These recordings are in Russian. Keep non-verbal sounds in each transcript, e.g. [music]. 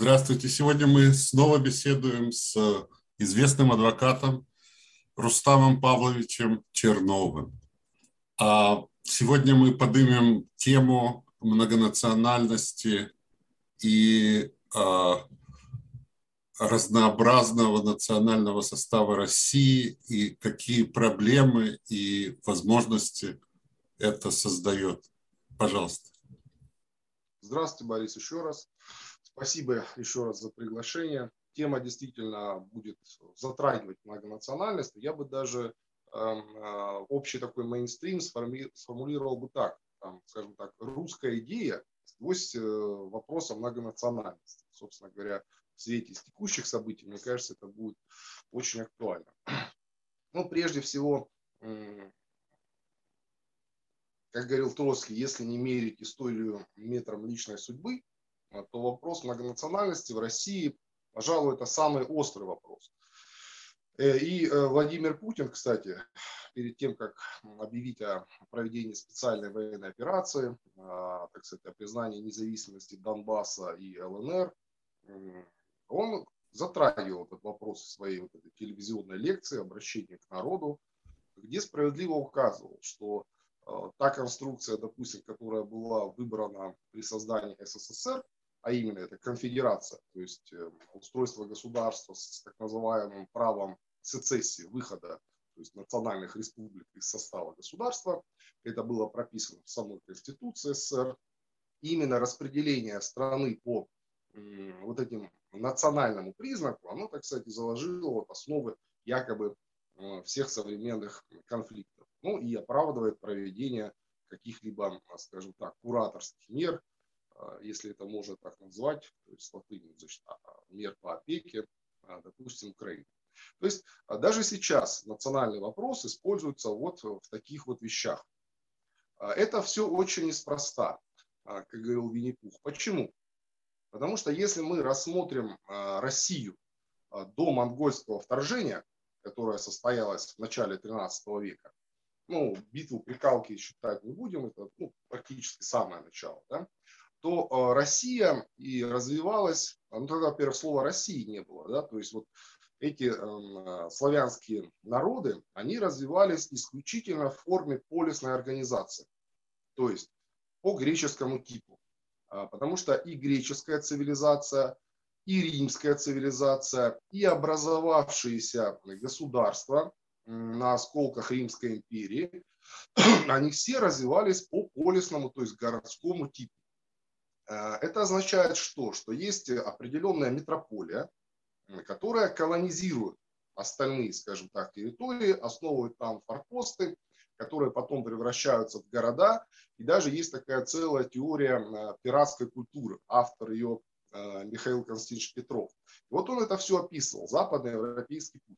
Здравствуйте. Сегодня мы снова беседуем с известным адвокатом Рустамом Павловичем Черновым. А сегодня мы поднимем тему многонациональности и а, разнообразного национального состава России и какие проблемы и возможности это создает. Пожалуйста. Здравствуйте, Борис, еще раз. Спасибо еще раз за приглашение. Тема действительно будет затрагивать многонациональность. Я бы даже э, общий такой мейнстрим сформулировал бы так, там, скажем так, русская идея сквозь э, вопрос о многонациональности. Собственно говоря, в свете текущих событий, мне кажется, это будет очень актуально. [clears throat] Ну, прежде всего, как говорил Троцкий, если не мерить историю метром личной судьбы, то вопрос многонациональности в России, пожалуй, это самый острый вопрос. Э, и э, Владимир Путин, кстати, перед тем, как объявить о проведении специальной военной операции, так сказать, о признании независимости Донбасса и ЛНР, он затрагивал этот вопрос в своей вот этой телевизионной лекции, обращении к народу, где справедливо указывал, что э, та конструкция, допустим, которая была выбрана при создании СССР, а именно это конфедерация, то есть э, устройство государства с так называемым правом сецессии, выхода то есть национальных республик из состава государства. Это было прописано в самой Конституции СССР. Именно распределение страны по вот этим национальному признаку, оно, так сказать, заложило вот основы якобы э, всех современных конфликтов. Ну и оправдывает проведение каких-либо, скажем так, кураторских мер если это можно так назвать, то есть латынью, значит, а, а, мер по опеке, допустим, Украины. То есть даже сейчас национальный вопрос используется вот в таких вот вещах. Это все очень неспроста, как говорил Винни-Пух. Почему? Потому что если мы рассмотрим Россию до монгольского вторжения, которое состоялось в начале 13 века, ну, битву при Калке считать не будем, это ну, практически самое начало, да, то а, Россия и развивалась, ну тогда, во-первых, слова России не было, да, то есть вот эти э, славянские народы, они развивались исключительно в форме полисной организации, то есть по греческому типу, а, потому что и греческая цивилизация, и римская цивилизация, и образовавшиеся государства на осколках Римской империи, [clears throat] они все развивались по полисному, то есть городскому типу. Э, это означает что? Что есть определенная метрополия, которая колонизирует остальные, скажем так, территории, основывает там форпосты, которые потом превращаются в города. И даже есть такая целая теория э, пиратской культуры. Автор ее э, Михаил Константинович Петров. И вот он это все описывал, западноевропейский путь.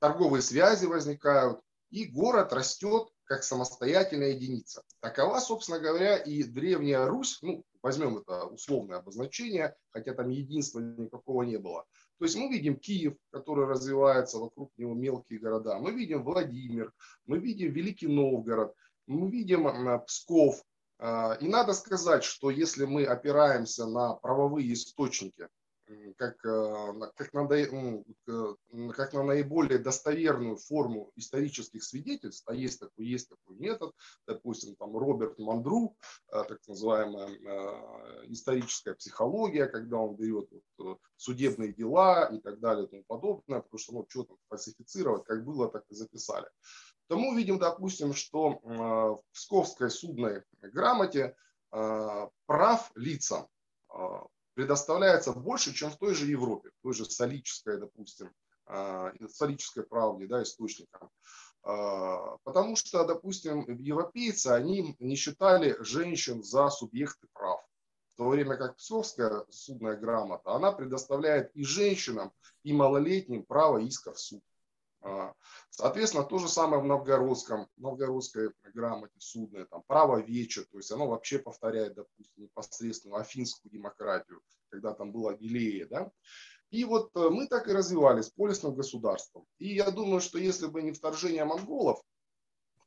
Торговые связи возникают, и город растет как самостоятельная единица. Такова, собственно говоря, и Древняя Русь, ну, возьмем это условное обозначение, хотя там единства никакого не было. То есть мы видим Киев, который развивается, вокруг него мелкие города. Мы видим Владимир, мы видим Великий Новгород, мы видим Псков. А, и надо сказать, что если мы опираемся на правовые источники, как, э, как, на, как на наиболее достоверную форму исторических свидетельств, а есть такой, есть такой метод, допустим, там Роберт Мандру, э, так называемая э, историческая психология, когда он берет вот судебные дела и так далее и тому подобное, потому что ну, что там фальсифицировать, как было, так и записали. То мы видим, допустим, что в Псковской судной грамоте прав лицам предоставляется больше, чем в той же Европе, в той же солической, допустим, а, солической правде, да, источникам. А, потому что, допустим, европейцы, они не считали женщин за субъекты прав. В то время как Псковская судная грамота, она предоставляет и женщинам, и малолетним право иска в суд. А, соответственно, то же самое в новгородском, новгородской грамоте судной, там, право веча, то есть оно вообще повторяет, допустим, непосредственно афинскую демократию, когда там была Гилея, да. И вот э, мы так и развивались полисным государством. И я думаю, что если бы не вторжение монголов,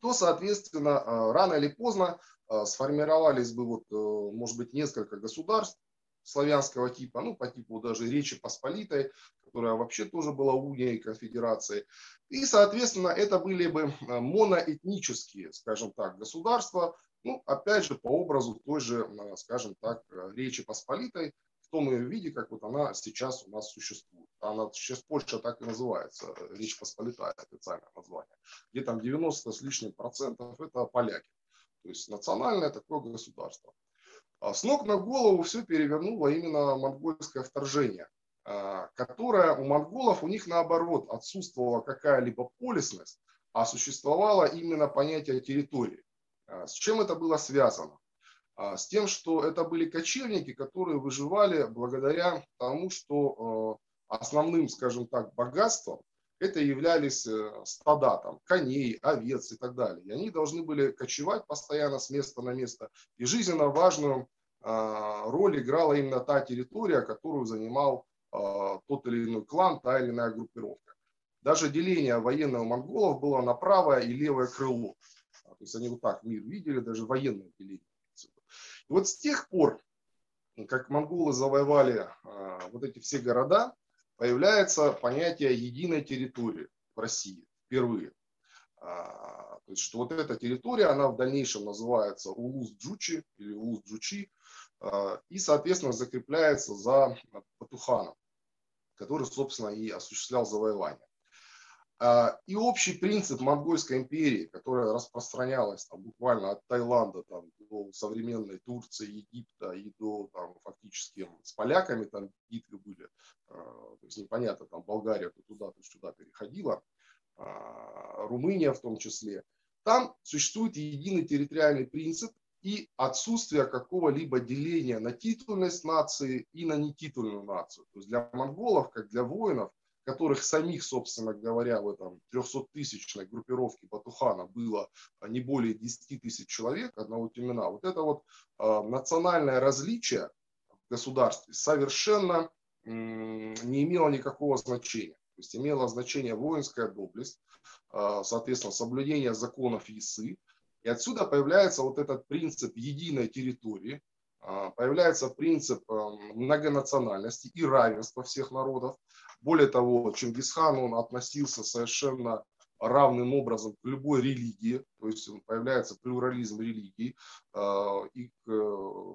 то, соответственно, э, рано или поздно сформировались бы, вот, может быть, несколько государств славянского типа, ну, по типу даже Речи Посполитой, которая вообще тоже была унией конфедерации. И, соответственно, это были бы моноэтнические, скажем так, государства, ну, опять же, по образу той же, скажем так, Речи Посполитой, том ее виде, как вот она сейчас у нас существует. Она сейчас Польша так и называется, Речь Посполитая, официальное название, где там 90 с лишним процентов это поляки. То есть национальное такое государство. А с ног на голову все перевернуло именно монгольское вторжение, а, которое у монголов, у них наоборот отсутствовала какая-либо полисность, а существовало именно понятие территории. А, с чем это было связано? С тем, что это были кочевники, которые выживали благодаря тому, что основным, скажем так, богатством это являлись э, стада, там, коней, овец и так далее. И они должны были кочевать постоянно с места на место. И жизненно важную а, роль играла именно та территория, которую занимал а, тот или иной клан, та или иная группировка. Даже деление военного монголов было на правое и левое крыло. То есть они вот так мир видели, даже военное деление. И вот с тех пор, как монголы завоевали а, вот эти все города, появляется понятие единой территории в России впервые. А, то есть, что вот эта территория, она в дальнейшем называется Улус-Джучи или Улус-Джучи, а, и, соответственно, закрепляется за Патуханом, который, собственно, и осуществлял завоевание. А, и общий принцип монгольской империи, которая распространялась там, буквально от Таиланда там, до современной Турции, Египта и до там, фактически с поляками там битвы были, есть непонятно, там Болгария то туда, то сюда переходила, а, Румыния в том числе. Там существует единый территориальный принцип и отсутствие какого-либо деления на титульность нации и на нетитульную нацию. То есть для монголов, как для воинов, которых самих, собственно говоря, в этом 300-тысячной группировке Батухана было а, не более 10 тысяч человек одного темена, вот это вот э, национальное различие в государстве совершенно не имело никакого значения. То есть имело значение воинская доблесть, э, соответственно, соблюдение законов ЕСы. И отсюда появляется вот этот принцип единой территории, появляется принцип многонациональности и равенства всех народов. Более того, Чингисхан, он относился совершенно равным образом к любой религии, то есть появляется плюрализм религий, э, и,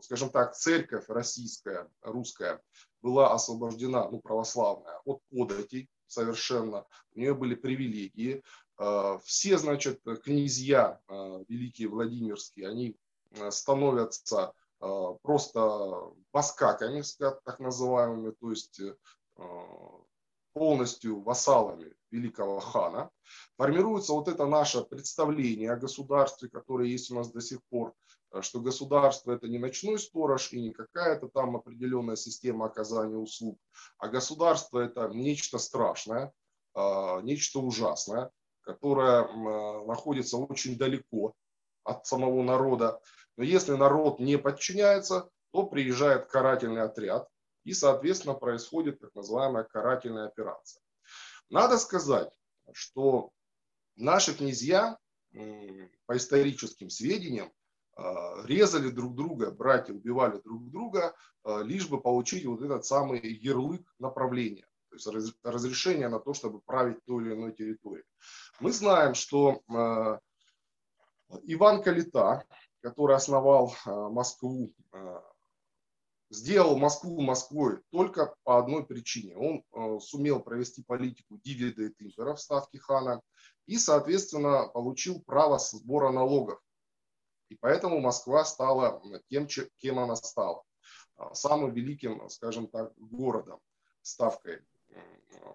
скажем так, церковь российская, русская была освобождена, ну, православная, от податей совершенно, у нее были привилегии, э, все, значит, князья э, великие Владимирские, они становятся просто баскаками, так называемыми, то есть полностью вассалами великого хана, формируется вот это наше представление о государстве, которое есть у нас до сих пор, э, что государство это не ночной сторож и не какая-то там определенная система оказания услуг, а государство это нечто страшное, а, нечто ужасное, которое э, находится очень далеко от самого народа. Но если народ не подчиняется, то приезжает карательный отряд, и, соответственно, происходит так называемая карательная операция. Надо сказать, что наши князья по историческим сведениям а, резали друг друга, братья убивали друг друга, а, лишь бы получить вот этот самый ярлык направления, то есть разрешение на то, чтобы править той или иной территорией. Мы знаем, что а, Иван Калита, который основал Москву сделал Москву Москвой только по одной причине. Он э, сумел провести политику дивида и в ставке хана и, соответственно, получил право сбора налогов. И поэтому Москва стала тем, кем она стала. А, самым великим, скажем так, городом, ставкой.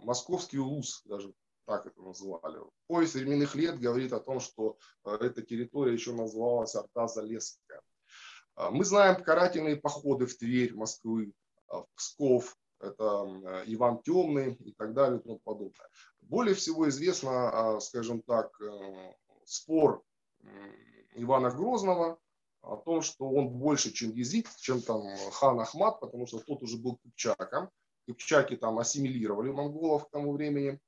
Московский улус, даже так это называли. Пояс временных лет говорит о том, что э, эта территория еще называлась Арта-Залесская. А, мы знаем карательные походы в Тверь, Москвы, а, в Псков, это Иван Темный и так далее и тому подобное. Более всего известно, а, скажем так, э, спор Ивана Грозного о том, что он больше чингизит, чем там хан Ахмат, потому что тот уже был кипчаком. Кипчаки там ассимилировали монголов к тому времени.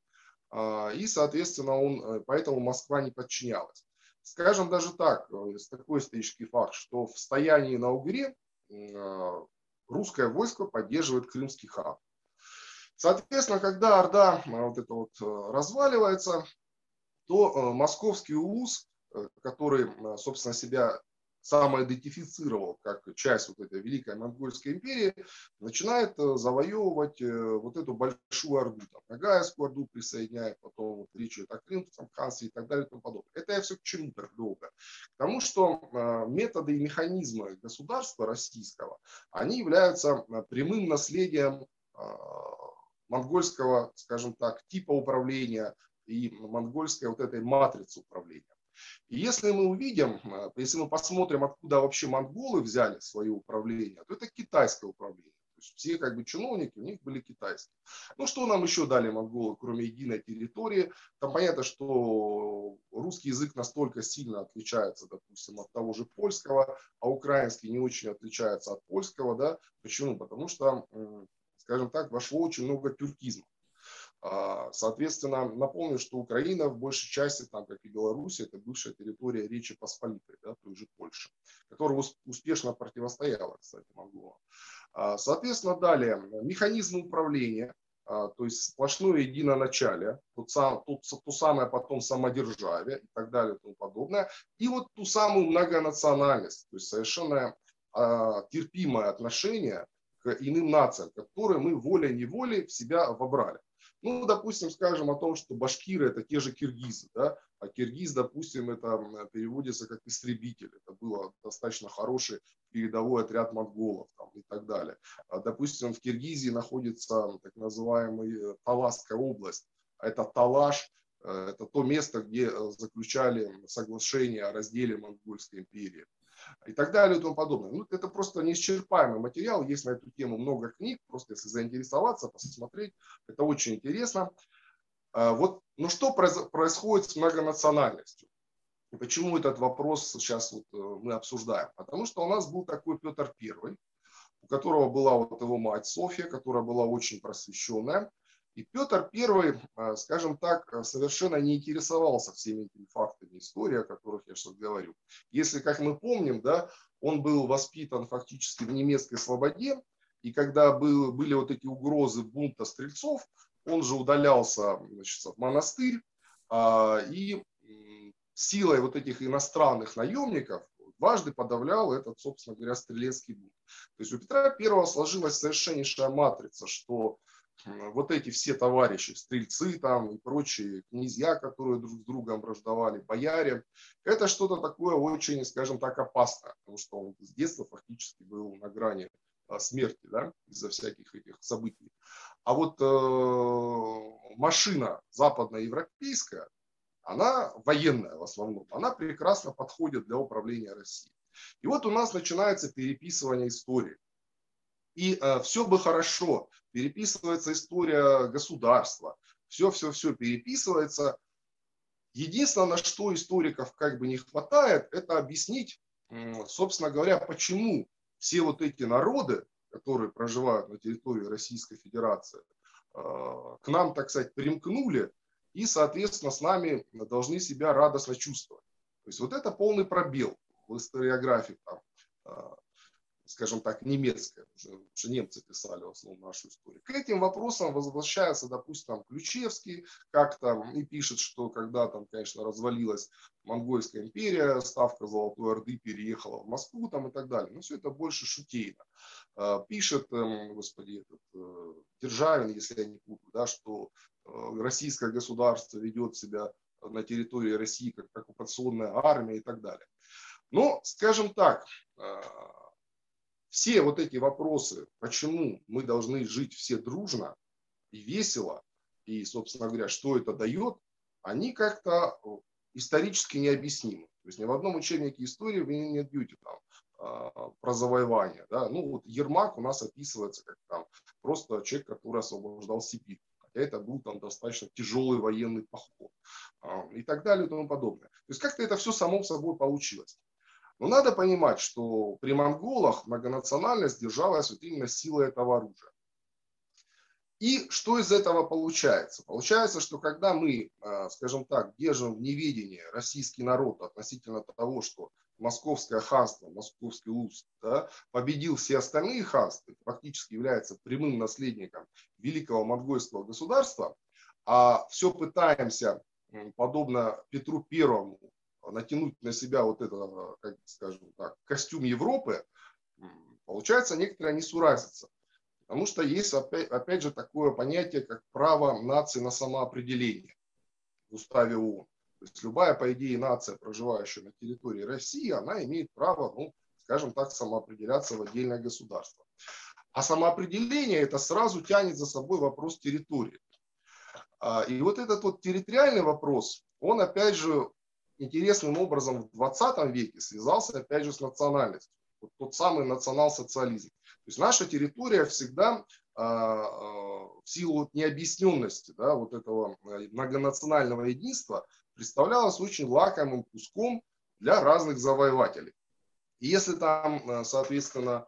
И, соответственно, он, э, поэтому Москва не подчинялась. Скажем даже так, такой исторический факт, что в стоянии на Угре русское войско поддерживает крымский хан. Соответственно, когда Орда вот это вот разваливается, то московский улус, который, собственно, себя самоидентифицировал как часть вот этой великой монгольской империи, начинает э, завоевывать э, вот эту большую орду. Там, Нагайскую орду присоединяет, потом вот идет о Крымском ханстве и так далее и тому подобное. Это я все к чему так долго? К тому, что э, методы и механизмы государства российского, они являются прямым наследием монгольского, скажем так, типа управления и монгольской вот этой матрицы управления. И если мы увидим, э, если мы посмотрим, откуда вообще монголы взяли свое управление, то это китайское управление. То есть все как бы чиновники у них были китайские. Ну что нам еще дали монголы, кроме единой территории? Там понятно, что русский язык настолько сильно отличается, допустим, от того же польского, а украинский не очень отличается от польского. Да? Почему? Потому что, скажем так, вошло очень много тюркизма. А, соответственно, напомню, что Украина в большей части, там, как и Беларусь, это бывшая территория Речи Посполитой, да, той же Польши, которая успешно противостояла, кстати, монголам. А, соответственно, далее, механизмы управления, а, то есть сплошное единоначалие, тот сам, тот, то самое потом самодержавие и так далее и тому подобное, и вот ту самую многонациональность, то есть совершенно терпимое отношение к иным нациям, которые мы волей-неволей в себя вобрали. Ну, допустим, скажем о том, что башкиры это те же киргизы, да, а киргиз, допустим, это переводится как истребитель. Это был достаточно хороший передовой отряд монголов там, и так далее. А, допустим, в Киргизии находится так называемая э, Таласская область. А это Талаш, э, это то место, где э, заключали соглашение о разделе Монгольской империи и так далее и тому подобное. Ну, это просто неисчерпаемый материал, есть на эту тему много книг, просто если заинтересоваться, посмотреть, это очень интересно. А, вот, ну что происходит с многонациональностью? И почему этот вопрос сейчас вот э, мы обсуждаем? Потому что у нас был такой Петр Первый, у которого была вот его мать Софья, которая была очень просвещенная, и Петр I, а, скажем так, совершенно не интересовался всеми этими фактами истории, о которых я сейчас говорю. Если, как мы помним, да, он был воспитан фактически в немецкой слободе, и когда был, были вот эти угрозы бунта стрельцов, он же удалялся значит, в монастырь, а, и силой вот этих иностранных наемников дважды подавлял этот, собственно говоря, стрелецкий бунт. То есть у Петра I сложилась совершеннейшая матрица, что вот эти все товарищи, стрельцы там и прочие князья, которые друг с другом враждовали, бояре, это что-то такое очень, скажем так, опасное, потому что он с детства фактически был на грани а, смерти, да, из-за всяких этих событий. А вот э, машина западноевропейская, она военная в основном, она прекрасно подходит для управления Россией. И вот у нас начинается переписывание истории. И э, все бы хорошо, переписывается история государства, все-все-все переписывается. Единственное, на что историков как бы не хватает, это объяснить, собственно говоря, почему все вот эти народы, которые проживают на территории Российской Федерации, э, к нам, так сказать, примкнули и, соответственно, с нами должны себя радостно чувствовать. То есть вот это полный пробел в историографии там, э, скажем так, немецкая, уже, уже немцы писали в основном нашу историю. К этим вопросам возвращается, допустим, там, Ключевский как-то и пишет, что когда там, конечно, развалилась Монгольская империя, ставка Золотой Орды переехала в Москву там и так далее. Но все это больше шутейно. А, пишет, эм, господи, этот, э, Державин, если я не путаю, да, что э, российское государство ведет себя на территории России как оккупационная армия и так далее. Но, скажем так, э, все вот эти вопросы, почему мы должны жить все дружно и весело, и, собственно говоря, что это дает, они как-то э, исторически необъяснимы. То есть ни в одном учебнике истории вы не найдете там а, про завоевание. Да? Ну, вот Ермак у нас описывается как там просто человек, который освобождал Сибирь. Хотя это был там достаточно тяжелый военный поход а, и так далее и тому подобное. То есть как-то это все само собой получилось. Но надо понимать, что при монголах многонациональность держалась вот именно силой этого оружия. И что из этого получается? Получается, что когда мы, а, скажем так, держим в неведении российский народ относительно того, что московское ханство, московский улус, да, победил все остальные ханства, фактически является прямым наследником великого монгольского государства, а все пытаемся, подобно Петру Первому, натянуть на себя вот это, как скажем так, костюм Европы, получается некоторая несуразица. Потому что есть, опять, опять же, такое понятие, как право нации на самоопределение в уставе ООН. То есть любая, по идее, нация, проживающая на территории России, она имеет право, ну, скажем так, самоопределяться в отдельное государство. А самоопределение это сразу тянет за собой вопрос территории. А, и вот этот вот территориальный вопрос, он опять же интересным образом в 20 веке связался опять же с национальностью. Вот тот самый национал-социализм. То есть наша территория всегда а, а, в силу необъясненности да, вот этого э, многонационального единства представлялась очень лакомым куском для разных завоевателей. И если там, соответственно,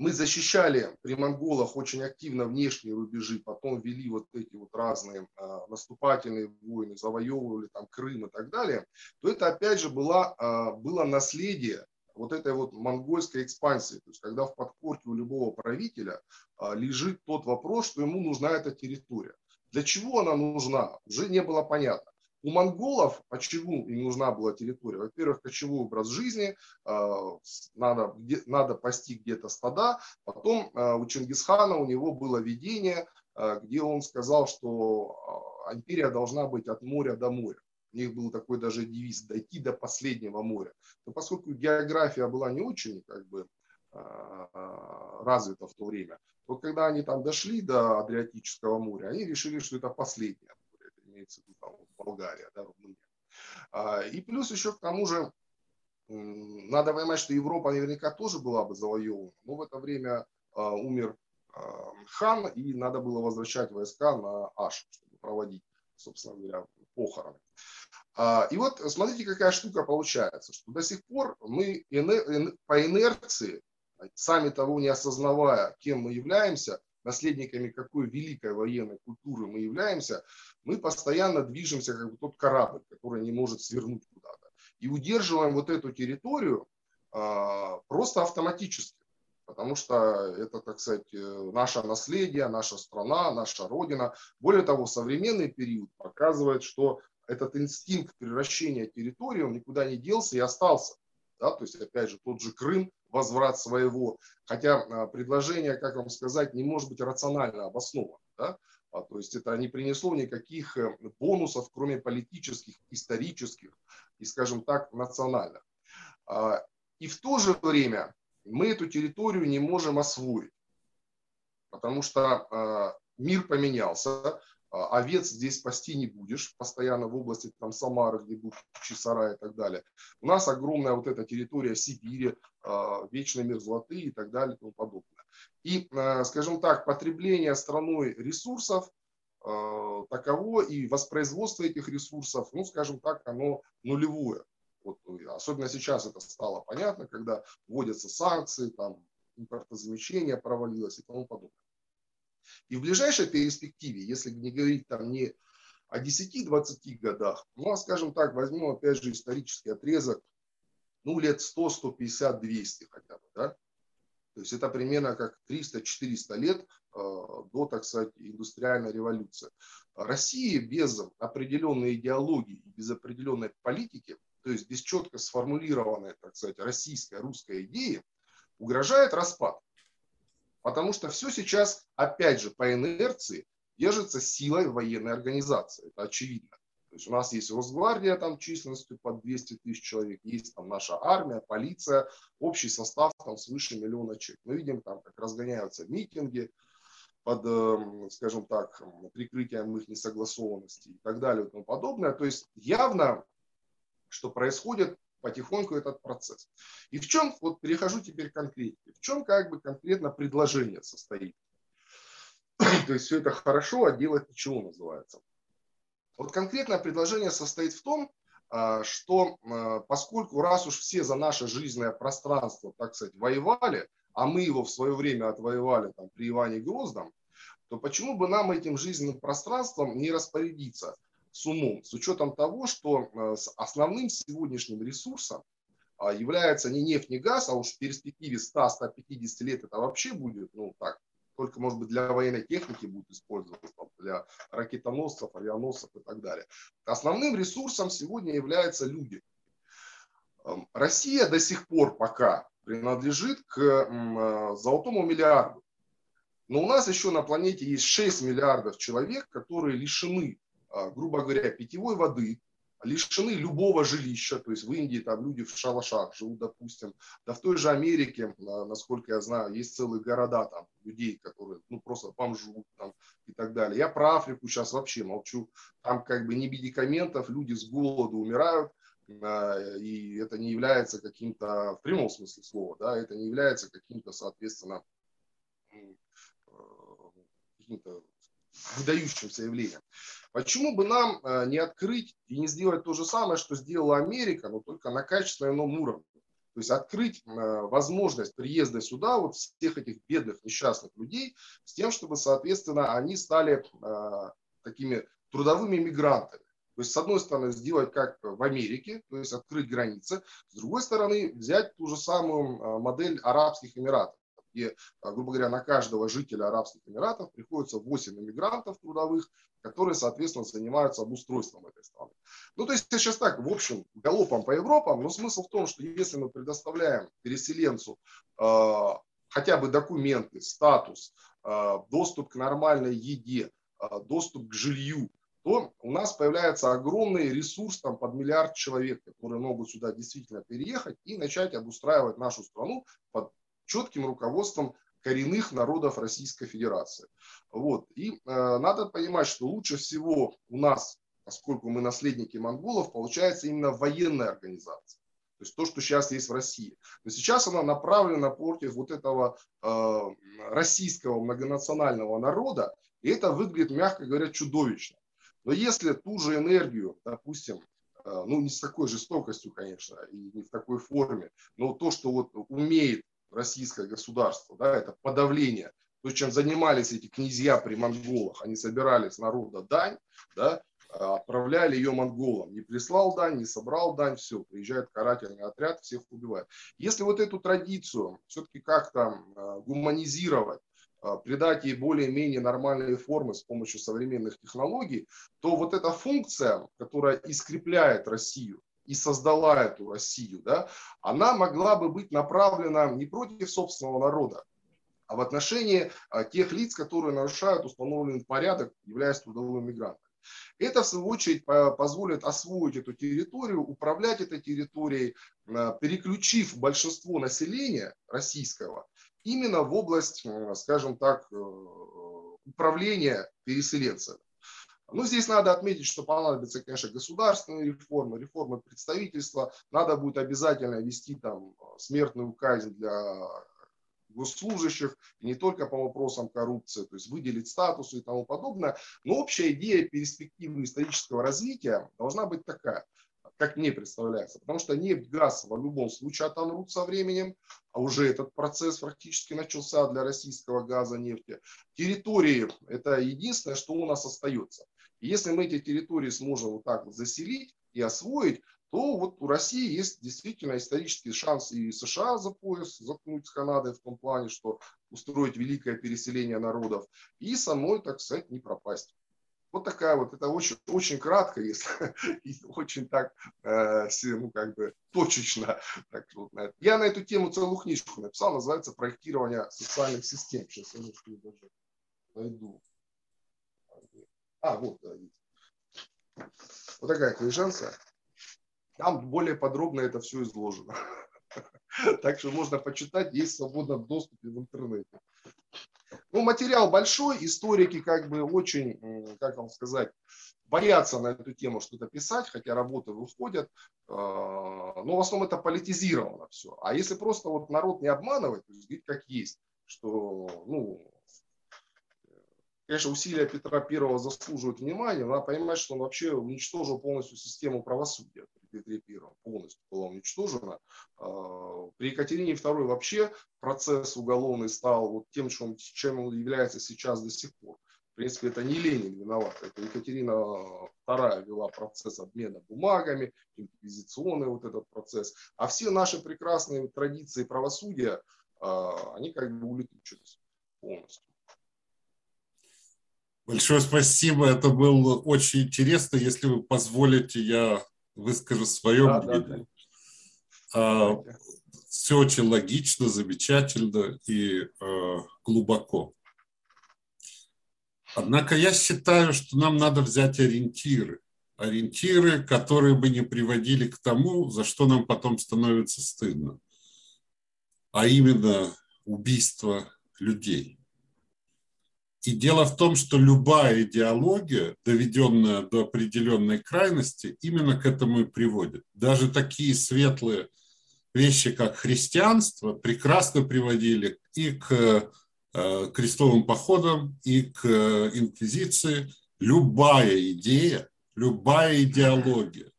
мы защищали при монголах очень активно внешние рубежи, потом вели вот эти вот разные а, наступательные войны, завоевывали там Крым и так далее, то это опять же была, а, было наследие вот этой вот монгольской экспансии. То есть когда в подкорке у любого правителя а, лежит тот вопрос, что ему нужна эта территория. Для чего она нужна, уже не было понятно. У монголов, почему им нужна была территория? Во-первых, кочевой образ жизни, а, надо, надо пасти где-то стада. Потом а, у Чингисхана у него было видение, а, где он сказал, что империя должна быть от моря до моря. У них был такой даже девиз «дойти до последнего моря». Но поскольку география была не очень как бы, развита в то время, то когда они там дошли до Адриатического моря, они решили, что это последнее море. Имеется в виду Болгария, да, Румыния. А, и плюс еще к тому же надо понимать, что Европа наверняка тоже была бы завоевана, но в это время а, умер а, хан, и надо было возвращать войска на Аш, чтобы проводить, собственно говоря, похороны. И вот смотрите, какая штука получается, что до сих пор мы по инерции, сами того не осознавая, кем мы являемся, наследниками какой великой военной культуры мы являемся, мы постоянно движемся как тот корабль, который не может свернуть куда-то. И удерживаем вот эту территорию а, просто автоматически. Потому что это, так сказать, э, наше наследие, наша страна, наша родина. Более того, современный период показывает, что этот инстинкт превращения территории, он никуда не делся и остался. Да? То есть, опять же, тот же Крым, возврат своего. Хотя а, предложение, как вам сказать, не может быть рационально обосновано. Да? А, то есть это не принесло никаких э, бонусов, кроме политических, исторических и, скажем так, национальных. А, и в то же время мы эту территорию не можем освоить, потому что мир поменялся, овец здесь спасти не будешь, постоянно в области там Самары, где будут Чесара и так далее. У нас огромная вот эта территория Сибири, вечной мерзлоты и так далее и тому подобное. И, скажем так, потребление страной ресурсов таково, и воспроизводство этих ресурсов, ну, скажем так, оно нулевое. Вот, особенно сейчас это стало понятно, когда вводятся санкции, там, импортозамещение провалилось и тому подобное. И в ближайшей перспективе, если не говорить там не о 10-20 годах, ну, а скажем так, возьмем опять же исторический отрезок, ну, лет 100, 150, 200 хотя бы, да, то есть это примерно как 300-400 лет э, до, так сказать, индустриальной революции. Россия без определенной идеологии, без определенной политики, то есть без четко сформулированной, так сказать, российской, русской идеи, угрожает распад. Потому что все сейчас, опять же, по инерции держится силой военной организации. Это очевидно. То есть у нас есть Росгвардия там численностью под 200 тысяч человек, есть там наша армия, полиция, общий состав там свыше миллиона человек. Мы видим там, как разгоняются митинги под, эм, скажем так, прикрытием их несогласованности и так далее и тому подобное. То есть явно, что происходит потихоньку этот процесс. И в чем, вот перехожу теперь конкретнее, в чем как бы конкретно предложение состоит. [clears throat] То есть все это хорошо, а делать ничего называется. Вот конкретное предложение состоит в том, а, что а, поскольку раз уж все за наше жизненное пространство, так сказать, воевали, а мы его в свое время отвоевали там, при Иване Гроздом, то почему бы нам этим жизненным пространством не распорядиться с умом, с учетом того, что э, основным сегодняшним ресурсом а, является не нефть, не газ, а уж в перспективе 100-150 лет это вообще будет, ну так, только, может быть, для военной техники будет использоваться, для ракетоносцев, авианосцев и так далее. Основным ресурсом сегодня являются люди. Эм, Россия до сих пор пока принадлежит к э, золотому миллиарду. Но у нас еще на планете есть 6 миллиардов человек, которые лишены, а, грубо говоря, питьевой воды, лишены любого жилища, то есть в Индии там люди в шалашах живут, допустим, да в той же Америке, насколько я знаю, есть целые города там людей, которые ну просто бомжут там и так далее. Я про Африку сейчас вообще молчу, там как бы не медикаментов, люди с голоду умирают, а, и это не является каким-то, в прямом смысле слова, да, это не является каким-то, соответственно, каким-то выдающимся явлением. Почему бы нам э, не открыть и не сделать то же самое, что сделала Америка, но только на качественно ином уровне? То есть открыть э, возможность приезда сюда вот всех этих бедных, несчастных людей с тем, чтобы, соответственно, они стали э, такими трудовыми мигрантами. То есть, с одной стороны, сделать как в Америке, то есть открыть границы, с другой стороны, взять ту же самую модель Арабских Эмиратов где, а, грубо говоря, на каждого жителя Арабских Эмиратов приходится 8 иммигрантов трудовых, которые, соответственно, занимаются обустройством этой страны. Ну, то есть, я сейчас так, в общем, галопом по Европам, но смысл в том, что если мы предоставляем переселенцу э, хотя бы документы, статус, э, доступ к нормальной еде, э, доступ к жилью, то у нас появляется огромный ресурс там, под миллиард человек, которые могут сюда действительно переехать и начать обустраивать нашу страну под четким руководством коренных народов Российской Федерации. Вот. И э, надо понимать, что лучше всего у нас, поскольку мы наследники монголов, получается именно военная организация. То есть то, что сейчас есть в России. Но сейчас она направлена против вот этого э, российского многонационального народа, и это выглядит, мягко говоря, чудовищно. Но если ту же энергию, допустим, э, ну не с такой жестокостью, конечно, и не в такой форме, но то, что вот умеет российское государство, да, это подавление. То, чем занимались эти князья при монголах, они собирали с народа дань, да, а, отправляли ее монголам. Не прислал дань, не собрал дань, все, приезжает карательный отряд, всех убивает. Если вот эту традицию все-таки как-то а, гуманизировать, а, придать ей более-менее нормальные формы с помощью современных технологий, то вот эта функция, которая искрепляет Россию, и создала эту Россию, да, она могла бы быть направлена не против собственного народа, а в отношении а, тех лиц, которые нарушают установленный порядок, являясь трудовыми мигрантами. Это, в свою очередь, позволит освоить эту территорию, управлять этой территорией, а, переключив большинство населения российского именно в область, скажем так, э, управления переселенцами. Ну, здесь надо отметить, что понадобится, конечно, государственные реформы, реформы представительства. Надо будет обязательно вести там смертную казнь для госслужащих, и не только по вопросам коррупции, то есть выделить статусы и тому подобное. Но общая идея перспективы исторического развития должна быть такая, как мне представляется. Потому что нефть, газ в любом случае отомрут со временем, а уже этот процесс практически начался для российского газа, нефти. Территории – это единственное, что у нас остается. Если мы эти территории сможем вот так вот заселить и освоить, то вот у России есть действительно исторический шанс и США за пояс заткнуть с Канадой в том плане, что устроить великое переселение народов, и самой, так сказать, не пропасть. Вот такая вот, это очень, очень кратко, если [laughs] очень так, э, ну, как бы точечно. Я на эту тему целую книжку написал, называется «Проектирование социальных систем». Сейчас я немножко даже найду. А, вот, да, Вот такая книженция. Там более подробно это все изложено. [laughs] Так что можно почитать, есть в свободном доступе в интернете. Ну, материал большой, историки как бы очень, как вам сказать, боятся на эту тему что-то писать, хотя работы выходят, а, но в основном это политизировано все. А если просто вот народ не обманывать, то есть говорить как есть, что, ну, конечно, усилия Петра Первого заслуживают внимания, надо понимать, что он вообще уничтожил полностью систему правосудия. Петре Первом полностью была уничтожена. При Екатерине II вообще процесс уголовный стал вот тем, чем, чем он является сейчас до сих пор. В принципе, это не Ленин виноват, это Екатерина II вела процесс обмена бумагами, инквизиционный вот этот процесс. А все наши прекрасные традиции правосудия, они как бы улетучились полностью. Большое спасибо, это было очень интересно. Если вы позволите, я выскажу свое да, мнение. Да, да. Все очень логично, замечательно и э, глубоко. Однако я считаю, что нам надо взять ориентиры. Ориентиры, которые бы не приводили к тому, за что нам потом становится стыдно. А именно убийство людей. И дело в том, что любая идеология, доведенная до определенной крайности, именно к этому и приводит. Даже такие светлые вещи, как христианство, прекрасно приводили и к э, крестовым походам, и к инквизиции. Любая идея, любая идеология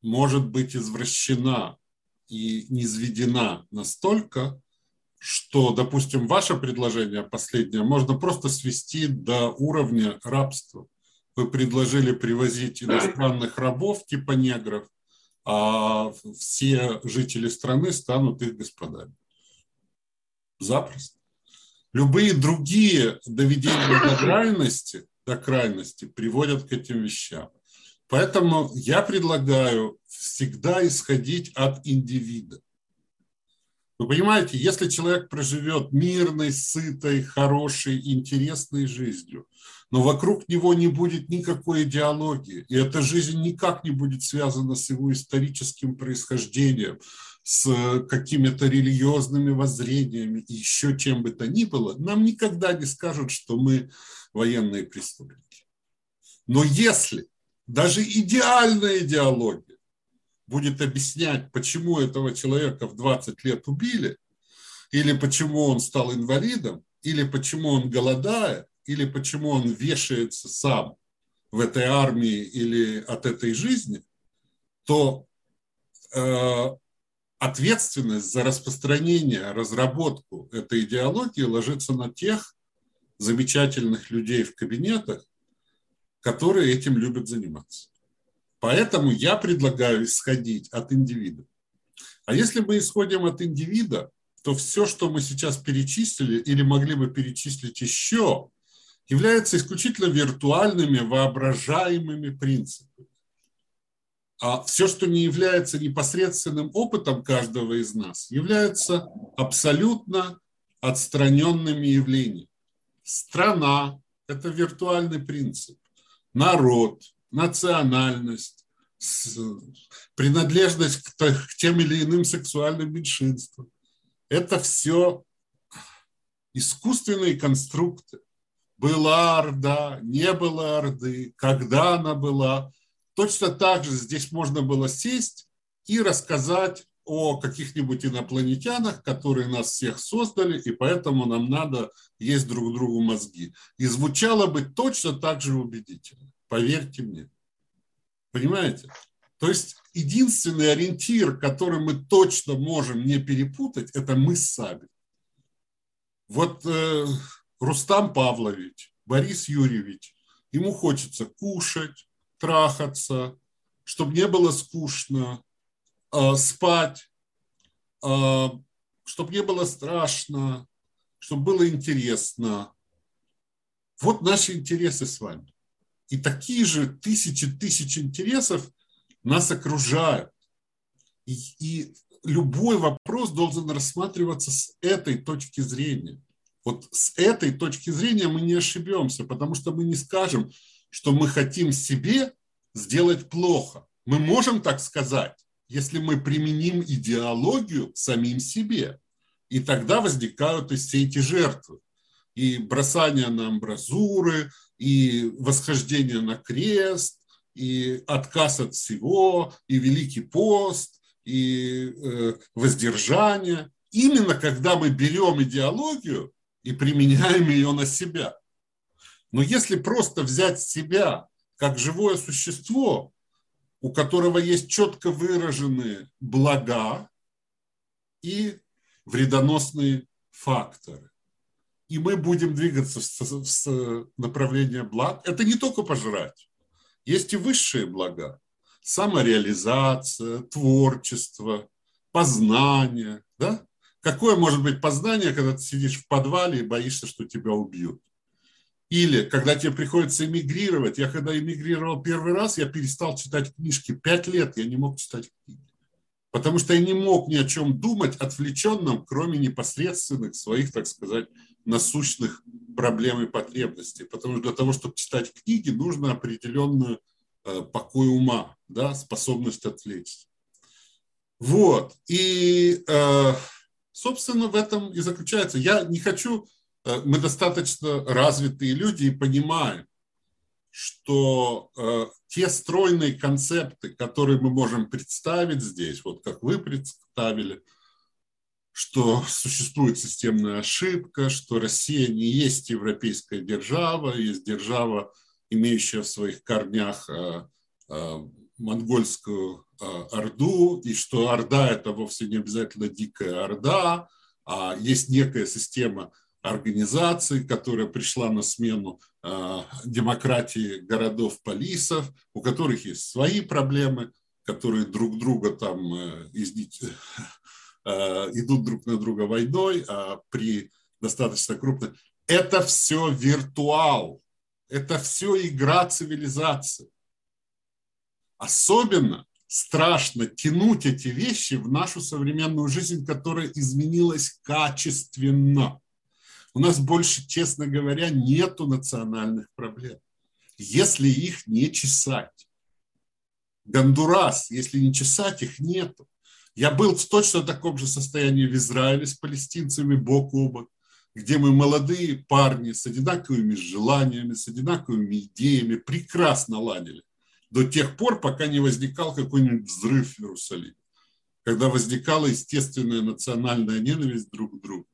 может быть извращена и низведена настолько, что, допустим, ваше предложение последнее можно просто свести до уровня рабства. Вы предложили привозить иностранных рабов типа негров, а все жители страны станут их господами. Запросто. Любые другие доведения до крайности, до крайности приводят к этим вещам. Поэтому я предлагаю всегда исходить от индивида. Вы понимаете, если человек проживет мирной, сытой, хорошей, интересной жизнью, но вокруг него не будет никакой идеологии, и эта жизнь никак не будет связана с его историческим происхождением, с какими-то религиозными воззрениями и еще чем бы то ни было, нам никогда не скажут, что мы военные преступники. Но если даже идеальная идеология будет объяснять, почему этого человека в 20 лет убили, или почему он стал инвалидом, или почему он голодает, или почему он вешается сам в этой армии или от этой жизни, то э, ответственность за распространение, разработку этой идеологии ложится на тех замечательных людей в кабинетах, которые этим любят заниматься. Поэтому я предлагаю исходить от индивида. А если мы исходим от индивида, то все, что мы сейчас перечислили или могли бы перечислить еще, является исключительно виртуальными, воображаемыми принципами. А все, что не является непосредственным опытом каждого из нас, является абсолютно отстраненными явлениями. Страна – это виртуальный принцип. Народ – национальность, принадлежность к, тем или иным сексуальным меньшинствам. Это все искусственные конструкты. Была Орда, не было Орды, когда она была. Точно так же здесь можно было сесть и рассказать о каких-нибудь инопланетянах, которые нас всех создали, и поэтому нам надо есть друг другу мозги. И звучало бы точно так же убедительно. Поверьте мне. Понимаете? То есть единственный ориентир, который мы точно можем не перепутать, это мы сами. Вот э, Рустам Павлович, Борис Юрьевич, ему хочется кушать, трахаться, чтобы не было скучно, э, спать, э, чтобы не было страшно, чтобы было интересно. Вот наши интересы с вами. И такие же тысячи тысяч интересов нас окружают. И, и любой вопрос должен рассматриваться с этой точки зрения. Вот с этой точки зрения мы не ошибемся, потому что мы не скажем, что мы хотим себе сделать плохо. Мы можем так сказать, если мы применим идеологию самим себе. И тогда возникают и все эти жертвы. И бросание на амбразуры, и восхождение на крест, и отказ от всего, и Великий пост, и э, воздержание. Именно когда мы берем идеологию и применяем ее на себя. Но если просто взять себя как живое существо, у которого есть четко выраженные блага и вредоносные факторы. И мы будем двигаться в направлении благ. Это не только пожрать. Есть и высшие блага. Самореализация, творчество, познание. Да? Какое может быть познание, когда ты сидишь в подвале и боишься, что тебя убьют? Или когда тебе приходится эмигрировать. Я когда эмигрировал первый раз, я перестал читать книжки. Пять лет я не мог читать книги. Потому что я не мог ни о чем думать отвлеченном, кроме непосредственных своих, так сказать, насущных проблем и потребностей. Потому что для того, чтобы читать книги, нужно определенную э, покой ума, да, способность отвлечься. Вот. И, э, собственно, в этом и заключается. Я не хочу Э, мы достаточно развитые люди и понимаем, что э, те стройные концепты, которые мы можем представить здесь, вот как вы представили, что существует системная ошибка, что Россия не есть европейская держава, есть держава, имеющая в своих корнях э, монгольскую Орду, и что Орда – это вовсе не обязательно дикая Орда, а есть некая система – организации, которая пришла на смену э, демократии городов-полисов, у которых есть свои проблемы, которые друг друга там э, э, [laughs] идут друг на друга войной, а при достаточно крупной... Это все виртуал, это все игра цивилизации. Особенно страшно тянуть эти вещи в нашу современную жизнь, которая изменилась качественно. У нас больше, честно говоря, нету национальных проблем, если их не чесать. Гондурас, если не чесать, их нету. Я был в точно таком же состоянии в Израиле с палестинцами бок о бок, где мы молодые парни с одинаковыми желаниями, с одинаковыми идеями прекрасно ладили. До тех пор, пока не возникал какой-нибудь взрыв в Иерусалиме, когда возникала естественная национальная ненависть друг к другу.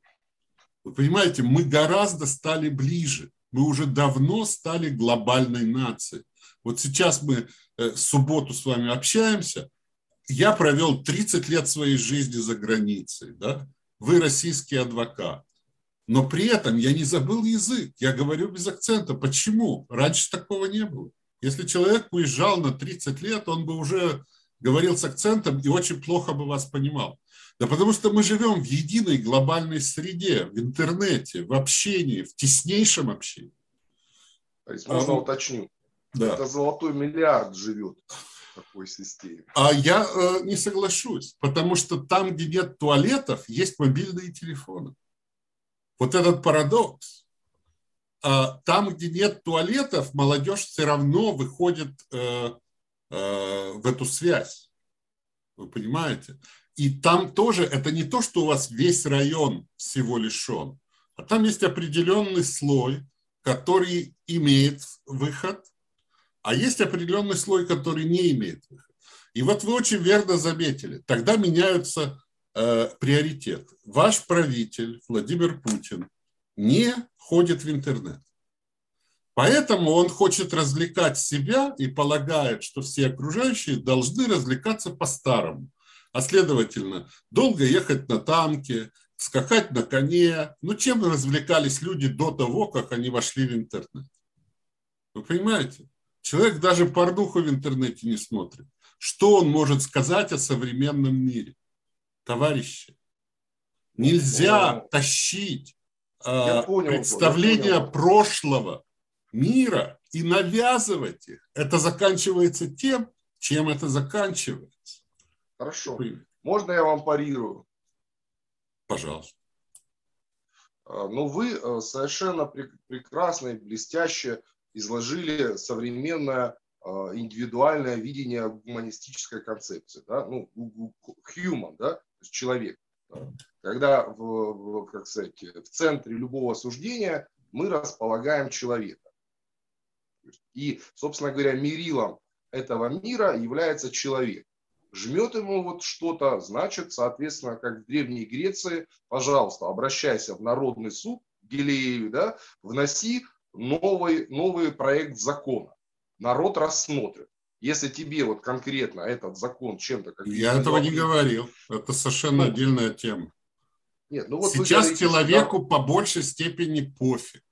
Вы понимаете, мы гораздо стали ближе. Мы уже давно стали глобальной нацией. Вот сейчас мы э, субботу с вами общаемся. Я провел 30 лет своей жизни за границей. Да? Вы российский адвокат. Но при этом я не забыл язык. Я говорю без акцента. Почему? Раньше такого не было. Если человек уезжал на 30 лет, он бы уже говорил с акцентом и очень плохо бы вас понимал. Да потому что мы живем в единой глобальной среде, в интернете, в общении, в теснейшем общении. То есть можно а, уточню. Да. Это золотой миллиард живет в такой системе. А я э, не соглашусь, потому что там, где нет туалетов, есть мобильные телефоны. Вот этот парадокс. А там, где нет туалетов, молодежь все равно выходит э, э, в эту связь. Вы понимаете? И там тоже это не то, что у вас весь район всего лишен, а там есть определенный слой, который имеет выход, а есть определенный слой, который не имеет выход. И вот вы очень верно заметили, тогда меняются э, приоритеты. Ваш правитель Владимир Путин не ходит в интернет. Поэтому он хочет развлекать себя и полагает, что все окружающие должны развлекаться по-старому а следовательно, долго ехать на танке, скакать на коне. Ну, чем развлекались люди до того, как они вошли в интернет? Вы понимаете? Человек даже порнуху в интернете не смотрит. Что он может сказать о современном мире? Товарищи, нельзя ну, тащить э, понял, представления прошлого мира и навязывать их. Это заканчивается тем, чем это заканчивается. Хорошо. Можно я вам парирую? Пожалуйста. Ну, вы э, совершенно прекрасно и блестяще изложили современное а, индивидуальное видение гуманистической концепции, да, ну, human, да, то есть человек. Да? Когда, в, как сказать, в центре любого суждения мы располагаем человека. И, собственно говоря, мерилом этого мира является человек жмет ему вот что-то, значит, соответственно, как в Древней Греции, пожалуйста, обращайся в Народный суд, Гелиеве, да, вноси новый, новый проект закона. Народ рассмотрит. Если тебе вот конкретно этот закон чем-то... Как Я этого не говорил. Это совершенно ну, отдельная тема. Нет, ну вот Сейчас говорите, человеку что... по большей степени пофиг.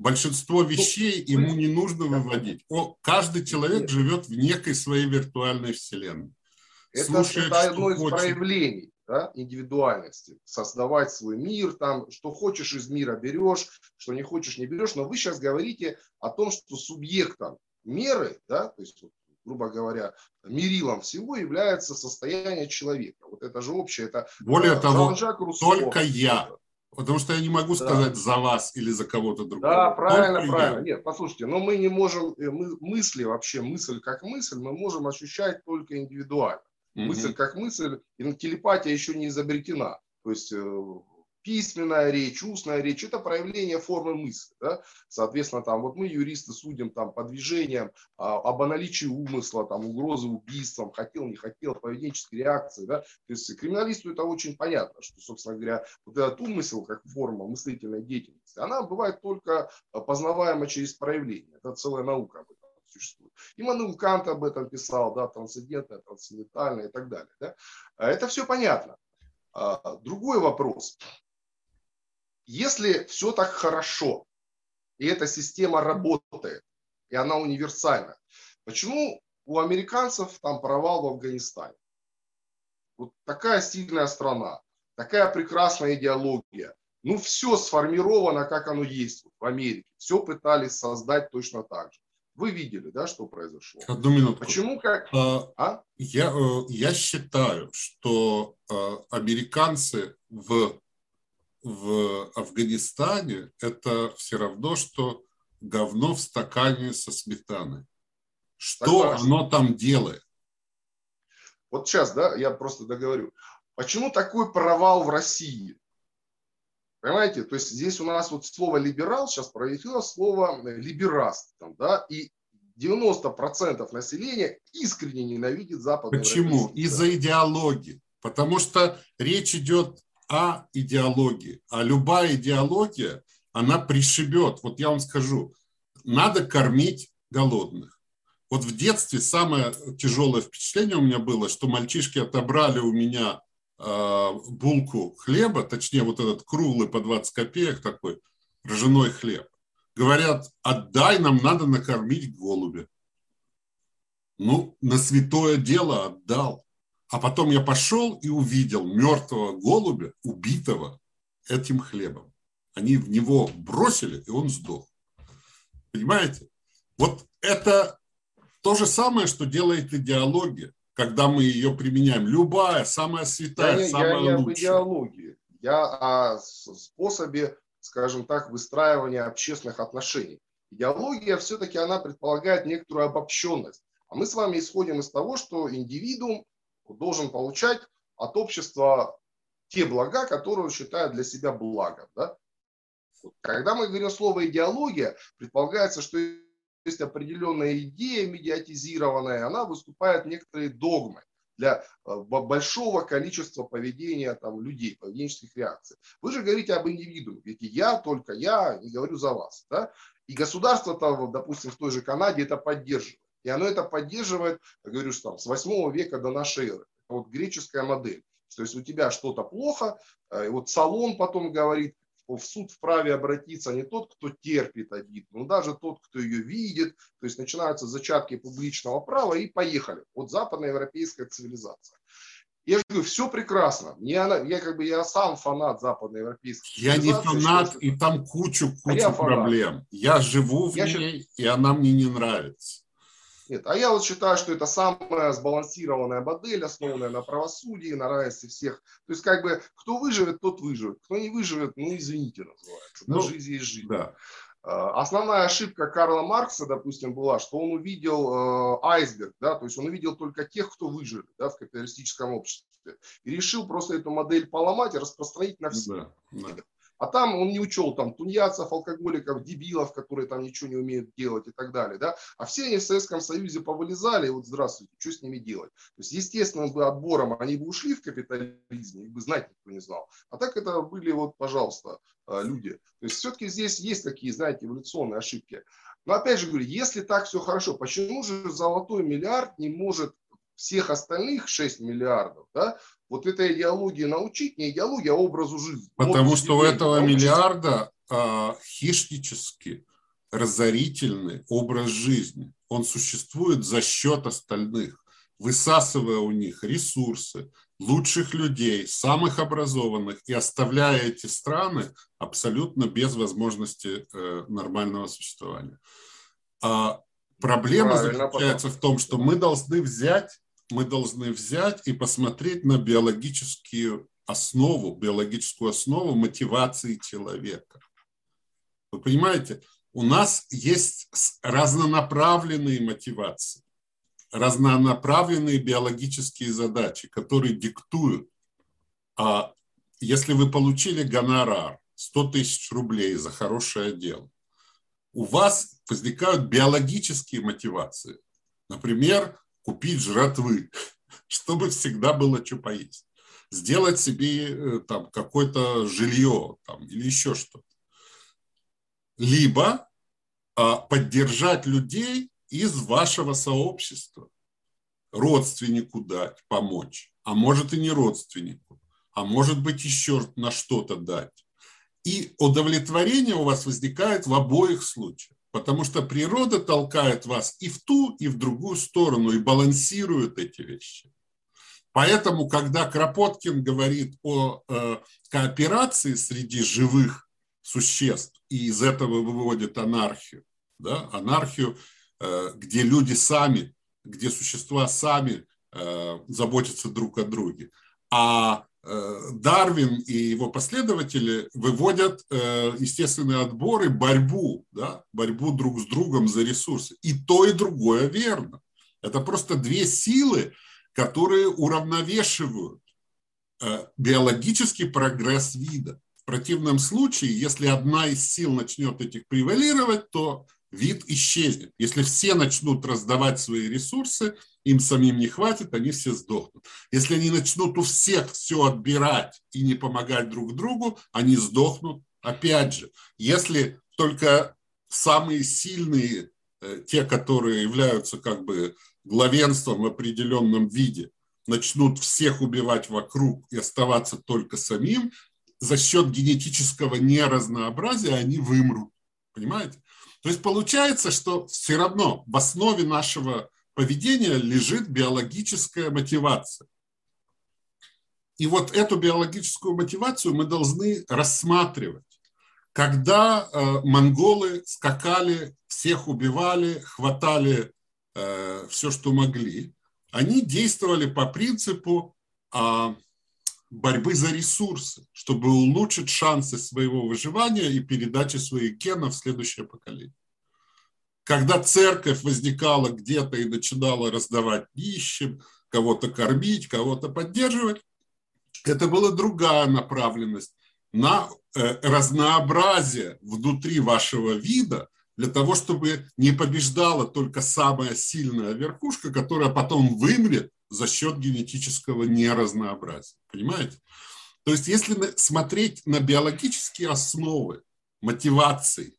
Большинство ну, вещей ему не нужно выводить. О, каждый человек живет в некой своей виртуальной вселенной. Это, Слушает, это одно из хочет. проявлений да, индивидуальности. Создавать свой мир, там, что хочешь из мира берешь, что не хочешь не берешь. Но вы сейчас говорите о том, что субъектом меры, да, то есть, грубо говоря, мерилом всего является состояние человека. Вот это же общее. Это Более того, только я. Потому что я не могу сказать да. за вас или за кого-то другого. Да, правильно, Только правильно. Я. Нет, послушайте, но мы не можем, э, мы, мысли вообще, мысль как мысль, мы можем ощущать только индивидуально. Угу. Мысль как мысль, и телепатия еще не изобретена. То есть э, письменная речь, устная речь, это проявление формы мысли. Да? Соответственно, там, вот мы, юристы, судим там, по движениям, а, об наличии умысла, там, угрозы убийством, хотел, не хотел, поведенческой реакции. Да? То есть криминалисту это очень понятно, что, собственно говоря, вот этот умысел, как форма мыслительной деятельности, она бывает только познаваема через проявление. Это целая наука об этом существует. Иммануил Кант об этом писал, да, трансцендентное, трансцендентальное и так далее. Да? Это все понятно. А, другой вопрос. Если все так хорошо, и эта система работает, и она универсальна, почему у американцев там провал в Афганистане? Вот такая сильная страна, такая прекрасная идеология. Ну, все сформировано, как оно есть в Америке. Все пытались создать точно так же. Вы видели, да, что произошло? Одну минуту. Почему как? А, а? Я, э, я считаю, что э, американцы в в Афганистане это все равно, что говно в стакане со сметаной. Что Согласен. оно там делает? Вот сейчас, да, я просто договорю. Почему такой провал в России? Понимаете? То есть здесь у нас вот слово либерал сейчас проявило слово либераст. Там, да, и 90% населения искренне ненавидит Западную Почему? Из-за идеологии. Потому что речь идет о идеологии. А любая идеология, она пришибет. Вот я вам скажу, надо кормить голодных. Вот в детстве самое тяжелое впечатление у меня было, что мальчишки отобрали у меня э, булку хлеба, точнее вот этот круглый по 20 копеек такой, ржаной хлеб. Говорят, отдай, нам надо накормить голубя. Ну, на святое дело отдал. А потом я пошел и увидел мертвого голубя, убитого этим хлебом. Они в него бросили, и он сдох. Понимаете? Вот это то же самое, что делает идеология, когда мы ее применяем. Любая, самая святая, я, самая я, я лучшая. Я идеологии. Я о способе, скажем так, выстраивания общественных отношений. Идеология все-таки она предполагает некоторую обобщенность. А мы с вами исходим из того, что индивидуум должен получать от общества те блага, которые он считает для себя благом. Да? Когда мы говорим слово идеология, предполагается, что есть определенная идея медиатизированная, она выступает некоторые догмы для э, большого количества поведения там, людей, поведенческих реакций. Вы же говорите об индивидууме, ведь я, только я, не говорю за вас. Да? И государство, там, допустим, в той же Канаде это поддерживает. И оно это поддерживает, я говорю, что там, с 8 века до нашей эры. Это вот греческая модель. То есть у тебя что-то плохо, э, и вот салон потом говорит, в суд вправе обратиться не тот, кто терпит обиду, но даже тот, кто ее видит. То есть начинаются зачатки публичного права и поехали. Вот западноевропейская цивилизация. Я же говорю, все прекрасно. Мне она, я как бы я сам фанат западноевропейской Я не фанат, и там кучу, кучу а проблем. Я живу в я ней, считаю... и она мне не нравится. Нет, а я вот считаю, что это самая сбалансированная модель, основанная на правосудии, на равенстве всех. То есть, как бы, кто выживет, тот выживет. Кто не выживет, ну, извините, называется. Ну, жизнь есть жизнь. Да. А, основная ошибка Карла Маркса, допустим, была, что он увидел э, айсберг, да, то есть он увидел только тех, кто выживет да, в капиталистическом обществе. И решил просто эту модель поломать и распространить на всех. Да, да. А там он не учел там тунеядцев, алкоголиков, дебилов, которые там ничего не умеют делать и так далее. Да? А все они в Советском Союзе повылезали, и вот здравствуйте, что с ними делать? То есть естественным бы отбором они бы ушли в капитализм, их бы знать никто не знал. А так это были вот, пожалуйста, э, люди. То есть все-таки здесь есть такие, знаете, эволюционные ошибки. Но опять же говорю, если так все хорошо, почему же золотой миллиард не может всех остальных 6 миллиардов, да, вот этой идеологии научить, не идеологии, а образу жизни. Потому что у этого научить. миллиарда а, хищнический, разорительный образ жизни. Он существует за счет остальных, высасывая у них ресурсы, лучших людей, самых образованных, и оставляя эти страны абсолютно без возможности э, нормального существования. А проблема Правильно, заключается потом. в том, что мы должны взять мы должны взять и посмотреть на биологическую основу, биологическую основу мотивации человека. Вы понимаете, у нас есть разнонаправленные мотивации, разнонаправленные биологические задачи, которые диктуют. А если вы получили гонорар 100 тысяч рублей за хорошее дело, у вас возникают биологические мотивации. Например, купить жратвы, [laughs] чтобы всегда было что поесть. Сделать себе э, там какое-то жилье там, или еще что-то. Либо а, поддержать людей из вашего сообщества. Родственнику дать, помочь. А может и не родственнику. А может быть еще на что-то дать. И удовлетворение у вас возникает в обоих случаях. Потому что природа толкает вас и в ту, и в другую сторону, и балансирует эти вещи. Поэтому, когда Кропоткин говорит о э, кооперации среди живых существ, и из этого выводит анархию, да, анархию, э, где люди сами, где существа сами э, заботятся друг о друге, а Дарвин и его последователи выводят э, естественные отборы, борьбу, да, борьбу друг с другом за ресурсы. И то, и другое верно. Это просто две силы, которые уравновешивают э, биологический прогресс вида. В противном случае, если одна из сил начнет этих превалировать, то вид исчезнет. Если все начнут раздавать свои ресурсы, им самим не хватит, они все сдохнут. Если они начнут у всех все отбирать и не помогать друг другу, они сдохнут. Опять же, если только самые сильные, э, те, которые являются как бы главенством в определенном виде, начнут всех убивать вокруг и оставаться только самим, за счет генетического неразнообразия они вымрут. Понимаете? То есть получается, что все равно в основе нашего поведения лежит биологическая мотивация. И вот эту биологическую мотивацию мы должны рассматривать. Когда э, монголы скакали, всех убивали, хватали э, все, что могли, они действовали по принципу э, борьбы за ресурсы, чтобы улучшить шансы своего выживания и передачи своих генов в следующее поколение. Когда церковь возникала где-то и начинала раздавать нищим, кого-то кормить, кого-то поддерживать, это была другая направленность на э, разнообразие внутри вашего вида для того, чтобы не побеждала только самая сильная верхушка, которая потом вымрет за счет генетического неразнообразия. Понимаете? То есть если смотреть на биологические основы мотивации,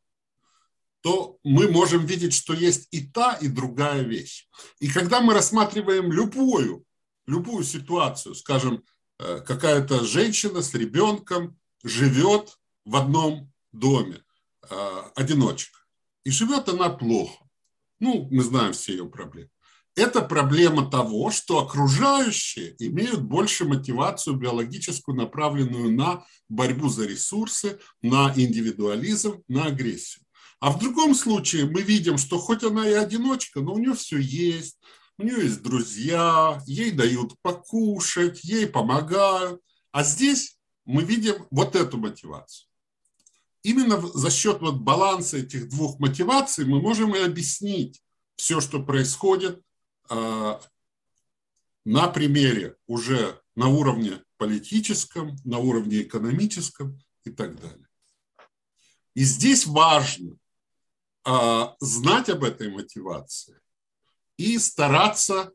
то мы можем видеть, что есть и та, и другая вещь. И когда мы рассматриваем любую, любую ситуацию, скажем, э, какая-то женщина с ребенком живет в одном доме, э, одиночка, и живет она плохо. Ну, мы знаем все ее проблемы это проблема того, что окружающие имеют больше мотивацию биологическую, направленную на борьбу за ресурсы, на индивидуализм, на агрессию. А в другом случае мы видим, что хоть она и одиночка, но у нее все есть, у нее есть друзья, ей дают покушать, ей помогают. А здесь мы видим вот эту мотивацию. Именно за счет вот баланса этих двух мотиваций мы можем и объяснить все, что происходит на примере уже на уровне политическом, на уровне экономическом и так далее. И здесь важно а, знать об этой мотивации и стараться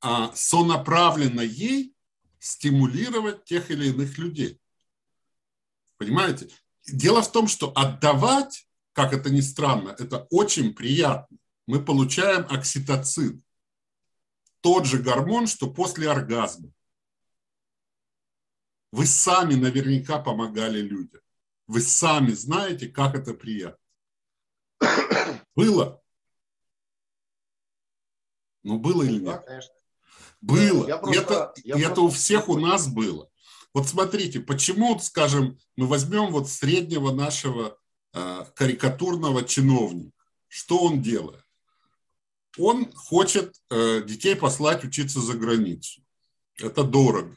а, сонаправленно ей стимулировать тех или иных людей. Понимаете? Дело в том, что отдавать, как это ни странно, это очень приятно. Мы получаем окситоцин. Тот же гормон, что после оргазма. Вы сами наверняка помогали людям. Вы сами знаете, как это приятно. Было? Ну, было или нет? Да, конечно. Было. Я просто, это, я это просто... у всех у нас было. Вот смотрите, почему, скажем, мы возьмем вот среднего нашего э, карикатурного чиновника. Что он делает? Он хочет э, детей послать учиться за границу. Это дорого.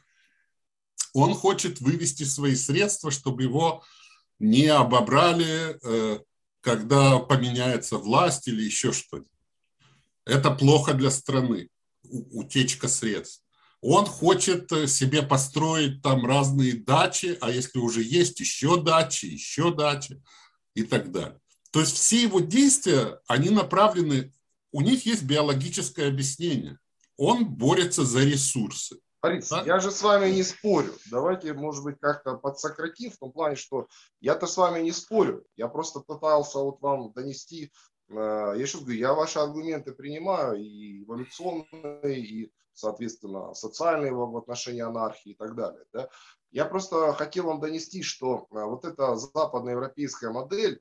Он хочет вывести свои средства, чтобы его не обобрали, э, когда поменяется власть или еще что-нибудь. Это плохо для страны, утечка средств. Он хочет э, себе построить там разные дачи, а если уже есть еще дачи, еще дачи и так далее. То есть все его действия, они направлены, у них есть биологическое объяснение. Он борется за ресурсы. Борис, да? я же с вами не спорю. Давайте, может быть, как-то подсократим в том плане, что я-то с вами не спорю. Я просто пытался вот вам донести, э, я еще говорю, я ваши аргументы принимаю, и эволюционные, и соответственно, социальные в отношении анархии и так далее. Да? Я просто хотел вам донести, что а, вот эта западноевропейская модель,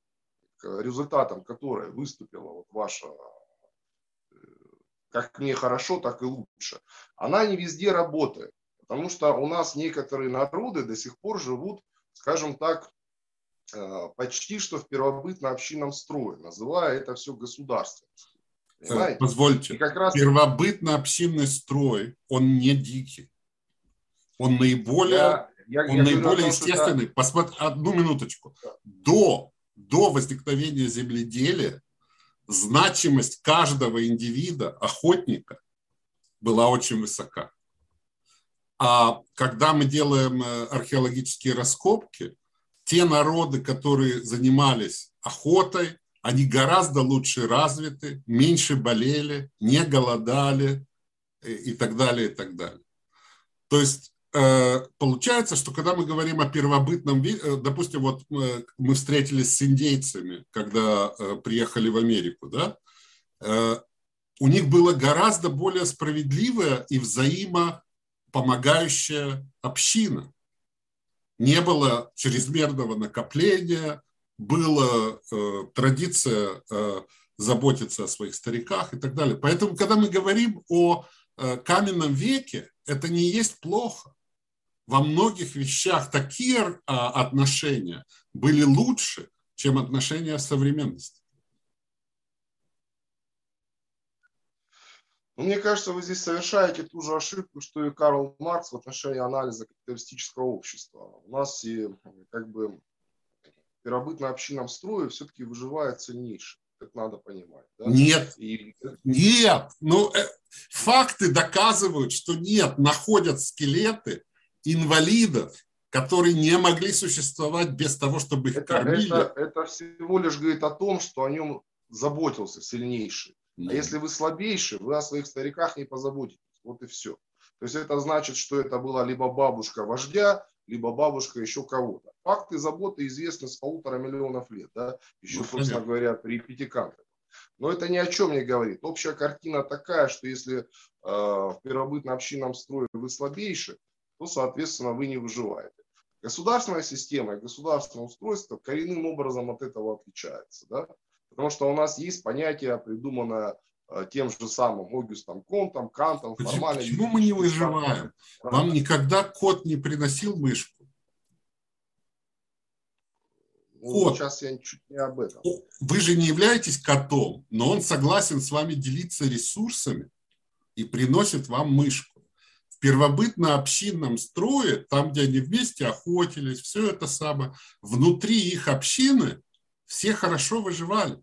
результатом которой выступила вот ваша э, как мне хорошо, так и лучше. Она не везде работает, потому что у нас некоторые народы до сих пор живут, скажем так, э, почти что в первобытно-общинном строе, называя это все государством. Понимаете? Позвольте, и как раз... первобытно-общинный строй, он не дикий. Он наиболее, я, я, он я наиболее естественный. Что... Посмотри, одну минуточку. До, до возникновения земледелия значимость каждого индивида, охотника, была очень высока. А когда мы делаем э, археологические раскопки, те народы, которые занимались охотой, они гораздо лучше развиты, меньше болели, не голодали э, и так далее, и так далее. То есть получается, что когда мы говорим о первобытном, э, допустим, вот мы встретились с индейцами, когда приехали в Америку, да, у них было гораздо более справедливая и взаимопомогающая община. Не было чрезмерного накопления, была э, традиция э, заботиться о своих стариках и так далее. Поэтому, когда мы говорим о э, каменном веке, это не есть плохо. Во многих вещах такие а, отношения были лучше, чем отношения современности. Ну, мне кажется, вы здесь совершаете ту же ошибку, что и Карл Маркс в отношении анализа капиталистического общества. У нас и как бы первобытно-общинном строе все-таки выживает сильнейший. Это надо понимать. Да? Нет, И... нет. Ну, э, факты доказывают, что нет. Находят скелеты инвалидов, которые не могли существовать без того, чтобы их это, кормили. Это, это всего лишь говорит о том, что о нем заботился сильнейший. Mm. А если вы слабейший, вы о своих стариках не позаботитесь. Вот и все. То есть это значит, что это была либо бабушка вождя, либо бабушка еще кого-то. Факты заботы известны с полутора миллионов лет, да, еще, ну, собственно говоря, при Пятикантове. Но это ни о чем не говорит. Общая картина такая, что если э, в первобытно-общинном строе вы слабейший, то, соответственно, вы не выживаете. Государственная система и государственное устройство коренным образом от этого отличается. Да? Потому что у нас есть понятие, придуманное Э, тем же самым Огюстом Контом, Кантом. Почему, почему мы не выживаем? Вам никогда кот не приносил мышку? Ну, кот. Сейчас я чуть не об этом. Вы же не являетесь котом, но он согласен с вами делиться ресурсами и приносит вам мышку. Первобытно-общинном строе, там, где они вместе охотились, все это самое, внутри их общины все хорошо выживали.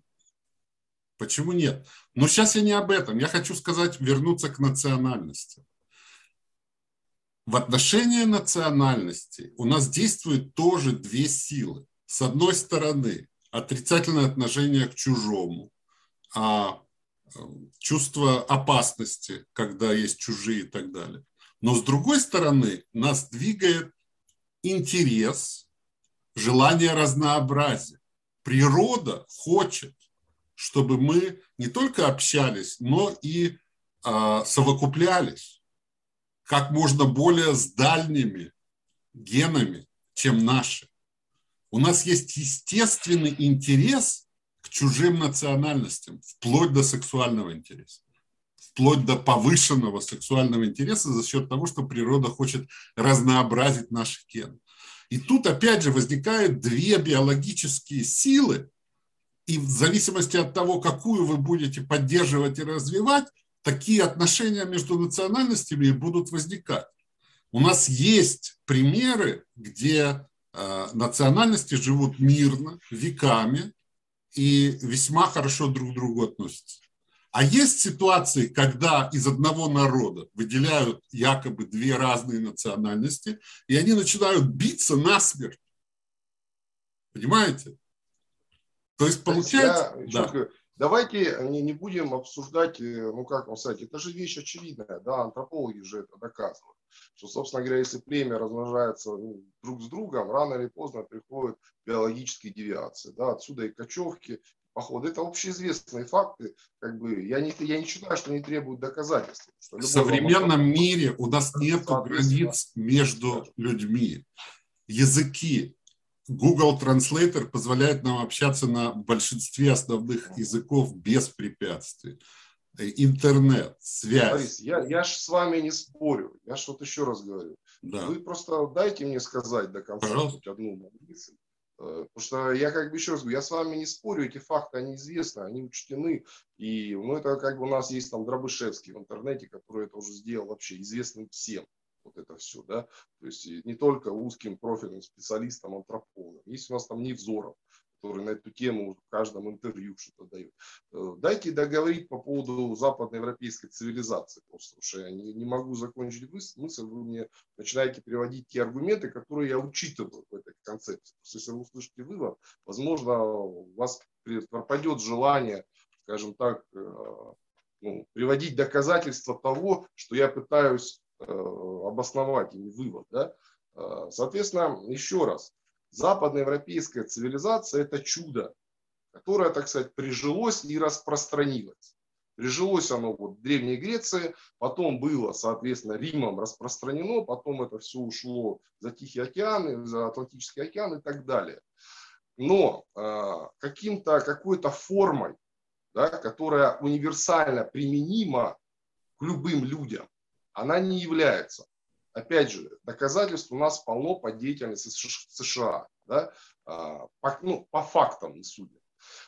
Почему нет? Но сейчас я не об этом. Я хочу сказать, вернуться к национальности. В отношении национальности у нас действуют тоже две силы. С одной стороны, отрицательное отношение к чужому, а э, чувство опасности, когда есть чужие и так далее. Но с другой стороны, нас двигает интерес, желание разнообразия. Природа хочет, чтобы мы не только общались, но и э, совокуплялись как можно более с дальними генами, чем наши. У нас есть естественный интерес к чужим национальностям, вплоть до сексуального интереса, вплоть до повышенного сексуального интереса за счет того, что природа хочет разнообразить наши гены. И тут опять же возникают две биологические силы, и в зависимости от того, какую вы будете поддерживать и развивать, такие отношения между национальностями будут возникать. У нас есть примеры, где э, национальности живут мирно, веками и весьма хорошо друг к другу относятся. А есть ситуации, когда из одного народа выделяют якобы две разные национальности, и они начинают биться насмерть. Понимаете? То есть получается... Я, да. Давайте не, не будем обсуждать, э, ну как вам сказать, это же вещь очевидная, да, антропологи же это доказывают, что, собственно говоря, если племя размножается ну, друг с другом, рано или поздно приходят биологические девиации, да, отсюда и кочевки, походы. Это общеизвестные факты. Как бы, я, не, я не считаю, что они требуют доказательств. В современном мире у нас нет границ между людьми. Языки. Google Translator позволяет нам общаться на большинстве основных языков без препятствий. Интернет, связь. Борис, я, я же с вами не спорю. Я что вот еще раз говорю. Да. Вы просто дайте мне сказать до конца хоть одну мысль. Э, потому что я как бы еще раз говорю, я с вами не спорю, эти факты, они известны, они учтены. И ну, это как бы у нас есть там Дробышевский в интернете, который это уже сделал вообще известным всем. Вот это все, да. То есть не только узким профильным специалистам, антропологам. Есть у нас там Невзоров, который на эту тему в каждом интервью что-то дает. Э, дайте договорить по поводу западноевропейской цивилизации, просто, потому что я не, не могу закончить мысль, вы мне начинаете приводить те аргументы, которые я учитываю в этой концепции. Что если вы услышите вывод, возможно, у вас пропадет желание, скажем так, э, ну, приводить доказательства того, что я пытаюсь э, обосновать или вывод. Да? Соответственно, еще раз, западноевропейская цивилизация – это чудо, которое, так сказать, прижилось и распространилось. Прижилось оно вот в Древней Греции, потом было, соответственно, Римом распространено, потом это все ушло за Тихий океан, за Атлантический океан и так далее. Но э, каким-то, какой-то формой, да, которая универсально применима к любым людям, она не является опять же, доказательств у нас полно по деятельности США, да, а, по, ну, по фактам не судят.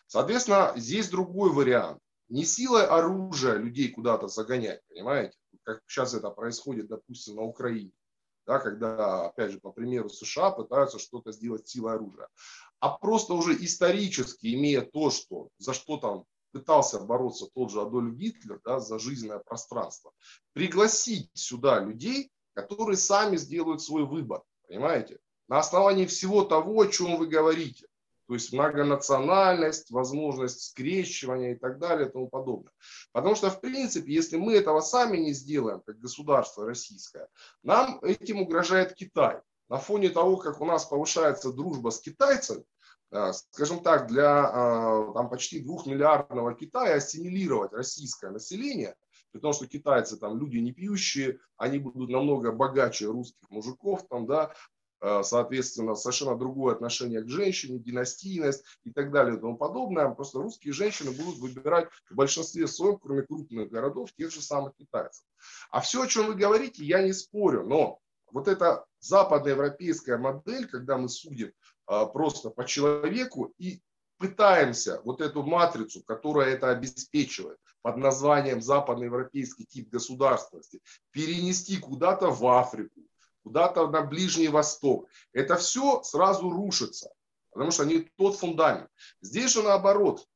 Соответственно, здесь другой вариант. Не силой оружия людей куда-то загонять, понимаете, как сейчас это происходит, допустим, на Украине, да, когда, опять же, по примеру США пытаются что-то сделать силой оружия, а просто уже исторически, имея то, что за что там пытался бороться тот же Адольф Гитлер, да, за жизненное пространство, пригласить сюда людей, которые сами сделают свой выбор, понимаете? На основании всего того, о чем вы говорите. То есть многонациональность, возможность скрещивания и так далее и тому подобное. Потому что, в принципе, если мы этого сами не сделаем, как государство российское, нам этим угрожает Китай. На фоне того, как у нас повышается дружба с китайцами, э, скажем так, для э, там, почти двухмиллиардного Китая ассимилировать российское население – при том, что китайцы там люди не пьющие, они будут намного богаче русских мужиков, там, да, э, соответственно, совершенно другое отношение к женщине, династийность и так далее и тому подобное. Просто русские женщины будут выбирать в большинстве своем, кроме крупных городов, тех же самых китайцев. А все, о чем вы говорите, я не спорю, но вот эта западноевропейская модель, когда мы судим а, просто по человеку и пытаемся вот эту матрицу, которая это обеспечивает, под названием западноевропейский тип государственности, перенести куда-то в Африку, куда-то на Ближний Восток, это все сразу рушится, потому что они тот фундамент. Здесь же наоборот,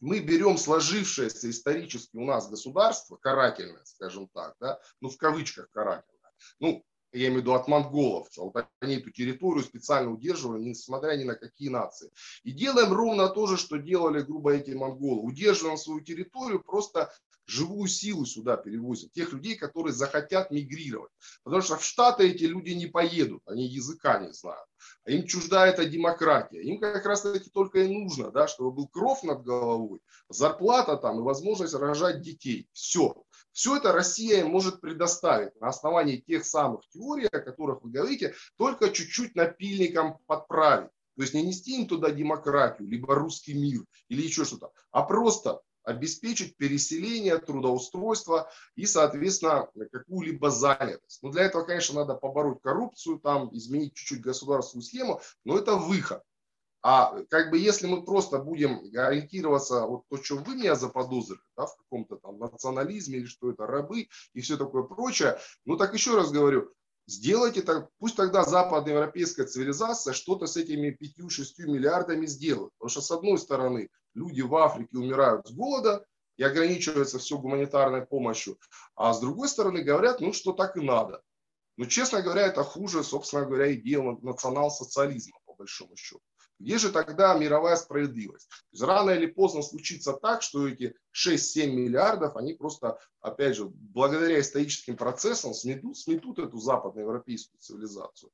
мы берем сложившееся исторически у нас государство, карательное, скажем так, да, ну в кавычках карательное, ну я имею в виду от монголов. Вот они эту территорию специально удерживали, несмотря ни на какие нации. И делаем ровно то же, что делали, грубо эти монголы. Удерживаем свою территорию, просто живую силу сюда перевозят. Тех людей, которые захотят мигрировать. Потому что в Штаты эти люди не поедут, они языка не знают. Им чужда эта демократия. Им как раз таки только и нужно, да, чтобы был кров над головой, зарплата там и возможность рожать детей. Все. Все это Россия может предоставить на основании тех самых теорий, о которых вы говорите, только чуть-чуть напильником подправить. То есть не нести им туда демократию, либо русский мир, или еще что-то, а просто обеспечить переселение, трудоустройство и, соответственно, какую-либо занятость. Но для этого, конечно, надо побороть коррупцию, там, изменить чуть-чуть государственную схему, но это выход. А как бы если мы просто будем ориентироваться, вот то, что вы меня заподозрили, да, в каком-то там национализме или что это, рабы и все такое прочее, ну так еще раз говорю, сделайте так, пусть тогда западноевропейская цивилизация что-то с этими 5-6 миллиардами сделает. Потому что с одной стороны люди в Африке умирают с голода и ограничиваются все гуманитарной помощью, а с другой стороны говорят, ну что так и надо. Но, честно говоря, это хуже, собственно говоря, идея национал-социализма, по большому счету. Где же тогда мировая справедливость? То есть рано или поздно случится так, что эти 6-7 миллиардов, они просто, опять же, благодаря историческим процессам сметут, сметут эту западноевропейскую цивилизацию.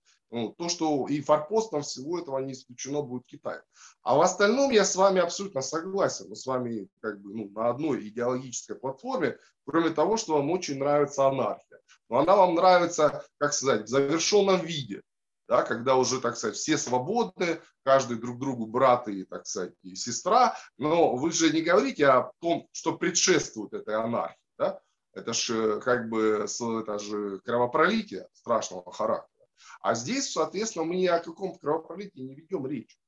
То, что и форпостом всего этого не исключено будет Китай. А в остальном я с вами абсолютно согласен. Мы с вами как бы ну, на одной идеологической платформе, кроме того, что вам очень нравится анархия. Но она вам нравится, как сказать, в завершенном виде да, когда уже, так сказать, все свободны, каждый друг другу брат и, так сказать, и сестра, но вы же не говорите о том, что предшествует этой анархии, да? Это же как бы это же кровопролитие страшного характера. А здесь, соответственно, мы ни о каком кровопролитии не ведем речь.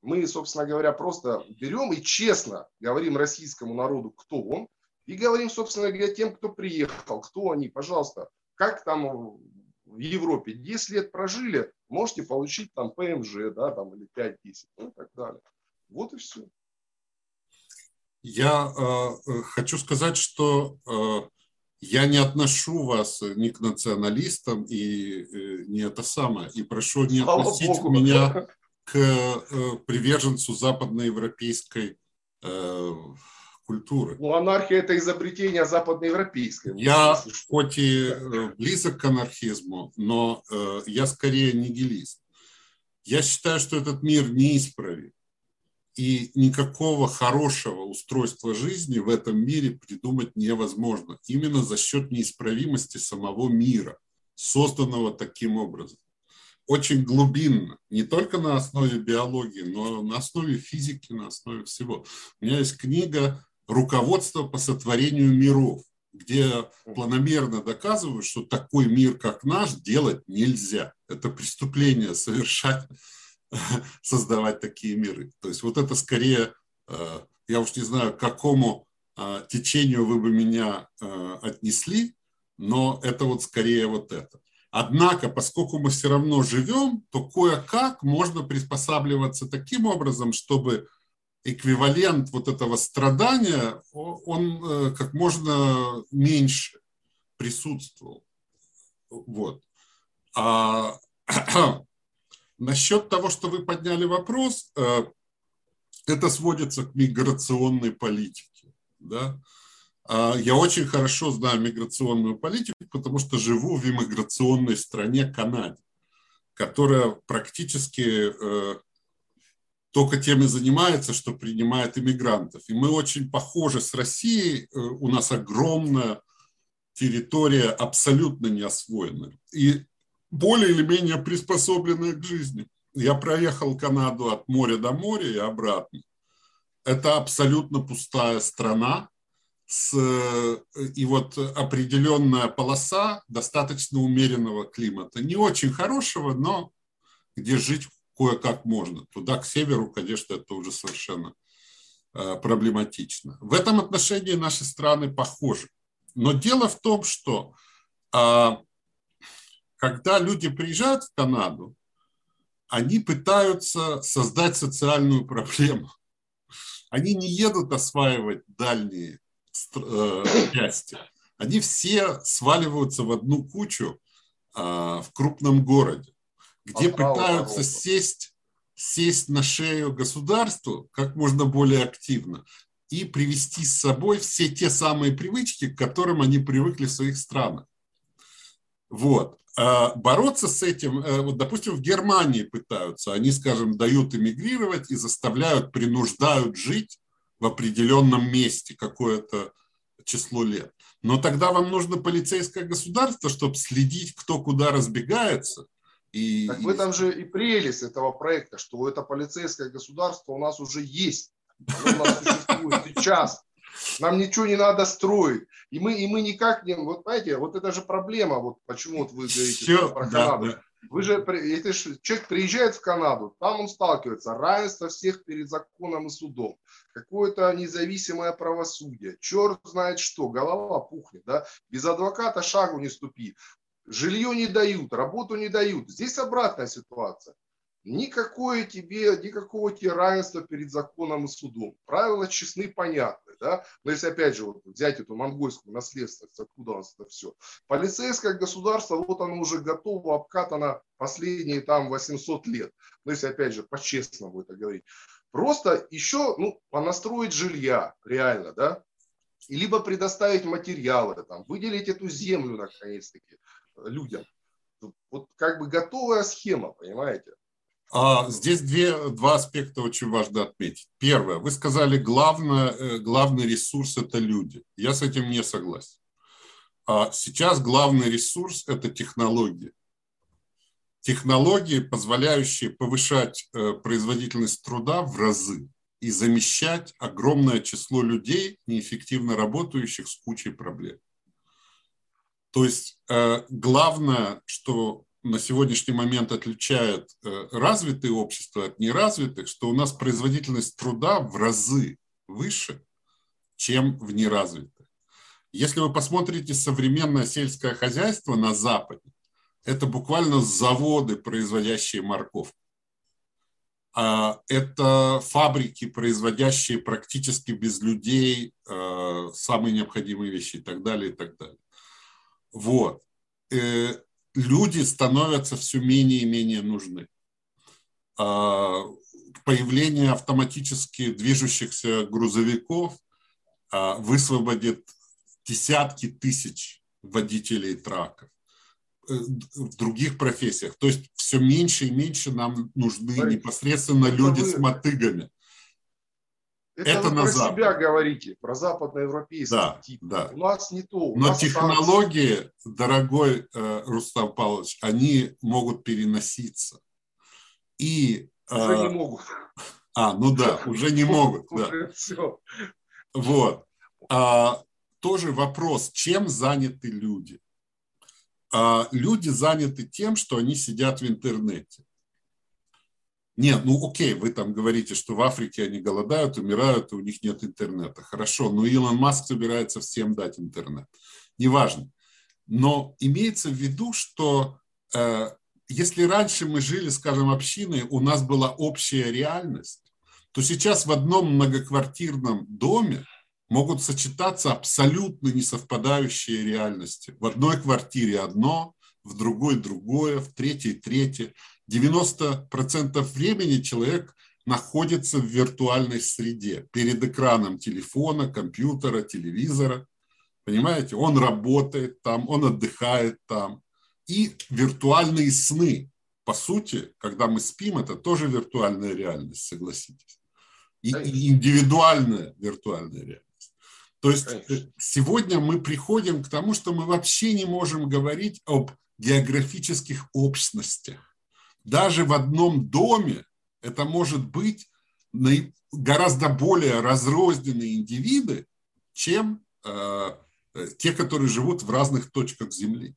Мы, собственно говоря, просто берем и честно говорим российскому народу, кто он, и говорим, собственно говоря, тем, кто приехал, кто они, пожалуйста, как там в Европе 10 лет прожили, можете получить там ПМЖ, да, там, или 5-10, ну и так далее. Вот и все. Я э, хочу сказать, что э, я не отношу вас ни к националистам и э, не это самое. И прошу не Слава относить Богу. меня к э, приверженцу западноевропейской э, культуры. Ну, анархия – это изобретение западноевропейское. Я хоть и э, близок к анархизму, но э, я скорее нигилист. Я считаю, что этот мир неисправим. И никакого хорошего устройства жизни в этом мире придумать невозможно. Именно за счет неисправимости самого мира, созданного таким образом. Очень глубинно, не только на основе биологии, но на основе физики, на основе всего. У меня есть книга руководство по сотворению миров, где планомерно доказывают, что такой мир, как наш, делать нельзя. Это преступление совершать, [laughs] создавать такие миры. То есть вот это скорее, э, я уж не знаю, к какому э, течению вы бы меня э, отнесли, но это вот скорее вот это. Однако, поскольку мы все равно живем, то кое-как можно приспосабливаться таким образом, чтобы эквивалент вот этого страдания, он как можно меньше присутствовал. Вот. А [clears throat] насчет того, что вы подняли вопрос, э, это сводится к миграционной политике. Да? А я очень хорошо знаю миграционную политику, потому что живу в иммиграционной стране Канаде, которая практически э, только тем и занимается, что принимает иммигрантов. И мы очень похожи с Россией, э, у нас огромная территория абсолютно не освоенная и более или менее приспособленная к жизни. Я проехал Канаду от моря до моря и обратно. Это абсолютно пустая страна, с, э, и вот определенная полоса достаточно умеренного климата. Не очень хорошего, но где жить кое-как можно. Туда, к северу, конечно, это уже совершенно э, проблематично. В этом отношении наши страны похожи. Но дело в том, что а, когда люди приезжают в Канаду, они пытаются создать социальную проблему. Они не едут осваивать дальние э, части. Они все сваливаются в одну кучу а, в крупном городе, где пытаются сесть, сесть на шею государству как можно более активно и привести с собой все те самые привычки, к которым они привыкли в своих странах. Вот. А бороться с этим, э, вот, допустим, в Германии пытаются, они, скажем, дают эмигрировать и заставляют, принуждают жить в определенном месте какое-то число лет. Но тогда вам нужно полицейское государство, чтобы следить, кто куда разбегается. И, так в этом же и прелесть этого проекта, что это полицейское государство у нас уже есть. Оно у нас существует сейчас. Нам ничего не надо строить. И мы, и мы никак не... Вот понимаете, вот это же проблема. Вот почему вот вы говорите Все, про Канаду. Да, Вы же, если человек приезжает в Канаду, там он сталкивается. Равенство всех перед законом и судом. Какое-то независимое правосудие. Черт знает что. Голова пухнет. Да? Без адвоката шагу не ступи. Жилье не дают, работу не дают. Здесь обратная ситуация. Никакое тебе, никакого тебе равенства перед законом и судом. Правила честны, понятны. Да? Но если опять же вот, взять эту монгольскую наследственность, откуда у нас это все. Полицейское государство, вот оно уже готово, обкатано последние там 800 лет. Но если опять же по-честному это говорить. Просто еще ну, понастроить жилья реально, да, и либо предоставить материалы, там, выделить эту землю наконец-таки людям. Вот как бы готовая схема, понимаете? А здесь две, два аспекта очень важно отметить. Первое, вы сказали, главное, э, главный ресурс – это люди. Я с этим не согласен. А сейчас главный ресурс – это технологии. Технологии, позволяющие повышать э, производительность труда в разы и замещать огромное число людей, неэффективно работающих с кучей проблем. То есть э, главное, что на сегодняшний момент отличает э, развитые общества от неразвитых, что у нас производительность труда в разы выше, чем в неразвитых. Если вы посмотрите современное сельское хозяйство на Западе, это буквально заводы, производящие морковку. А это фабрики, производящие практически без людей э, самые необходимые вещи и так далее, и так далее. Вот. Люди становятся все менее и менее нужны. А, появление автоматически движущихся грузовиков а, высвободит десятки тысяч водителей траков э, в других профессиях. То есть все меньше и меньше нам нужны непосредственно люди с мотыгами. Это, это вы на про Запад. себя говорите, про западноевропейский да, тип. Да. У нас не то. У Но технологии, там... дорогой э, Рустам Павлович, они могут переноситься. И, э, уже не могут. А, ну да, уже не могут. Да. Все. Вот. А, тоже вопрос, чем заняты люди? А, люди заняты тем, что они сидят в интернете. Нет, ну окей, вы там говорите, что в Африке они голодают, умирают, и у них нет интернета. Хорошо, но Илон Маск собирается всем дать интернет. Неважно. Но имеется в виду, что э, если раньше мы жили, скажем, общиной, у нас была общая реальность, то сейчас в одном многоквартирном доме могут сочетаться абсолютно несовпадающие реальности. В одной квартире одно, в другой другое, в третьей третье. 90% времени человек находится в виртуальной среде, перед экраном телефона, компьютера, телевизора. Понимаете, он работает там, он отдыхает там. И виртуальные сны. По сути, когда мы спим, это тоже виртуальная реальность, согласитесь. И, и индивидуальная виртуальная реальность. То есть Конечно. сегодня мы приходим к тому, что мы вообще не можем говорить об географических общностях даже в одном доме это может быть гораздо более разрозненные индивиды, чем э, те, которые живут в разных точках Земли.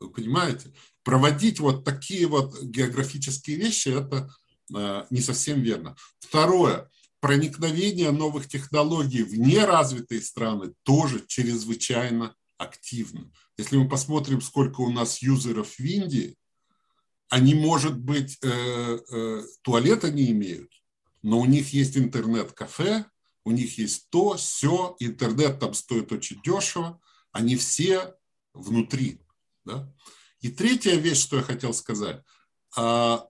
Вы понимаете? Проводить вот такие вот географические вещи – это э, не совсем верно. Второе. Проникновение новых технологий в неразвитые страны тоже чрезвычайно активно. Если мы посмотрим, сколько у нас юзеров в Индии, они, может быть, э, э, туалета не имеют, но у них есть интернет-кафе, у них есть то, все, интернет там стоит очень дешево, они все внутри. Да? И третья вещь, что я хотел сказать. А,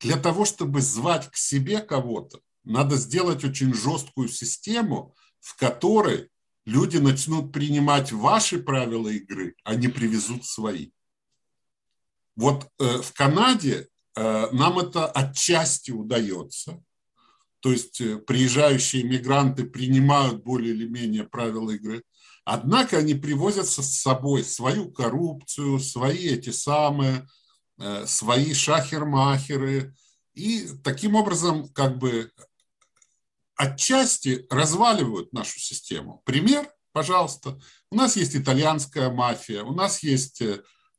для того, чтобы звать к себе кого-то, надо сделать очень жесткую систему, в которой люди начнут принимать ваши правила игры, а не привезут свои. Вот э, в Канаде э, нам это отчасти удается. То есть э, приезжающие мигранты принимают более или менее правила игры. Однако они привозят с собой свою коррупцию, свои эти самые, свои шахермахеры. И таким образом как бы отчасти разваливают нашу систему. Пример, пожалуйста. У нас есть итальянская мафия, у нас есть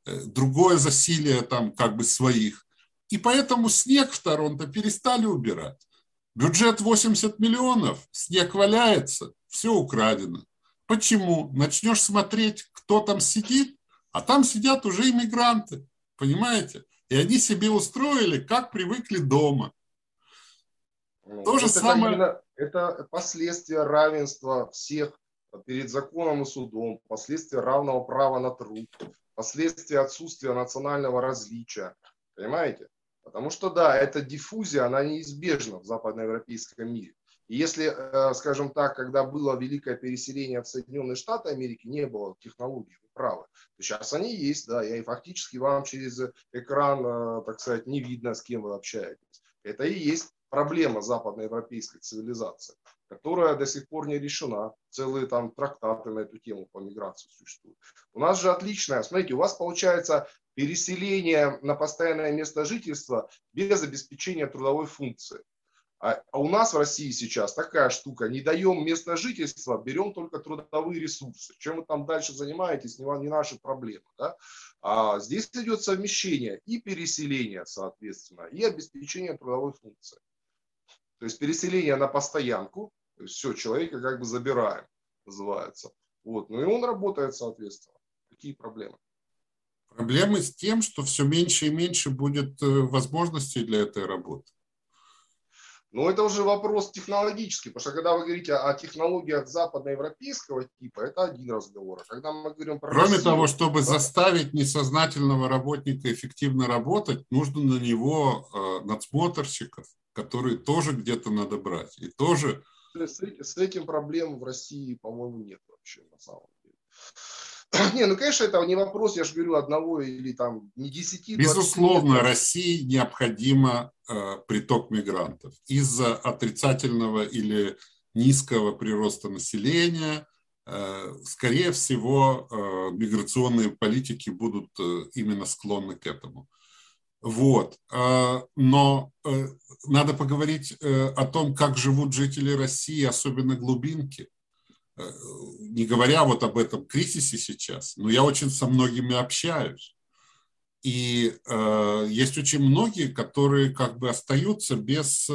другое засилие там как бы своих. И поэтому снег в Торонто перестали убирать. Бюджет 80 миллионов, снег валяется, все украдено. Почему? Начнешь смотреть, кто там сидит, а там сидят уже иммигранты, понимаете? И они себе устроили, как привыкли дома. Ну, То же самое... Именно, это последствия равенства всех перед законом и судом, последствия равного права на труд, последствия отсутствия национального различия. Понимаете? Потому что, да, эта диффузия, она неизбежна в западноевропейском мире. И если, э, скажем так, когда было великое переселение в Соединенные Штаты Америки, не было технологий, вы. То сейчас они есть, да, и фактически вам через экран, э, так сказать, не видно, с кем вы общаетесь. Это и есть проблема западноевропейской цивилизации, которая до сих пор не решена. Целые там трактаты на эту тему по миграции существуют. У нас же отличная, смотрите, у вас получается переселение на постоянное место жительства без обеспечения трудовой функции. А, а у нас в России сейчас такая штука, не даем место жительства, берем только трудовые ресурсы. Чем вы там дальше занимаетесь, не, не наши проблемы. Да? А здесь идет совмещение и переселение, соответственно, и обеспечение трудовой функции. То есть переселение на постоянку, все, человека как бы забираем, называется. Вот. Ну и он работает, соответственно. Какие проблемы? Проблемы с тем, что все меньше и меньше будет э, возможностей для этой работы. Но это уже вопрос технологический, потому что когда вы говорите о технологиях западноевропейского типа, это один разговор. А когда мы говорим про Кроме Россию, того, чтобы да? заставить несознательного работника эффективно работать, нужно на него э, надсмотрщиков, которые тоже где-то надо брать. И тоже... С, с этим проблем в России, по-моему, нет вообще на самом деле. [clears throat] Не, ну, конечно, это не вопрос, я же говорю, одного или там не десяти. Безусловно, России необходимо э, приток мигрантов из-за отрицательного или низкого прироста населения. Э, скорее всего, э, миграционные политики будут э, именно склонны к этому. Вот. А, но э, надо поговорить э, о том, как живут жители России, особенно глубинки. Э, не говоря вот об этом кризисе сейчас, но я очень со многими общаюсь. И есть очень многие, которые как бы остаются без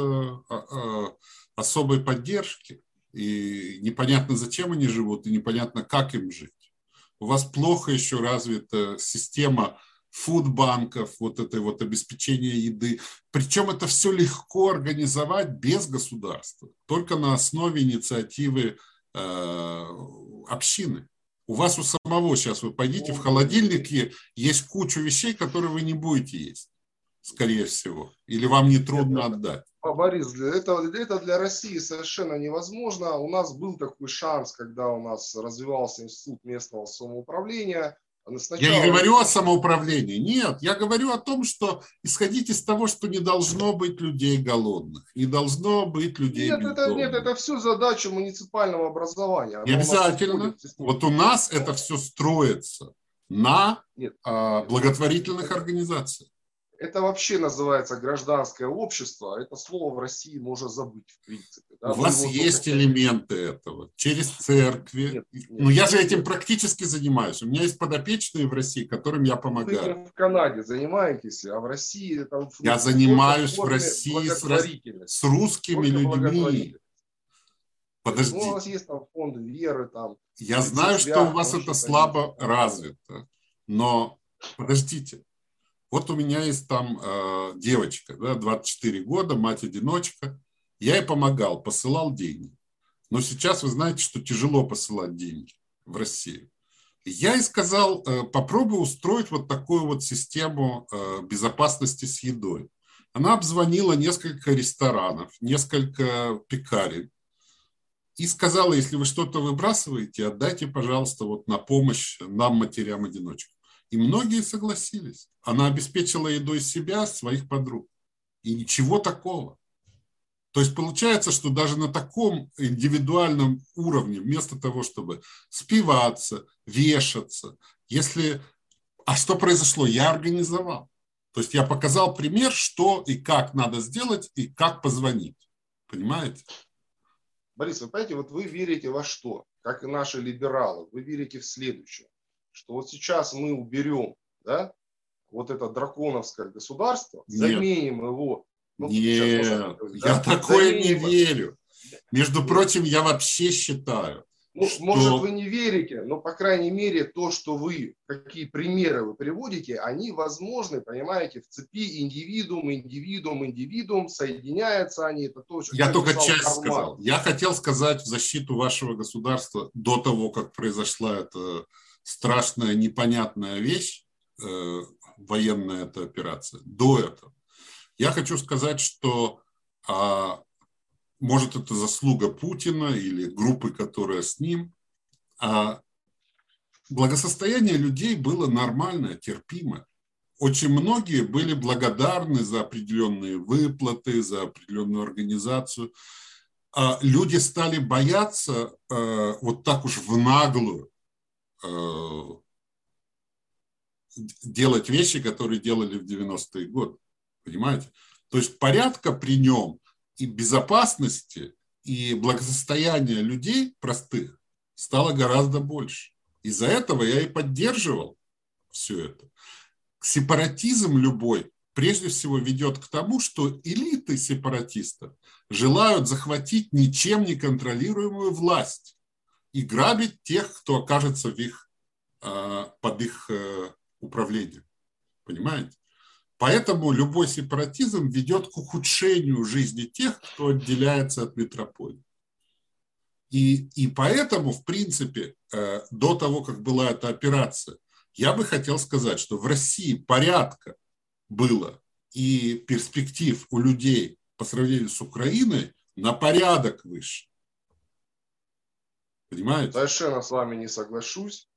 особой поддержки. И непонятно, зачем они живут, и непонятно, как им жить. У вас плохо еще развита система фудбанков, вот это вот обеспечение еды. Причем это все легко организовать без государства, только на основе инициативы э, общины. У вас у самого сейчас вы пойдите в холодильнике, есть куча вещей, которые вы не будете есть, скорее всего, или вам не трудно отдать. Борис, это, это для России совершенно невозможно. У нас был такой шанс, когда у нас развивался институт местного самоуправления – Сначала... Я не говорю о самоуправлении. Нет, я говорю о том, что исходить из того, что не должно быть людей голодных, не должно быть людей Нет, это, нет это все задача муниципального образования. Не обязательно. Вот у нас это все строится на нет, а, благотворительных организациях это вообще называется гражданское общество. Это слово в России можно забыть, в принципе. Да? У вас есть только... элементы этого. Через церкви. Нет, нет, ну, я же этим практически занимаюсь. У меня есть подопечные в России, которым я помогаю. Вы в Канаде занимаетесь, а в России... Это я занимаюсь в России с, с русскими людьми. Подожди. Ну, у вас есть там фонд веры, там. Я знаю, что у вас это слабо развито, но подождите, вот у меня есть там э, девочка, да, 24 года, мать-одиночка. Я ей помогал, посылал деньги. Но сейчас вы знаете, что тяжело посылать деньги в Россию. Я и сказал, э, попробуй устроить вот такую вот систему э, безопасности с едой. Она обзвонила несколько ресторанов, несколько пекарен и сказала, если вы что-то выбрасываете, отдайте, пожалуйста, вот на помощь нам, матерям-одиночкам. И многие согласились. Она обеспечила едой себя, своих подруг. И ничего такого. То есть получается, что даже на таком индивидуальном уровне, вместо того, чтобы спиваться, вешаться, если... А что произошло? Я организовал. То есть я показал пример, что и как надо сделать, и как позвонить. Понимаете? Борис, вы понимаете, вот вы верите во что? Как и наши либералы, вы верите в следующее, что вот сейчас мы уберем, да, вот это драконовское государство, Нет. заменим его ну, Нет, можно, я да? такое не верю. Между прочим, я вообще считаю, ну, что... Может, вы не верите, но, по крайней мере, то, что вы, какие примеры вы приводите, они возможны, понимаете, в цепи индивидуум, индивидуум, индивидуум, соединяются они. Это то, что Я только часть Карман. сказал. Я хотел сказать в защиту вашего государства до того, как произошла эта страшная, непонятная вещь, э, военная эта операция, до этого. Я хочу сказать, что а, может это заслуга Путина или группы, которая с ним, а благосостояние людей было нормальное, терпимое. Очень многие были благодарны за определенные выплаты, за определенную организацию. А люди стали бояться э, вот так уж в наглую делать вещи, которые делали в 90-е годы. Понимаете? То есть порядка при нем и безопасности, и благосостояния людей простых стало гораздо больше. Из-за этого я и поддерживал все это. Сепаратизм любой прежде всего ведет к тому, что элиты сепаратистов желают захватить ничем не контролируемую власть и грабить тех, кто окажется в их, а, под их э, управлением. Понимаете? Поэтому любой сепаратизм ведет к ухудшению жизни тех, кто отделяется от метрополии. И, и поэтому, в принципе, э, до того, как была эта операция, я бы хотел сказать, что в России порядка было и перспектив у людей по сравнению с Украиной на порядок выше. Понимаете? Совершенно с вами не соглашусь.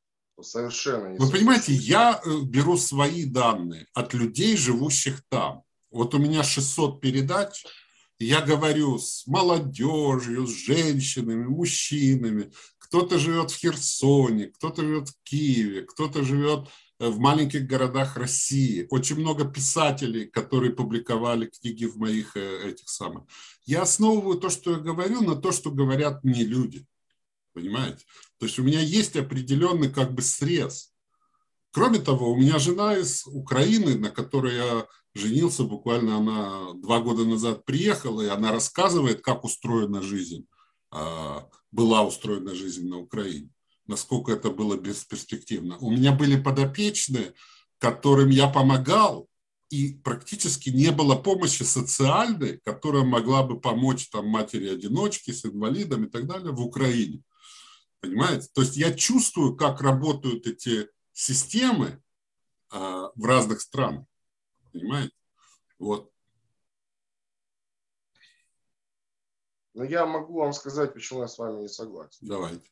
Совершенно не Вы понимаете, я э, беру свои данные от людей, живущих там. Вот у меня 600 передач, я говорю с молодежью, с женщинами, мужчинами. Кто-то живет в Херсоне, кто-то живет в Киеве, кто-то живет э, в маленьких городах России. Очень много писателей, которые публиковали книги в моих э, этих самых. Я основываю то, что я говорю, на то, что говорят мне люди. Понимаете? То есть у меня есть определенный как бы срез. Кроме того, у меня жена из Украины, на которой я женился, буквально она два года назад приехала, и она рассказывает, как устроена жизнь, а, была устроена жизнь на Украине, насколько это было бесперспективно. У меня были подопечные, которым я помогал, и практически не было помощи социальной, которая могла бы помочь там матери-одиночке с инвалидом и так далее в Украине. Понимаете? То есть я чувствую, как работают эти системы а, в разных странах. Понимаете? Вот. Но я могу вам сказать, почему я с вами не согласен. Давайте.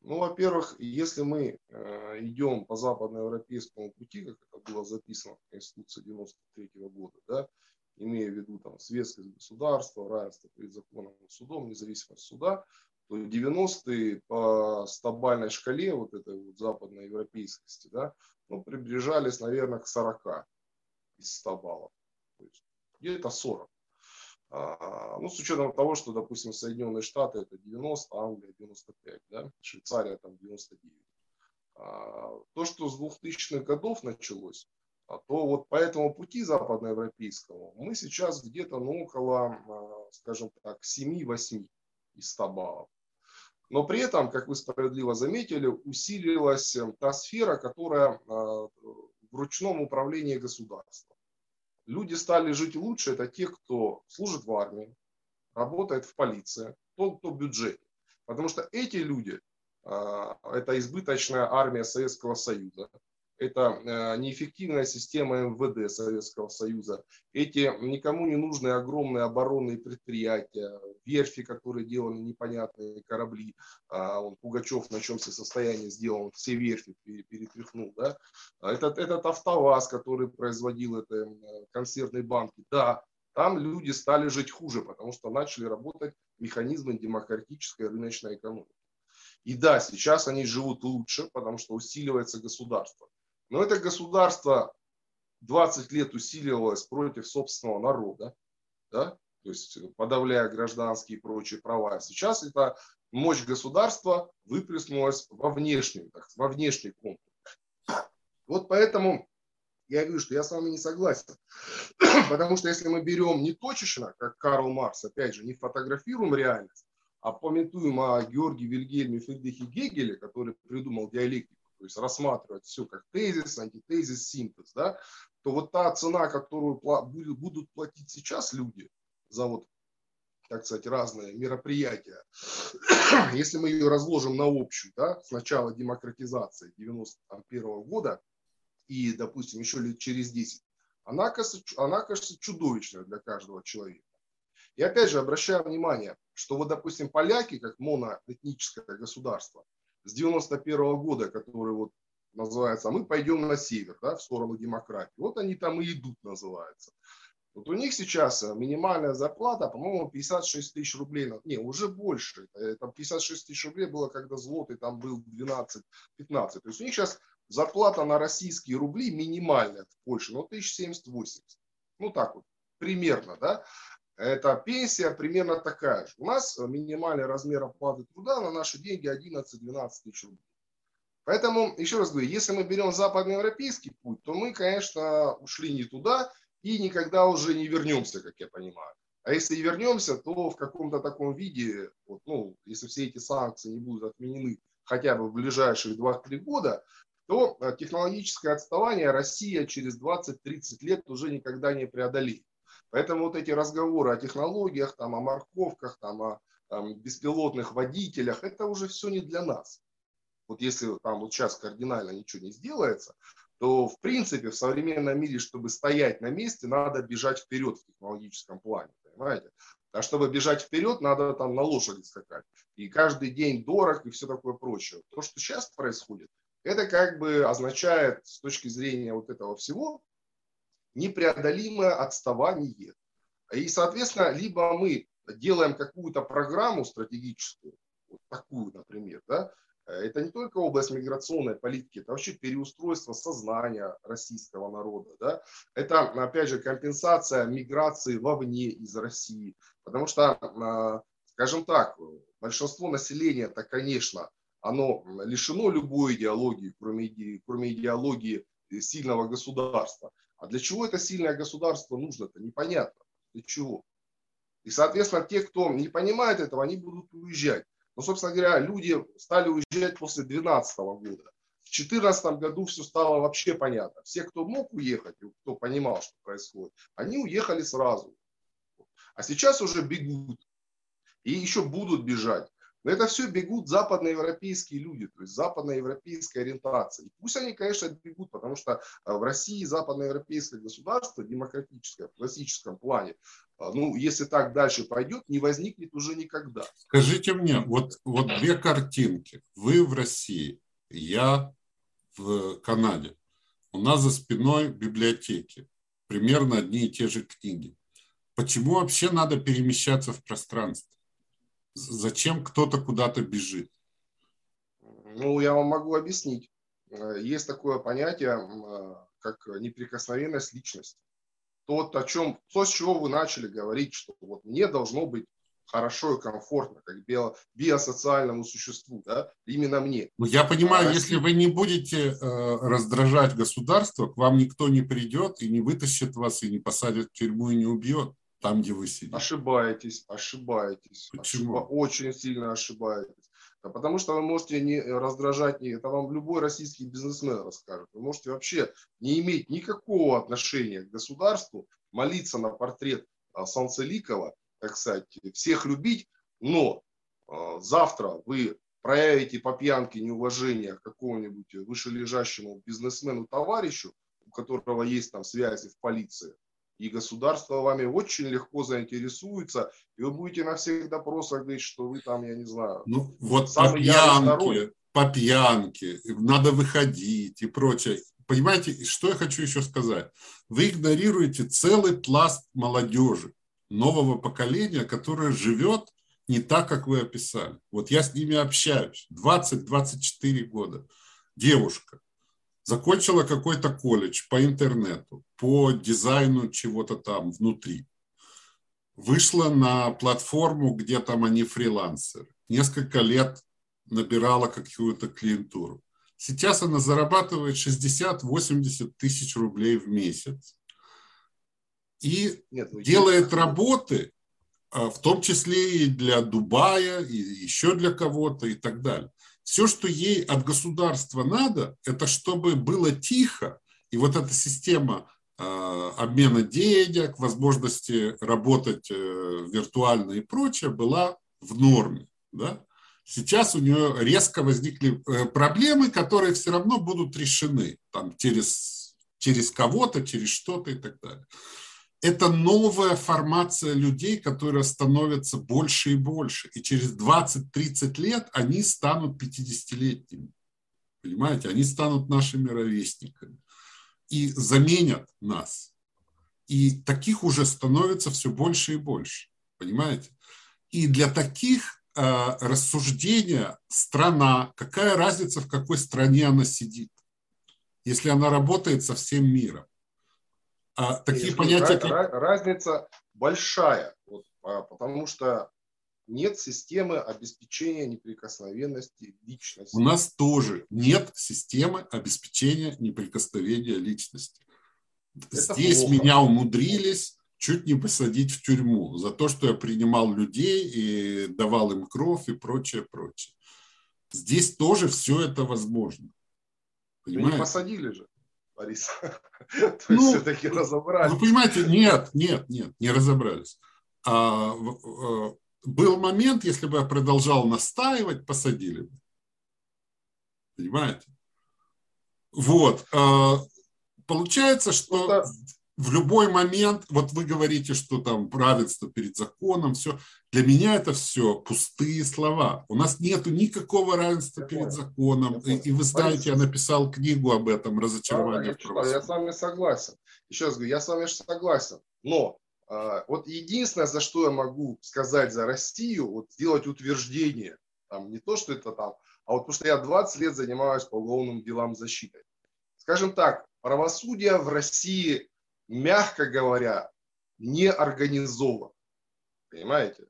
Ну, во-первых, если мы э, идем по западноевропейскому пути, как это было записано в Конституции 93 года, да, имея в виду там светскость государства, равенство перед законом и судом, независимость суда, то 90-е по стабальной шкале вот этой вот западноевропейскости, да, ну, приближались, наверное, к 40 из 100 баллов. То есть где-то 40. А, ну, с учетом того, что, допустим, Соединенные Штаты это 90, Англия 95, да, Швейцария там 99. А, то, что с 2000-х годов началось, а то вот по этому пути западноевропейскому мы сейчас где-то ну, около, а, скажем так, 7-8 из 100 баллов. Но при этом, как вы справедливо заметили, усилилась э, та сфера, которая э, в ручном управлении государством. Люди стали жить лучше, это те, кто служит в армии, работает в полиции, тот, кто в бюджете. Потому что эти люди это избыточная армия Советского Союза, это э, неэффективная система МВД Советского Союза, эти никому не нужные огромные оборонные предприятия, верфи, которые делали непонятные корабли, а, он Пугачев на чем все состоянии сделал, все верфи перетряхнул, да? этот, этот АвтоВАЗ, который производил это э, консервные банки, да, там люди стали жить хуже, потому что начали работать механизмы демократической рыночной экономики. И да, сейчас они живут лучше, потому что усиливается государство. Но это государство 20 лет усиливалось против собственного народа, да? то есть подавляя гражданские и прочие права. Сейчас эта мощь государства выплеснулась во внешний, так, во внешний контур. Вот поэтому я говорю, что я с вами не согласен. [clears throat] Потому что если мы берем не точечно, как Карл Маркс, опять же, не фотографируем реальность, а пометуем о Георгии Вильгельме Фридрихе Гегеле, который придумал диалектику, то есть рассматривать все как тезис, антитезис, синтез, да, то вот та цена, которую будут платить сейчас люди за вот, так сказать, разные мероприятия, [coughs] если мы ее разложим на общую, да, с начала демократизации 91 года и, допустим, еще лет через 10, она кажется, она кажется чудовищной для каждого человека. И опять же обращаю внимание, что вот, допустим, поляки, как моноэтническое государство, с 91 года, который вот называется, а мы пойдем на север, да, в сторону демократии. Вот они там и идут, называется. Вот у них сейчас э, минимальная зарплата, по-моему, 56 тысяч рублей. Не, уже больше. Там 56 тысяч рублей было, когда злотый там был 12-15. То есть у них сейчас зарплата на российские рубли минимальная в Польше, ну, 1070-80. Ну, так вот, примерно, да. Это пенсия примерно такая же. У нас минимальный размер оплаты труда на наши деньги 11-12 тысяч рублей. Поэтому, еще раз говорю, если мы берем западноевропейский путь, то мы, конечно, ушли не туда и никогда уже не вернемся, как я понимаю. А если и вернемся, то в каком-то таком виде, вот, ну, если все эти санкции не будут отменены хотя бы в ближайшие 2-3 года, то э, технологическое отставание Россия через 20-30 лет уже никогда не преодолеет. Поэтому вот эти разговоры о технологиях, там, о морковках, там, о там, беспилотных водителях, это уже все не для нас. Вот если там вот сейчас кардинально ничего не сделается, то в принципе в современном мире, чтобы стоять на месте, надо бежать вперед в технологическом плане, понимаете? А чтобы бежать вперед, надо там на лошади скакать. И каждый день дорог и все такое прочее. То, что сейчас происходит, это как бы означает с точки зрения вот этого всего, непреодолимое отставание. И, соответственно, либо мы делаем какую-то программу стратегическую, вот такую, например, да, это не только область миграционной политики, это вообще переустройство сознания российского народа. Да? Это, опять же, компенсация миграции вовне из России. Потому что, а, скажем так, большинство населения, это, конечно, оно лишено любой идеологии, кроме, кроме идеологии сильного государства. А для чего это сильное государство нужно, это непонятно. Для чего? И, соответственно, те, кто не понимает этого, они будут уезжать. Но, собственно говоря, люди стали уезжать после 2012 года. В 2014 году все стало вообще понятно. Все, кто мог уехать, кто понимал, что происходит, они уехали сразу. А сейчас уже бегут. И еще будут бежать. Но это все бегут западноевропейские люди, то есть западноевропейская ориентация. И пусть они, конечно, бегут, потому что а, в России западноевропейское государство, демократическое, в классическом плане, а, ну, если так дальше пойдет, не возникнет уже никогда. Скажите мне, вот, вот две картинки. Вы в России, я в Канаде. У нас за спиной библиотеки. Примерно одни и те же книги. Почему вообще надо перемещаться в пространстве? Зачем кто-то куда-то бежит? Ну, я вам могу объяснить. Э, есть такое понятие, э, как неприкосновенность личности. То, о чем, то, с чего вы начали говорить, что вот мне должно быть хорошо и комфортно, как био, биосоциальному существу, да, именно мне. Ну, я понимаю, а если вы не будете э, раздражать государство, к вам никто не придет и не вытащит вас, и не посадит в тюрьму, и не убьет там, где вы сидите. Ошибаетесь, ошибаетесь. Почему? Ошиба, очень сильно ошибаетесь. Да потому что вы можете не раздражать, это вам любой российский бизнесмен расскажет. Вы можете вообще не иметь никакого отношения к государству, молиться на портрет а, Санцеликова, так сказать, всех любить, но а, завтра вы проявите по пьянке неуважение к какому-нибудь вышележащему бизнесмену товарищу, у которого есть там связи в полиции, и государство вами очень легко заинтересуется, и вы будете навсегда просто говорить, что вы там, я не знаю, ну, вот по пьянке, по пьянке, надо выходить и прочее. Понимаете, что я хочу еще сказать? Вы игнорируете целый пласт молодежи, нового поколения, которое живет не так, как вы описали. Вот я с ними общаюсь, 20-24 года. Девушка, закончила какой-то колледж по интернету, по дизайну чего-то там внутри. Вышла на платформу, где там они фрилансеры. Несколько лет набирала какую-то клиентуру. Сейчас она зарабатывает 60-80 тысяч рублей в месяц. И Нет, ну, делает работы, а, в том числе и для Дубая, и еще для кого-то и так далее. Все, что ей от государства надо, это чтобы было тихо, и вот эта система э, обмена денег, возможности работать э, виртуально и прочее была в норме. Да? Сейчас у нее резко возникли э, проблемы, которые все равно будут решены там, через, через кого-то, через что-то и так далее это новая формация людей, которые становятся больше и больше. И через 20-30 лет они станут 50-летними. Понимаете, они станут нашими ровесниками и заменят нас. И таких уже становится все больше и больше. Понимаете? И для таких э, рассуждения страна, какая разница, в какой стране она сидит, если она работает со всем миром. А, такие Конечно, понятия... Как... Разница большая, вот, а, потому что нет системы обеспечения неприкосновенности личности. У нас тоже нет системы обеспечения неприкосновения личности. Это Здесь плохо. меня умудрились чуть не посадить в тюрьму за то, что я принимал людей и давал им кровь и прочее, прочее. Здесь тоже все это возможно. Понимаете? не посадили же. Борис. [laughs] То ну, все-таки разобрались. Ну, понимаете, нет, нет, нет, не разобрались. А, а, был момент, если бы я продолжал настаивать, посадили бы. Понимаете? Вот. А, получается, что ну, в любой момент, вот вы говорите, что там равенство перед законом, все. Для меня это все пустые слова. У нас нету никакого равенства я перед законом. И, и вы знаете, я написал книгу об этом «Разочарование да, в правосудии». Я с вами согласен. Еще раз говорю, я с вами согласен. Но э, вот единственное, за что я могу сказать за Россию, вот сделать утверждение, там, не то, что это там, а вот потому что я 20 лет занимаюсь по уголовным делам защитой. Скажем так, правосудие в России мягко говоря, не организован. Понимаете?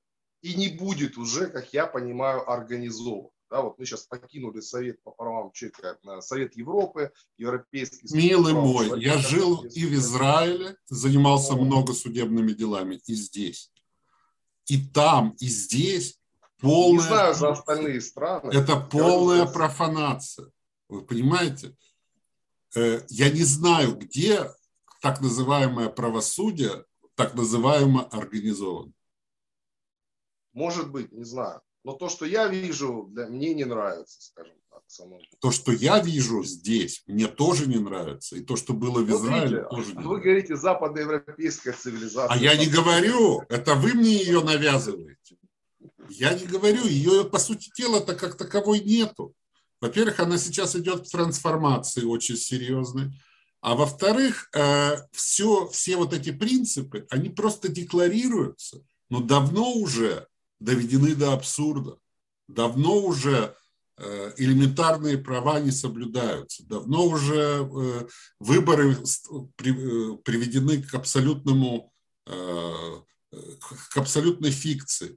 И не будет уже, как я понимаю, организован. Да, вот мы сейчас покинули Совет по правам человека, э, Совет Европы, Европейский Совет Милый мой, человека, я жил и в Израиле, занимался О. много судебными делами, и здесь. И там, и здесь полная... Не знаю за остальные страны. Это полная профанация. Вы понимаете? Э, я не знаю, где так называемое правосудие так называемо организовано? Может быть, не знаю. Но то, что я вижу, для, мне не нравится, скажем так. Самому. То, что я вижу здесь, мне тоже не нравится. И то, что было в Израиле, вот тоже не Вы говорите, западноевропейская цивилизация. А я не говорю, это вы мне ее навязываете. Я не говорю, ее, по сути дела-то как таковой нету. Во-первых, она сейчас идет в трансформации очень серьезной. А во-вторых, все, э, все вот эти принципы, они просто декларируются, но давно уже доведены до абсурда. Давно уже э, элементарные права не соблюдаются. Давно уже э, выборы приведены к абсолютному к абсолютной фикции.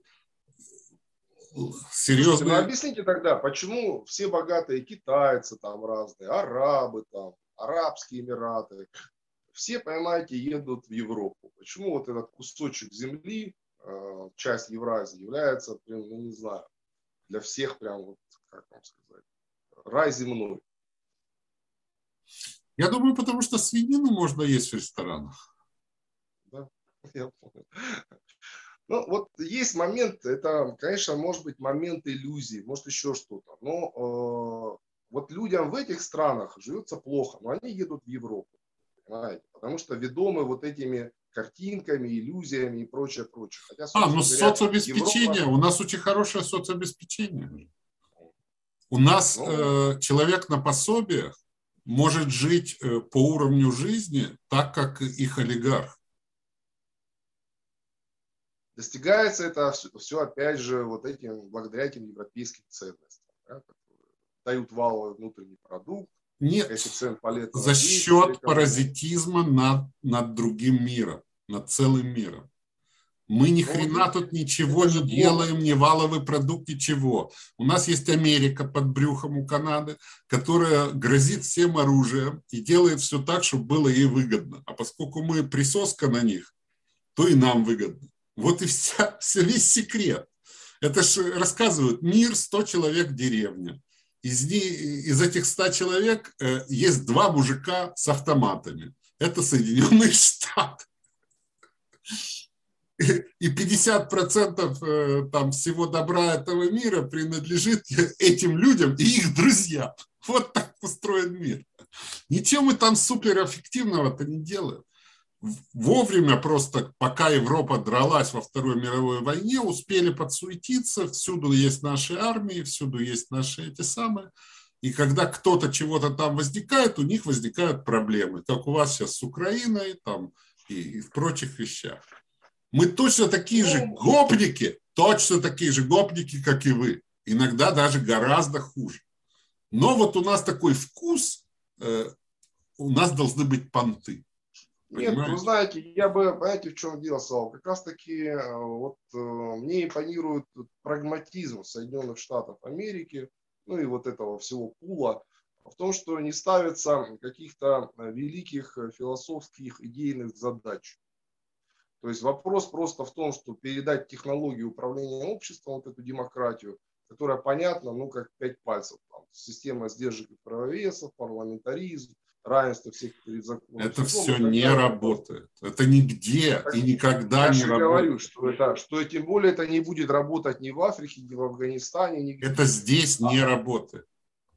Серьезно. Ну, объясните тогда, почему все богатые китайцы там разные, арабы там, Арабские Эмираты, все, понимаете, едут в Европу. Почему вот этот кусочек земли, э, часть Евразии, является, прям, ну не знаю, для всех прям вот, как вам сказать, рай земной? Я думаю, потому что свинину можно есть в ресторанах. Да, [laughs] я понял. Ну, вот есть момент, это, конечно, может быть момент иллюзии, может еще что-то. Но э, вот людям в этих странах живется плохо, но они едут в Европу. Понимаете? Потому что ведомы вот этими картинками, иллюзиями и прочее, прочее. Хотя, а, ну говоря, соцобеспечение, Европа... у нас очень хорошее соцобеспечение. У нас ну, э, человек на пособиях может жить э, по уровню жизни так, как их олигарх. Достигается это все, все опять же вот этим, благодаря этим европейским ценностям, да, дают валовый внутренний продукт, нет, за счет паразитизма над, над другим миром, над целым миром. Мы ни ну, хрена тут ничего не делаем, ни валовый продукт, ничего. У нас есть Америка под брюхом у Канады, которая грозит всем оружием и делает все так, чтобы было ей выгодно. А поскольку мы присоска на них, то и нам выгодно. Вот и вся, вся, [laughs] весь секрет. Это же рассказывают, мир 100 человек деревня. Из, из этих 100 человек э, есть два мужика с автоматами. Это Соединенные [laughs] Штаты. И 50% э, там, всего добра этого мира принадлежит этим людям и их друзьям. Вот так устроен мир. Ничего мы там суперэффективного-то не делаем вовремя просто, пока Европа дралась во Второй мировой войне, успели подсуетиться, всюду есть наши армии, всюду есть наши эти самые. И когда кто-то чего-то там возникает, у них возникают проблемы, как у вас сейчас с Украиной там, и, и в прочих вещах. Мы точно такие же ну, гопники, точно такие же гопники, как и вы. Иногда даже гораздо хуже. Но вот у нас такой вкус, э, у нас должны быть понты. Нет, вы знаете, я бы, понимаете, в чем дело, Слава? Как раз таки э, вот э, мне импонирует прагматизм Соединенных Штатов Америки, ну и вот этого всего пула, в том, что не ставится каких-то великих философских идейных задач. То есть вопрос просто в том, что передать технологию управления обществом, вот эту демократию, которая понятна, ну, как пять пальцев. Там, система сдержек и правовесов, парламентаризм, равенство всех перед законом. Это все не работает. Это нигде так, и никогда я не работает. Я говорю, что, это, что тем более это не будет работать ни в Африке, ни в Афганистане. Нигде. Это здесь а, не работает.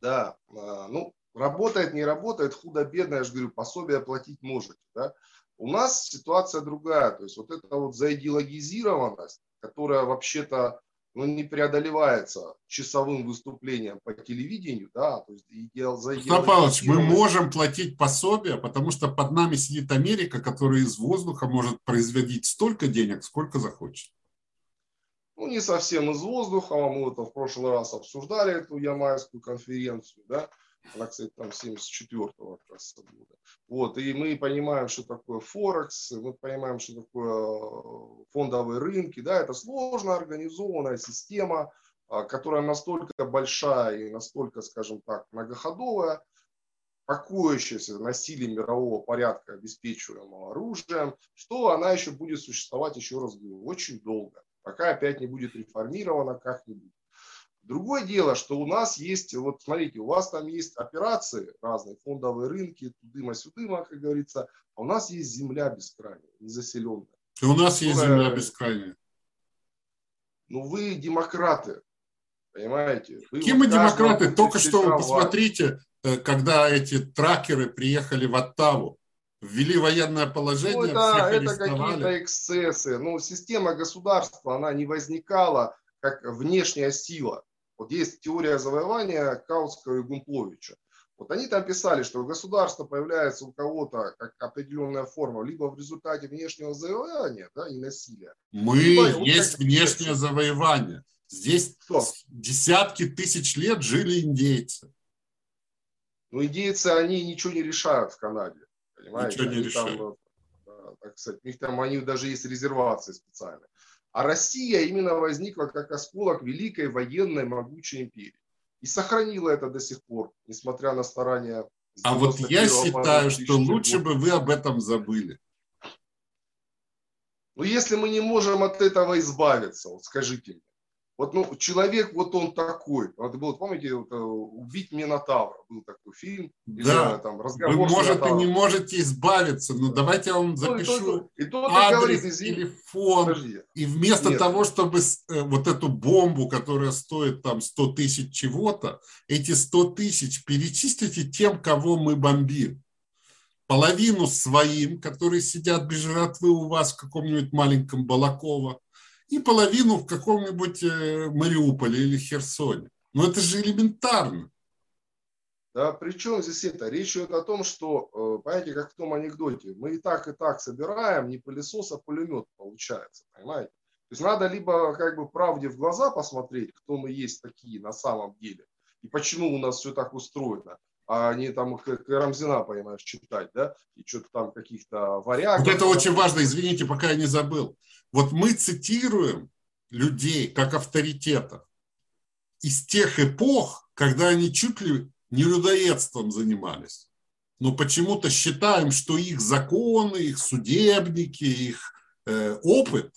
Да, а, ну, работает, не работает, худо-бедно, я же говорю, пособие платить можете. Да? У нас ситуация другая. То есть вот эта вот заидеологизированность, которая вообще-то ну, не преодолевается часовым выступлением по телевидению, да, то есть идеал за идеал. Павлович, мы можем платить пособие, потому что под нами сидит Америка, которая из воздуха может производить столько денег, сколько захочет. Ну, не совсем из воздуха, мы это в прошлый раз обсуждали, эту ямайскую конференцию, да, кстати, там 74-го как раз года. Вот, и мы понимаем, что такое Форекс, мы понимаем, что такое э, фондовые рынки, да, это сложно организованная система, а, которая настолько большая и настолько, скажем так, многоходовая, покоящаяся на силе мирового порядка, обеспечиваемого оружием, что она еще будет существовать, еще раз говорю, очень долго, пока опять не будет реформирована как-нибудь. Другое дело, что у нас есть, вот смотрите, у вас там есть операции разные, фондовые рынки, тудыма-сюдыма, как говорится, а у нас есть земля бескрайняя, незаселенная. И у нас есть земля бескрайняя. Ну вы демократы, понимаете? Вы Кем вот мы демократы? Только что вы посмотрите, э, когда эти тракеры приехали в Оттаву, ввели военное положение, ну, это, это какие-то эксцессы. Ну, система государства, она не возникала как внешняя сила. Вот есть теория завоевания Каутского и Гумпловича. Вот они там писали, что государство появляется у кого-то как определенная форма, либо в результате внешнего завоевания да, и насилия. Мы либо, есть вот, внешнее завоевание. Здесь что? десятки тысяч лет жили индейцы. Ну, индейцы, они ничего не решают в Канаде. Понимаете? Ничего не они решают. Там, так сказать, у них там они даже есть резервации специальные. А Россия именно возникла как осколок великой военной могучей империи. И сохранила это до сих пор, несмотря на старания. А вот я считаю, что лучше бы вы об этом забыли. Ну, если мы не можем от этого избавиться, вот скажите мне. Вот, ну, человек, вот он такой. Вот был, помните, вот, э, «Убить Минотавра» был такой фильм. Да, там, разговор Вы, может, и не можете избавиться, но давайте я вам запишу ну, и то, и то, и адрес, говорит, извини, телефон. Подожди. И вместо Нет. того, чтобы э, вот эту бомбу, которая стоит там 100 тысяч чего-то, эти 100 тысяч перечислите тем, кого мы бомбим. Половину своим, которые сидят без жратвы у вас в каком-нибудь маленьком Балаково, и половину в каком-нибудь э, Мариуполе или Херсоне. Но это же элементарно. Да, причем здесь это? Речь идет о том, что, э, понимаете, как в том анекдоте, мы и так, и так собираем, не пылесос, а пулемет получается, понимаете? То есть надо либо как бы правде в глаза посмотреть, кто мы есть такие на самом деле, и почему у нас все так устроено, а не там Карамзина, понимаешь, читать, да, и что-то там каких-то варягов. Вот это очень важно, извините, пока я не забыл. Вот мы цитируем людей как авторитетов из тех эпох, когда они чуть ли не людоедством занимались. Но почему-то считаем, что их законы, их судебники, их э, опыт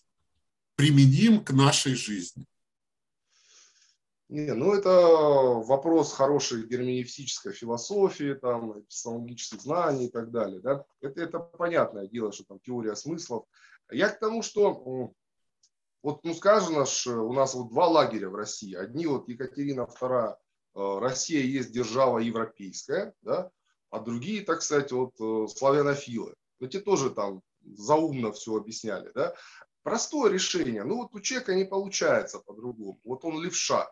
применим к нашей жизни. Не, ну это вопрос хорошей герменевтической философии, там, эпистемологических знаний и так далее. Да? Это, это понятное дело, что там теория смыслов. Я к тому, что вот, ну, ж, у нас вот два лагеря в России. Одни вот Екатерина II, э, Россия есть держава европейская, да, а другие, так сказать, вот э, славянофилы. Эти тоже там заумно все объясняли, да. Простое решение. Ну вот у человека не получается по-другому. Вот он левша.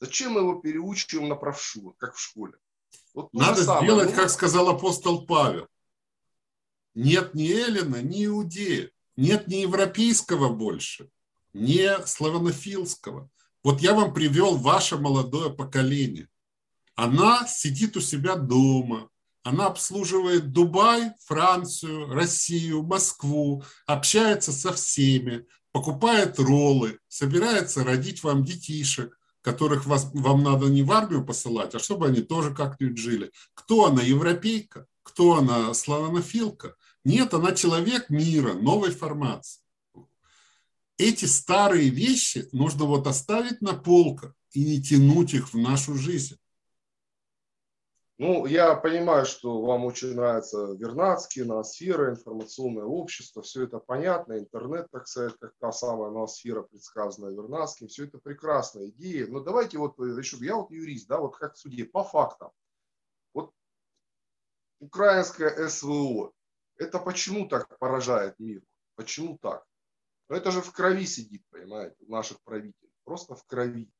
Зачем мы его переучиваем на правшу, как в школе? Вот Надо сделать, ну, как сказал апостол Павел. Нет ни Эллина, ни Иудея. Нет ни европейского больше, ни славянофилского. Вот я вам привел ваше молодое поколение. Она сидит у себя дома, она обслуживает Дубай, Францию, Россию, Москву, общается со всеми, покупает роллы, собирается родить вам детишек, которых вас, вам надо не в армию посылать, а чтобы они тоже как-нибудь жили. Кто она, европейка? Кто она, славянофилка? Нет, она человек мира, новой формации. Эти старые вещи нужно вот оставить на полках и не тянуть их в нашу жизнь. Ну, я понимаю, что вам очень нравится Вернадский, ноосфера, информационное общество, все это понятно, интернет, так сказать, как та самая ноосфера, предсказанная Вернадским, все это прекрасная идея. Но давайте вот еще, я вот юрист, да, вот как в по фактам. Вот украинское СВО, это почему так поражает мир? Почему так? Но это же в крови сидит, понимаете, у наших правителей. Просто в крови.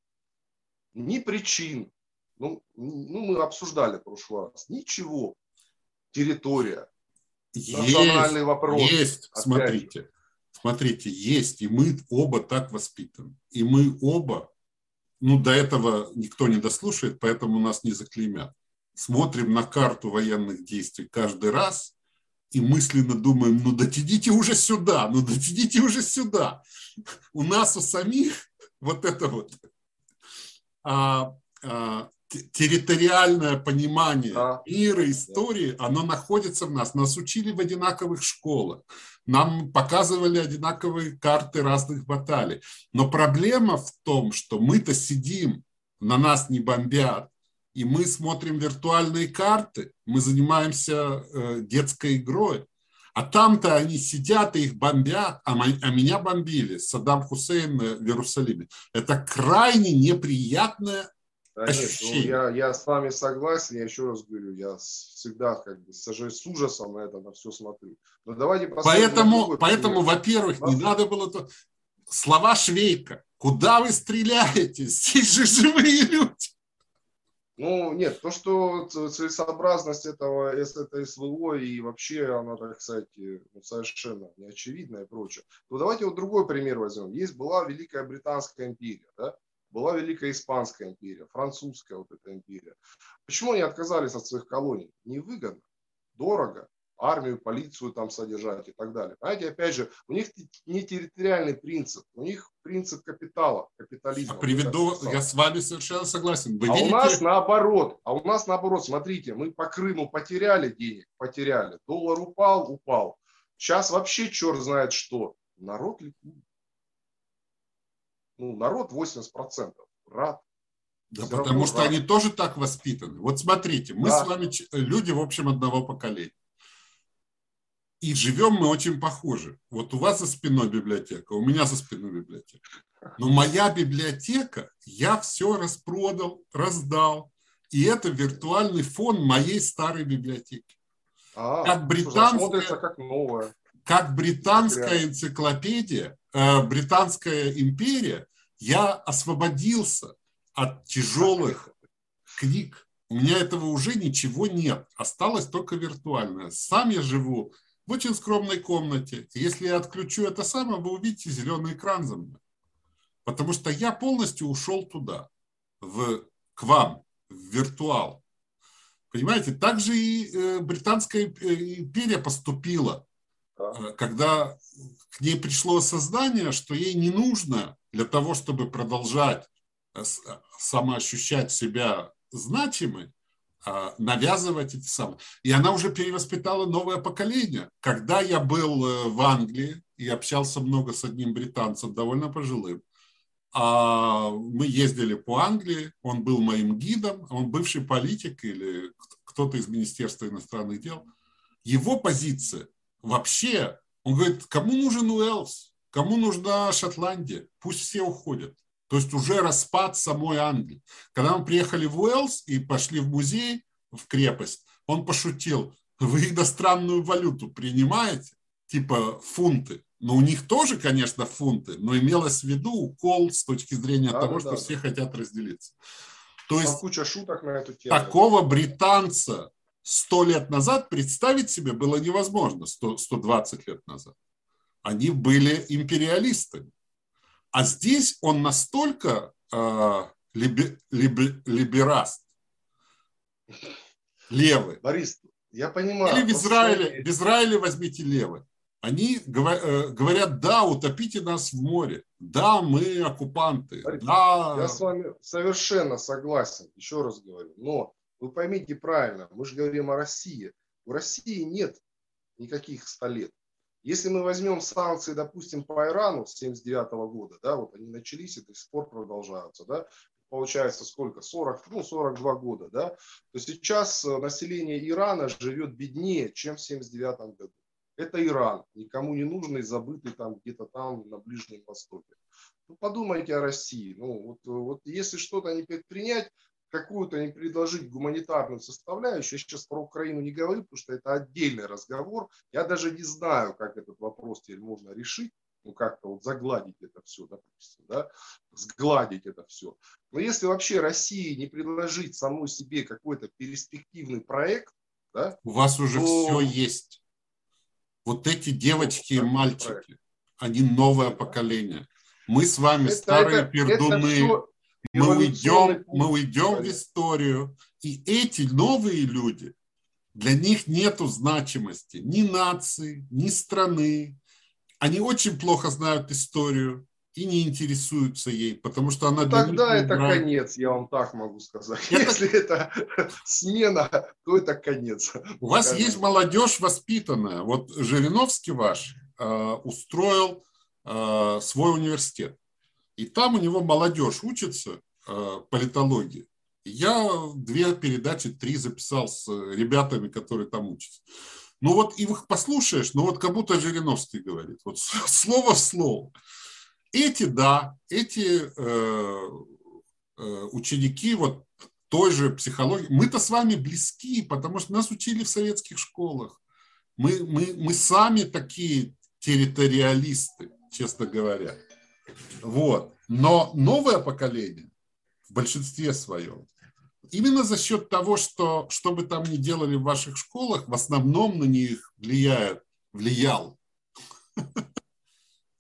Ни причин, ну, ну, мы обсуждали в прошлый раз. Ничего. Территория. Есть, национальный вопрос. Есть, смотрите. Же. Смотрите, есть. И мы оба так воспитаны. И мы оба, ну, до этого никто не дослушает, поэтому нас не заклеймят. Смотрим на карту военных действий каждый раз и мысленно думаем, ну, дотяните уже сюда, ну, дотяните уже сюда. У нас у самих вот это вот а, а, территориальное понимание да. мира, истории, оно находится в нас. Нас учили в одинаковых школах. Нам показывали одинаковые карты разных баталий. Но проблема в том, что мы-то сидим, на нас не бомбят, и мы смотрим виртуальные карты, мы занимаемся э, детской игрой. А там-то они сидят и их бомбят, а, а меня бомбили, Саддам Хусейн в Иерусалиме. Это крайне неприятное да нет, ну, я, я с вами согласен, я еще раз говорю, я всегда как бы с, с ужасом на это на все смотрю. Но давайте поэтому, поэтому, во-первых, не надо было то... Слова Швейка. Куда вы стреляете? Здесь же живые люди. Ну, нет, то, что целесообразность этого, это СВО и вообще она, так сказать, ну, совершенно неочевидна и прочее. То давайте вот другой пример возьмем. Есть была Великая Британская империя, да? Была Великая Испанская империя, Французская вот эта империя. Почему они отказались от своих колоний? Невыгодно, дорого, армию, полицию там содержать и так далее. Понимаете, опять же, у них не территориальный принцип, у них принцип капитала, капитализма. Я приведу, я с вами совершенно согласен. Вы а видите... у нас наоборот, а у нас наоборот, смотрите, мы по Крыму потеряли денег, потеряли, доллар упал, упал. Сейчас вообще черт знает что. Народ ликует. Ну, народ 80% рад. Да Все потому что рад. они тоже так воспитаны. Вот смотрите, мы да. с вами люди, в общем, одного поколения. И живем мы очень похоже. Вот у вас за спиной библиотека, у меня за спиной библиотека. Но моя библиотека, я все распродал, раздал. И это виртуальный фон моей старой библиотеки. А, как британская, как новая. Как британская энциклопедия, э, британская империя, я освободился от тяжелых книг. У меня этого уже ничего нет. Осталось только виртуальное. Сам я живу в очень скромной комнате. Если я отключу это самое, вы увидите зеленый экран за мной. Потому что я полностью ушел туда, в, к вам, в виртуал. Понимаете, так же и э, Британская э, империя поступила, когда к ней пришло осознание, что ей не нужно для того, чтобы продолжать самоощущать себя значимой, а, навязывать эти самые. И она уже перевоспитала новое поколение. Когда я был в Англии и общался много с одним британцем, довольно пожилым, а мы ездили по Англии, он был моим гидом, он бывший политик или кто-то из Министерства иностранных дел. Его позиция вообще, он говорит, кому нужен Уэльс, кому нужна Шотландия, пусть все уходят. То есть уже распад самой Англии. Когда мы приехали в Уэльс и пошли в музей, в крепость, он пошутил, вы иностранную валюту принимаете, типа фунты. Но у них тоже, конечно, фунты, но имелось в виду укол с точки зрения да, того, да, что да. все хотят разделиться. То есть куча шуток на эту тему. Такого британца сто лет назад представить себе было невозможно, 100, 120 лет назад. Они были империалистами. А здесь он настолько э, либе, либе, либераст, левый. Борис, я понимаю. Или в Израиле, в Израиле возьмите левый. Они э, говорят, да, утопите нас в море, да, мы оккупанты, Смотрите, да. Я с вами совершенно согласен, еще раз говорю, но вы поймите правильно, мы же говорим о России. В России нет никаких 100 лет. Если мы возьмем санкции, допустим, по Ирану с 79 года, да, вот они начались и до сих пор продолжаются, да, получается сколько, 40, ну, 42 года, да, то сейчас э, население Ирана живет беднее, чем в 79 году. Это Иран, никому не нужный, забытый там где-то там на Ближнем Востоке. Ну, подумайте о России. Ну, вот, вот если что-то не предпринять, какую-то не предложить гуманитарную составляющую, я сейчас про Украину не говорю, потому что это отдельный разговор. Я даже не знаю, как этот вопрос теперь можно решить, ну как-то вот загладить это все, допустим, да, сгладить это все. Но если вообще России не предложить самой себе какой-то перспективный проект, да, у вас уже то... все есть. Вот эти девочки и мальчики, они новое поколение. Мы с вами это, старые это, пердуны. Это мы уйдем, мы уйдем в историю. И эти новые люди, для них нету значимости ни нации, ни страны. Они очень плохо знают историю и не интересуются ей, потому что она... Ну, тогда это играет. конец, я вам так могу сказать. Это... Если это смена, то это конец. У вас Скажем. есть молодежь воспитанная. Вот Жириновский ваш э, устроил э, свой университет. И там у него молодежь учится э, политологии. Я две передачи, три записал с ребятами, которые там учатся. Ну вот и их послушаешь, ну вот как будто Жириновский говорит, вот [laughs] слово в слово. Эти, да, эти э, э, ученики вот той же психологии, мы-то с вами близки, потому что нас учили в советских школах. Мы, мы, мы сами такие территориалисты, честно говоря. Вот. Но новое поколение в большинстве своем, именно за счет того, что что бы там ни делали в ваших школах, в основном на них влияет, влиял [laughs]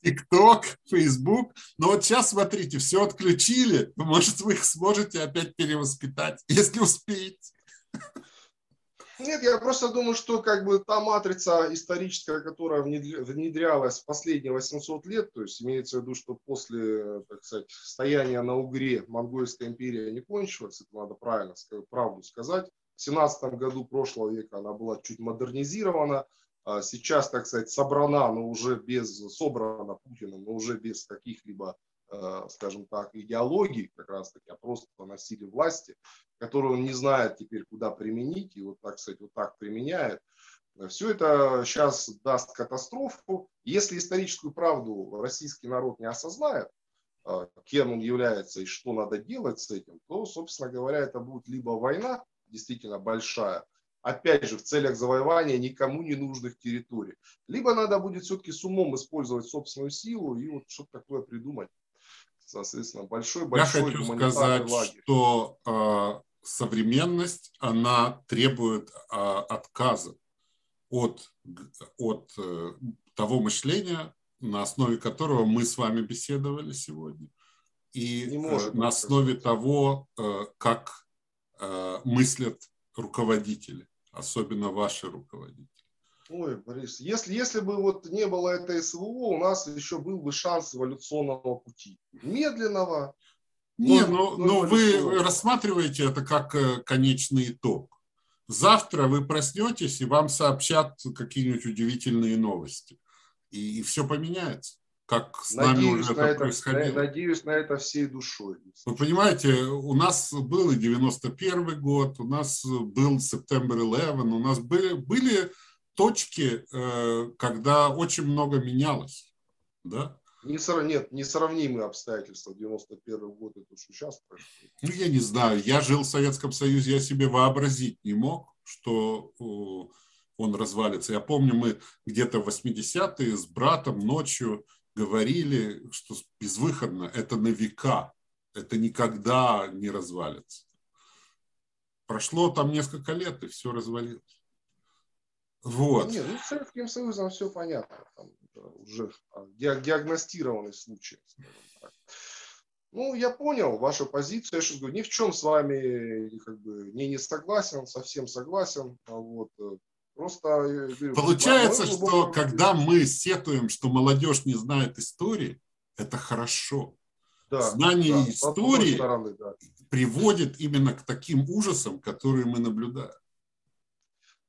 ТикТок, Фейсбук. Но вот сейчас, смотрите, все отключили. Может, вы их сможете опять перевоспитать, если успеете. Нет, я просто думаю, что как бы та матрица историческая, которая внедрялась в последние 800 лет, то есть имеется в виду, что после, так сказать, стояния на Угре Монгольская империя не кончилась, это надо правильно правду сказать. В 17 году прошлого века она была чуть модернизирована, а сейчас, так сказать, собрана, но уже без, собрана Путиным, но уже без каких-либо скажем так, идеологии как раз таки, а просто носили власти, которую он не знает теперь, куда применить, и вот так, сказать, вот так применяет. Все это сейчас даст катастрофу. Если историческую правду российский народ не осознает, э, кем он является и что надо делать с этим, то, собственно говоря, это будет либо война, действительно большая, опять же, в целях завоевания никому не нужных территорий. Либо надо будет все-таки с умом использовать собственную силу и вот что-то такое придумать. Соответственно, большой-большой Я хочу сказать, лагерь. что э, современность, она требует э, отказа от, от э, того мышления, на основе которого мы с вами беседовали сегодня. И не может э, на основе того, э, как э, мыслят руководители особенно ваши руководители? Ой, Борис, если, если бы вот не было этой СВО, у нас еще был бы шанс эволюционного пути. Медленного. Не, но, но, но вы рассматриваете это как э, конечный итог. Завтра вы проснетесь, и вам сообщат какие-нибудь удивительные новости. И, и все поменяется как с надеюсь нами уже это, это происходило. Надеюсь на это всей душой. Вы понимаете, у нас был и 91 год, у нас был September 11, у нас были, были точки, э, когда очень много менялось. Да? Не, нет, несравнимые обстоятельства 91 год, это что сейчас происходит. Ну, я не знаю, я жил в Советском Союзе, я себе вообразить не мог, что он развалится. Я помню, мы где-то в 80-е с братом ночью говорили, что безвыходно, это на века, это никогда не развалится. Прошло там несколько лет, и все развалилось. Вот. Нет, ну с Советским Союзом все понятно. Там уже диагностированный случай. Ну, я понял вашу позицию. Я сейчас говорю, ни в чем с вами как бы не, не согласен, совсем согласен. А вот, э, Просто э, Получается, что когда мы сетуем, что молодежь не знает истории, это хорошо. Да, Знание да, истории стороны, да. приводит именно к таким ужасам, которые мы наблюдаем.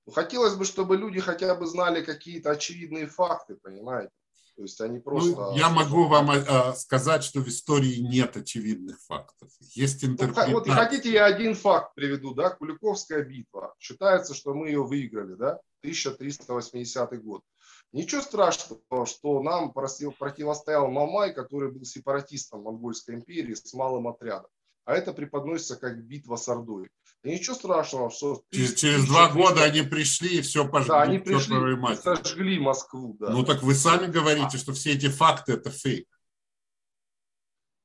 Ну, хотелось бы, чтобы люди хотя бы знали какие-то очевидные факты, понимаете? То есть они ну, просто... Ну, я могу вам а, сказать, что в истории нет очевидных фактов. Есть интерпретация. Ну, вот хотите, я один факт приведу, да? Куликовская битва. Считается, что мы ее выиграли, да? 1380 год. Ничего страшного, что нам противостоял Мамай, который был сепаратистом Монгольской империи с малым отрядом. А это преподносится как битва с Ордой. И ничего страшного, что... Через, через два года они пришли и все пожгли. Да, они пришли и сожгли Москву. Да. Ну так вы сами говорите, а. что все эти факты это фейк.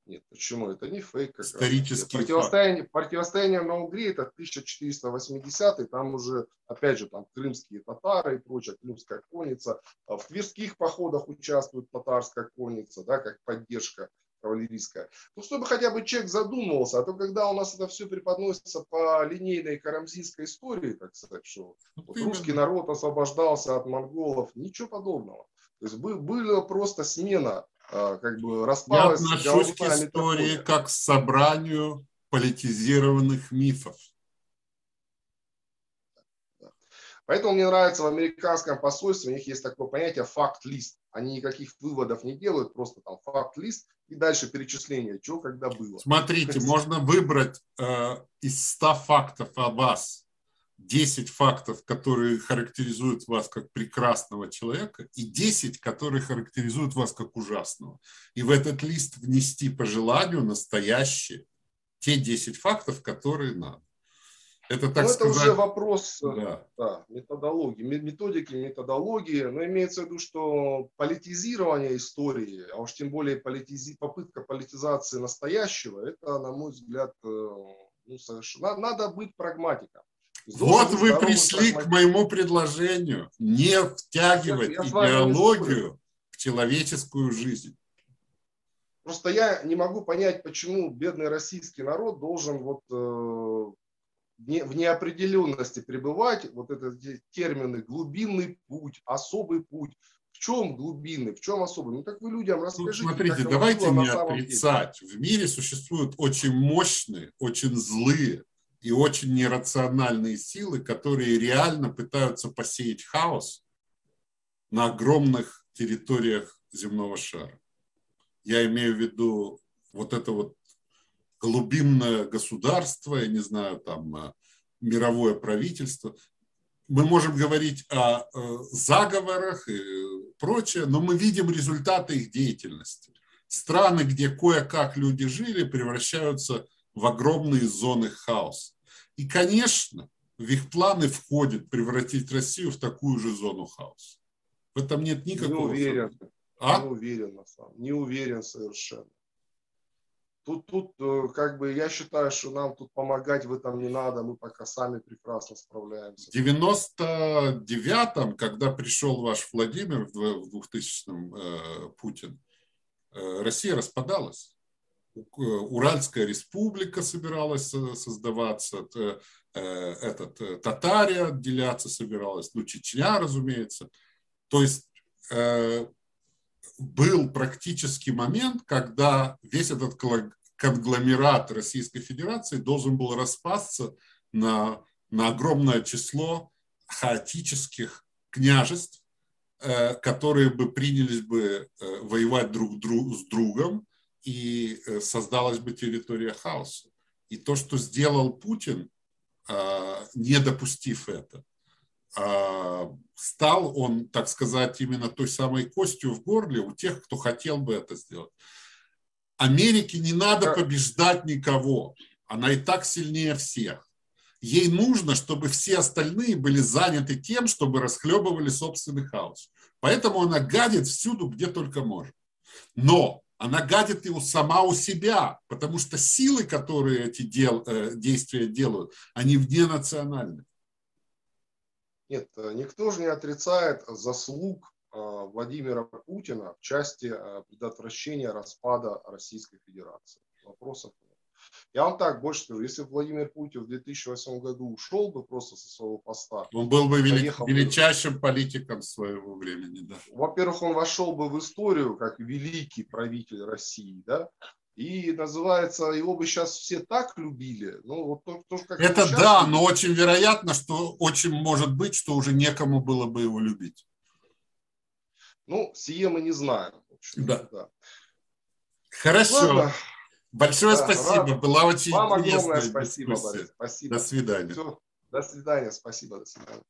Нет, почему? Это не фейк. Как Исторический противостояние, факт. противостояние на Угре это 1480 там уже, опять же, там крымские татары и прочее, крымская конница. А в тверских походах участвует татарская конница, да, как поддержка кавалерийская. Ну, чтобы хотя бы человек задумывался, а то когда у нас это все преподносится по линейной карамзинской истории, так сказать, что ну, вот русский народ освобождался от монголов, ничего подобного. То есть была просто смена, а, как бы распалась. Я отношусь к истории как к собранию политизированных мифов. Поэтому мне нравится в американском посольстве, у них есть такое понятие факт-лист. Они никаких выводов не делают, просто там факт-лист и дальше перечисление, что когда было. Смотрите, как... можно выбрать э, из 100 фактов о вас 10 фактов, которые характеризуют вас как прекрасного человека, и 10, которые характеризуют вас как ужасного. И в этот лист внести по желанию настоящие, те 10 фактов, которые надо. Это, так ну, сказать, это уже вопрос э, да. Да, методологии, методики, методологии. Но имеется в виду, что политизирование истории, а уж тем более политизи... попытка политизации настоящего, это, на мой взгляд, э, ну, совершенно... надо быть прагматиком. Вот вы пришли к моему предложению не втягивать я, я идеологию в человеческую жизнь. Просто я не могу понять, почему бедный российский народ должен вот э, в неопределенности пребывать, вот это термины глубинный путь, особый путь. В чем глубинный, в чем особый? Ну так вы людям ну, расскажите. Ну, смотрите, давайте не отрицать. Деле. В мире существуют очень мощные, очень злые и очень нерациональные силы, которые реально пытаются посеять хаос на огромных территориях земного шара. Я имею в виду вот это вот глубинное государство, я не знаю, там э, мировое правительство. Мы можем говорить о э, заговорах и прочее, но мы видим результаты их деятельности. Страны, где кое-как люди жили, превращаются в огромные зоны хаоса. И, конечно, в их планы входит превратить Россию в такую же зону хаоса. В этом нет никакого... Не уверен. А? Не уверен, на самом Не уверен совершенно. Тут, тут, э, как бы, я считаю, что нам тут помогать в этом не надо, мы пока сами прекрасно справляемся. В 99-м, когда пришел ваш Владимир в 2000-м э, Путин, э, Россия распадалась. Уральская республика собиралась создаваться, этот, Татария отделяться собиралась, ну, Чечня, разумеется. То есть был практически момент, когда весь этот конгломерат Российской Федерации должен был распасться на, на огромное число хаотических княжеств, э, которые бы принялись бы э, воевать друг с другом, и э, создалась бы территория хаоса. И то, что сделал Путин, не допустив это, стал он, так сказать, именно той самой костью в горле у тех, кто хотел бы это сделать. Америке не надо побеждать никого. Она и так сильнее всех. Ей нужно, чтобы все остальные были заняты тем, чтобы расхлебывали собственный хаос. Поэтому она гадит всюду, где только может. Но она гадит его сама у себя, потому что силы, которые эти дел, э, действия делают, они вне национальны. Нет, э, никто же не отрицает заслуг э, Владимира Путина в части э, предотвращения распада Российской Федерации. Вопросов нет. Я вам так больше скажу, если Владимир Путин в 2008 году ушел бы просто со своего поста... Он был бы величайшим политиком своего времени, да. Во-первых, он вошел бы в историю как великий правитель России, да, и называется, его бы сейчас все так любили. Ну, вот то, то, как Это да, любят. но очень вероятно, что очень может быть, что уже некому было бы его любить. Ну, сие мы не знаем. Да. да. Хорошо. Ладно. Большое да, спасибо. Рад. Была очень Вам огромное спасибо, Борис. Спасибо. До свидания. Все. До свидания. Спасибо. До свидания.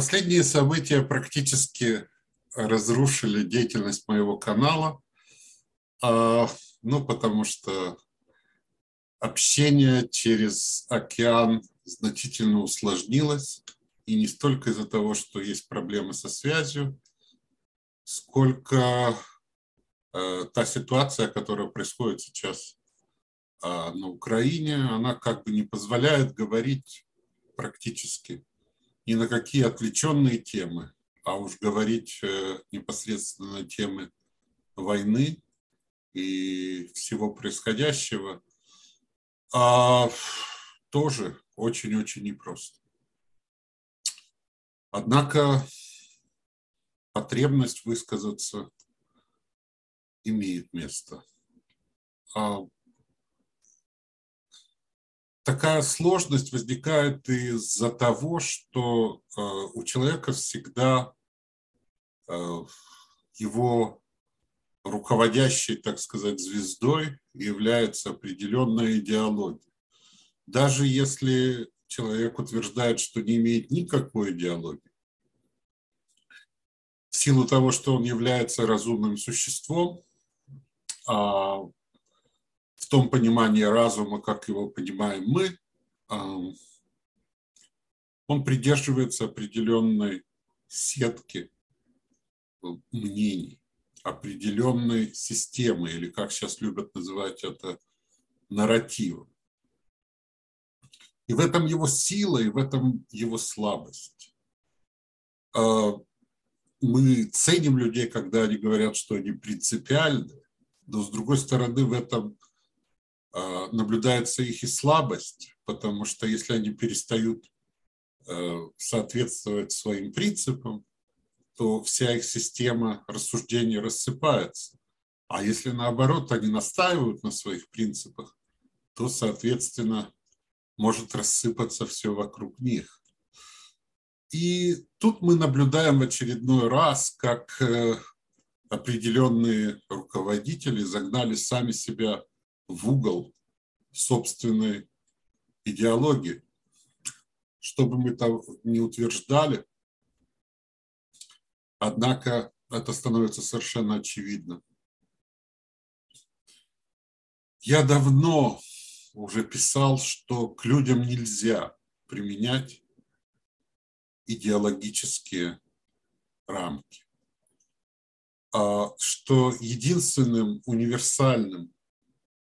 Последние события практически разрушили деятельность моего канала, а, ну, потому что общение через океан значительно усложнилось, и не столько из-за того, что есть проблемы со связью, сколько э, та ситуация, которая происходит сейчас а, на Украине, она как бы не позволяет говорить практически ни на какие отвлеченные темы, а уж говорить э, непосредственно на темы войны и всего происходящего, а тоже очень-очень непросто. Однако потребность высказаться имеет место. А такая сложность возникает из-за того, что э, у человека всегда э, его руководящей, так сказать, звездой является определенная идеология. Даже если человек утверждает, что не имеет никакой идеологии, в силу того, что он является разумным существом, а в том понимании разума, как его понимаем мы, он придерживается определенной сетки мнений, определенной системы, или как сейчас любят называть это, нарратива. И в этом его сила, и в этом его слабость. А, мы ценим людей, когда они говорят, что они принципиальны, но с другой стороны в этом наблюдается их и слабость, потому что если они перестают э, соответствовать своим принципам, то вся их система рассуждений рассыпается. А если наоборот они настаивают на своих принципах, то, соответственно, может рассыпаться все вокруг них. И тут мы наблюдаем в очередной раз, как э, определенные руководители загнали сами себя в угол собственной идеологии. Что бы мы там не утверждали, однако это становится совершенно очевидно. Я давно уже писал, что к людям нельзя применять идеологические рамки, а что единственным универсальным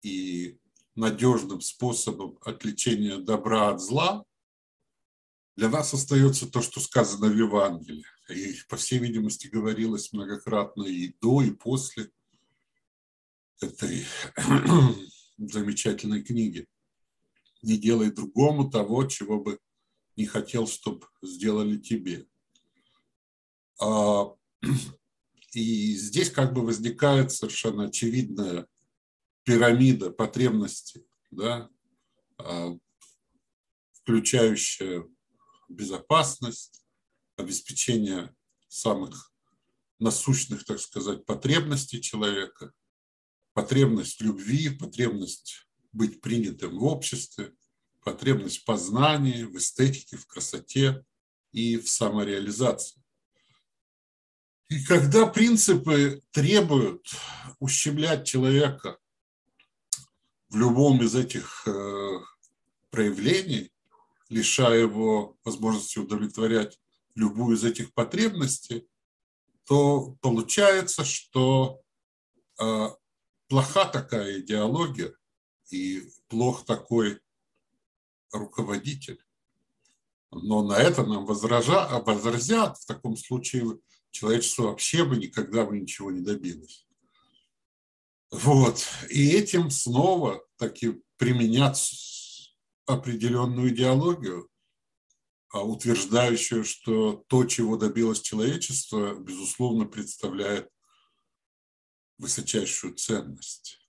и надежным способом отличения добра от зла для нас остается то, что сказано в Евангелии. И, по всей видимости, говорилось многократно и до, и после этой [clears throat] замечательной книги. Не делай другому того, чего бы не хотел, чтобы сделали тебе. А, [clears throat] и здесь как бы возникает совершенно очевидная пирамида потребностей, да, а, включающая безопасность, обеспечение самых насущных, так сказать, потребностей человека, потребность любви, потребность быть принятым в обществе, потребность в познании, в эстетике, в красоте и в самореализации. И когда принципы требуют ущемлять человека в любом из этих э, проявлений, лишая его возможности удовлетворять любую из этих потребностей, то получается, что э, плоха такая идеология и плох такой руководитель. Но на это нам возража, возразят, в таком случае человечество вообще бы никогда бы ничего не добилось. Вот. И этим снова таки применять определенную идеологию, а утверждающую, что то, чего добилось человечество, безусловно, представляет высочайшую ценность.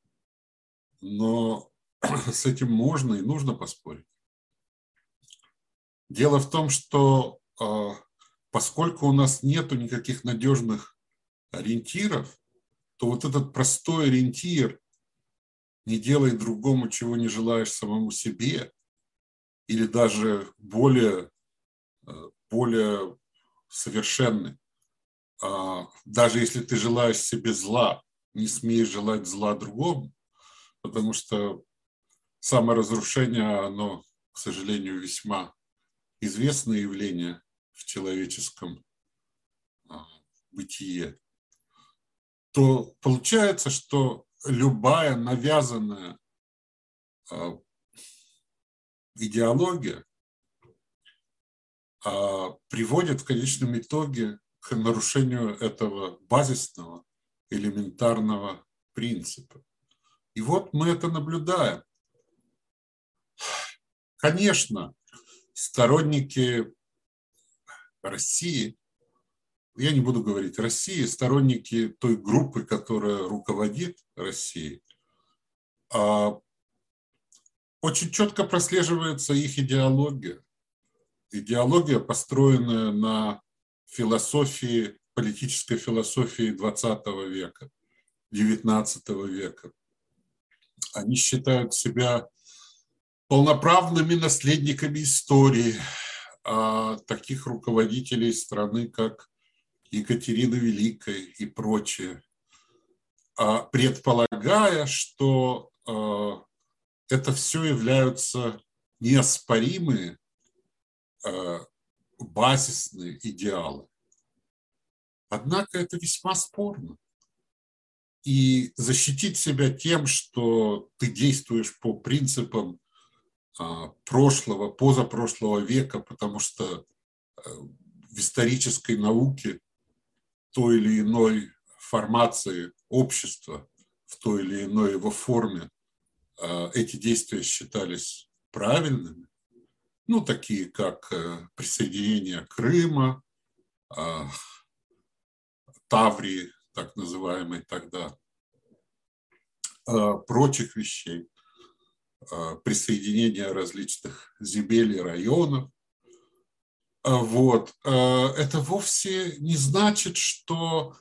Но [clears throat] с этим можно и нужно поспорить. Дело в том, что а, поскольку у нас нет никаких надежных ориентиров, то вот этот простой ориентир «не делай другому, чего не желаешь самому себе» или даже более, а, более совершенный, а, даже если ты желаешь себе зла, не смей желать зла другому, потому что саморазрушение, оно, к сожалению, весьма известное явление в человеческом а, бытие, то получается, что любая навязанная а, идеология а, приводит в конечном итоге к нарушению этого базисного элементарного принципа. И вот мы это наблюдаем. Конечно, сторонники России, я не буду говорить России, сторонники той группы, которая руководит Россией, а, очень четко прослеживается их идеология. Идеология, построенная на философии политической философии 20 века, 19 века. Они считают себя полноправными наследниками истории а таких руководителей страны, как Екатерина Великая и прочее, а предполагая, что а, это все являются неоспоримые а, базисные идеалы. Однако это весьма спорно. И защитить себя тем, что ты действуешь по принципам а, прошлого, позапрошлого века, потому что э, в исторической науке той или иной формации общества, в той или иной его форме эти действия считались правильными, ну, такие как присоединение Крыма, Таврии, так называемой тогда, прочих вещей, присоединение различных земель и районов. Вот. Это вовсе не значит, что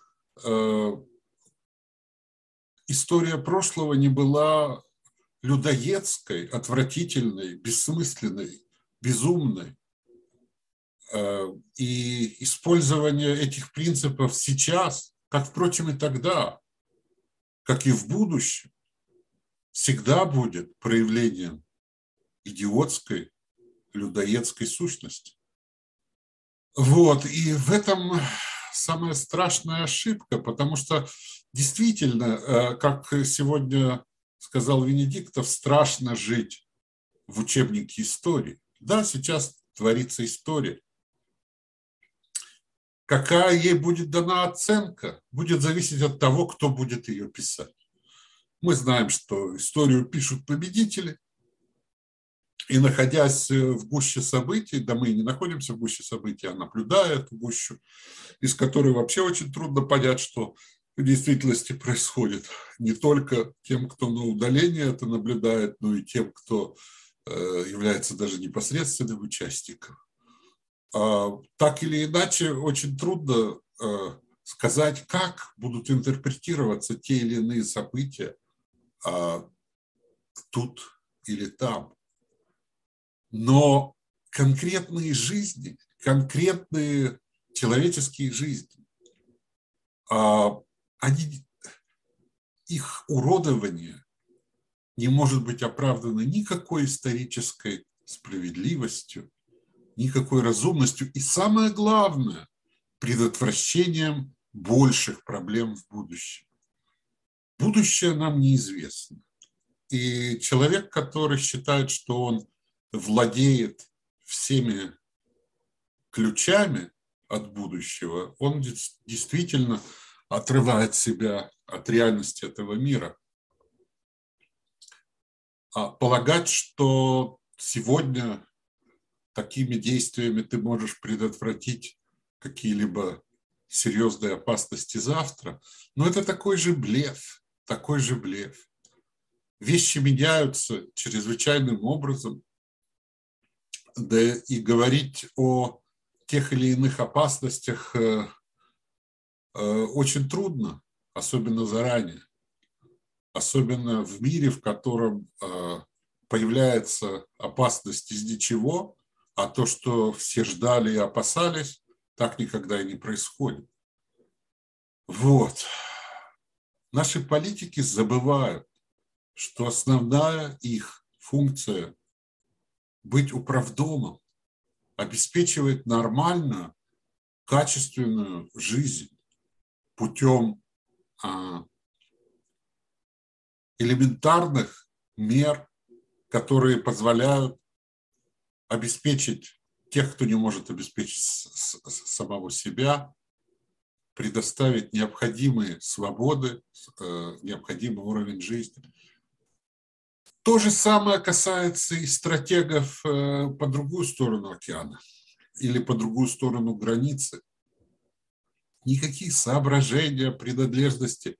история прошлого не была людоедской, отвратительной, бессмысленной, безумной. Э, и использование этих принципов сейчас, как, впрочем, и тогда, как и в будущем, всегда будет проявлением идиотской, людоедской сущности. Вот, и в этом самая страшная ошибка, потому что действительно, э, как сегодня сказал Венедиктов, страшно жить в учебнике истории. Да, сейчас творится история. Какая ей будет дана оценка, будет зависеть от того, кто будет ее писать. Мы знаем, что историю пишут победители, и находясь в гуще событий, да мы не находимся в гуще событий, а наблюдая эту гущу, из которой вообще очень трудно понять, что в действительности происходит. Не только тем, кто на удалении это наблюдает, но и тем, кто э, является даже непосредственным участником. А, так или иначе, очень трудно э, сказать, как будут интерпретироваться те или иные события а, тут или там. Но конкретные жизни, конкретные человеческие жизни, а, они, их уродование не может быть оправдано никакой исторической справедливостью, никакой разумностью и, самое главное, предотвращением больших проблем в будущем. Будущее нам неизвестно. И человек, который считает, что он владеет всеми ключами от будущего, он действительно отрывает себя от реальности этого мира. А полагать, что сегодня такими действиями ты можешь предотвратить какие-либо серьезные опасности завтра, но это такой же блеф, такой же блеф. Вещи меняются чрезвычайным образом, да и говорить о тех или иных опасностях э, Э, очень трудно, особенно заранее, особенно в мире, в котором э, появляется опасность из ничего, а то, что все ждали и опасались, так никогда и не происходит. Вот. Наши политики забывают, что основная их функция – быть управдомом, обеспечивать нормальную, качественную жизнь путем а, элементарных мер, которые позволяют обеспечить тех, кто не может обеспечить самого себя, предоставить необходимые свободы, э, необходимый уровень жизни. То же самое касается и стратегов э, по другую сторону океана или по другую сторону границы никаких соображений принадлежности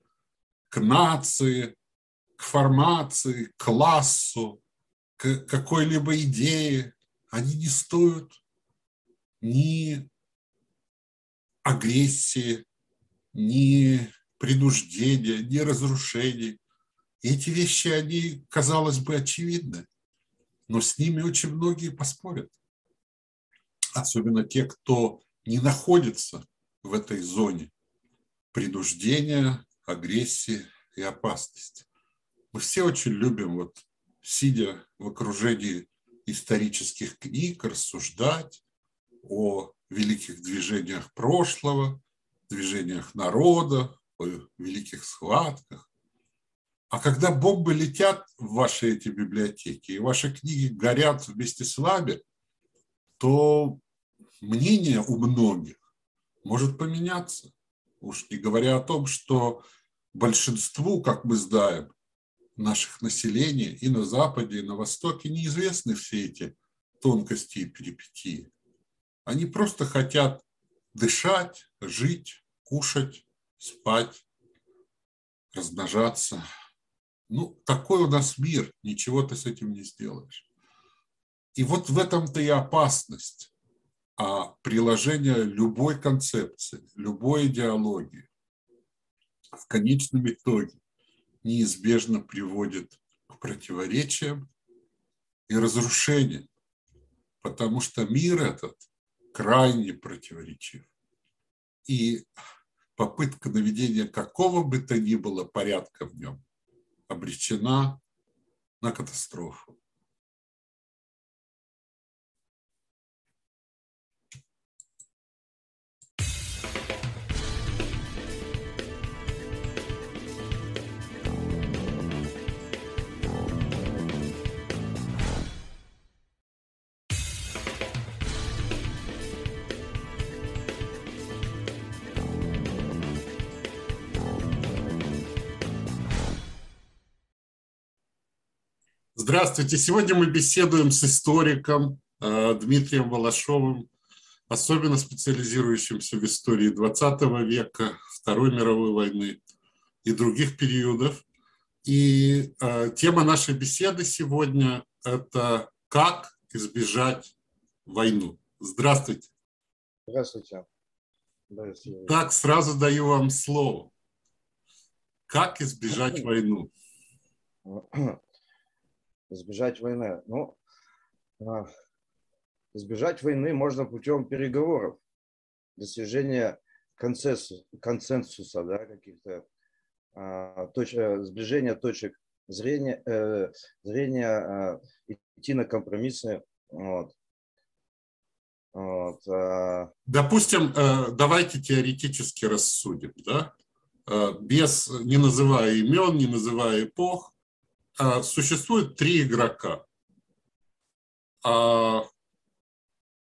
к нации, к формации, к классу, к какой-либо идее. Они не стоят ни агрессии, ни принуждения, ни разрушений. Эти вещи, они, казалось бы, очевидны, но с ними очень многие поспорят. Особенно те, кто не находится в этой зоне принуждения, агрессии и опасности. Мы все очень любим, вот, сидя в окружении исторических книг, рассуждать о великих движениях прошлого, движениях народа, о великих схватках. А когда бомбы летят в ваши эти библиотеки, и ваши книги горят вместе с вами, то мнение у многих может поменяться. Уж не говоря о том, что большинству, как мы знаем, наших населения и на Западе, и на Востоке неизвестны все эти тонкости и перипетии. Они просто хотят дышать, жить, кушать, спать, размножаться. Ну, такой у нас мир, ничего ты с этим не сделаешь. И вот в этом-то и опасность а приложение любой концепции, любой идеологии в конечном итоге неизбежно приводит к противоречиям и разрушениям, потому что мир этот крайне противоречив. И попытка наведения какого бы то ни было порядка в нем обречена на катастрофу. Здравствуйте. Сегодня мы беседуем с историком э, Дмитрием Волошовым, особенно специализирующимся в истории 20 века, Второй мировой войны и других периодов. И э, тема нашей беседы сегодня – это «Как избежать войну». Здравствуйте. Здравствуйте. Здравствуйте. Так, сразу даю вам слово. Как избежать [clears throat] войну? [clears throat] избежать войны. Ну, а, избежать войны можно путем переговоров, достижения консенсуса, да, каких-то а, э, сближения точек зрения, э, зрения а, идти на компромиссы. Вот. Вот. Допустим, э, давайте теоретически рассудим, да? без, не называя имен, не называя эпох, существует три игрока. А,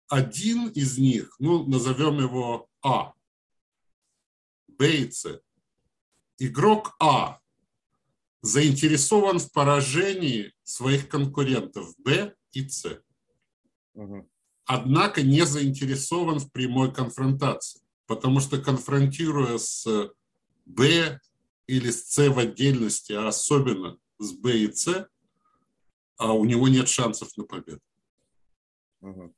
один из них, ну, назовем его А, Б и С. Игрок А заинтересован в поражении своих конкурентов Б и С. Однако не заинтересован в прямой конфронтации, потому что конфронтируя с Б или с С в отдельности, а особенно с Б и С, а у него нет шансов на победу. Угу.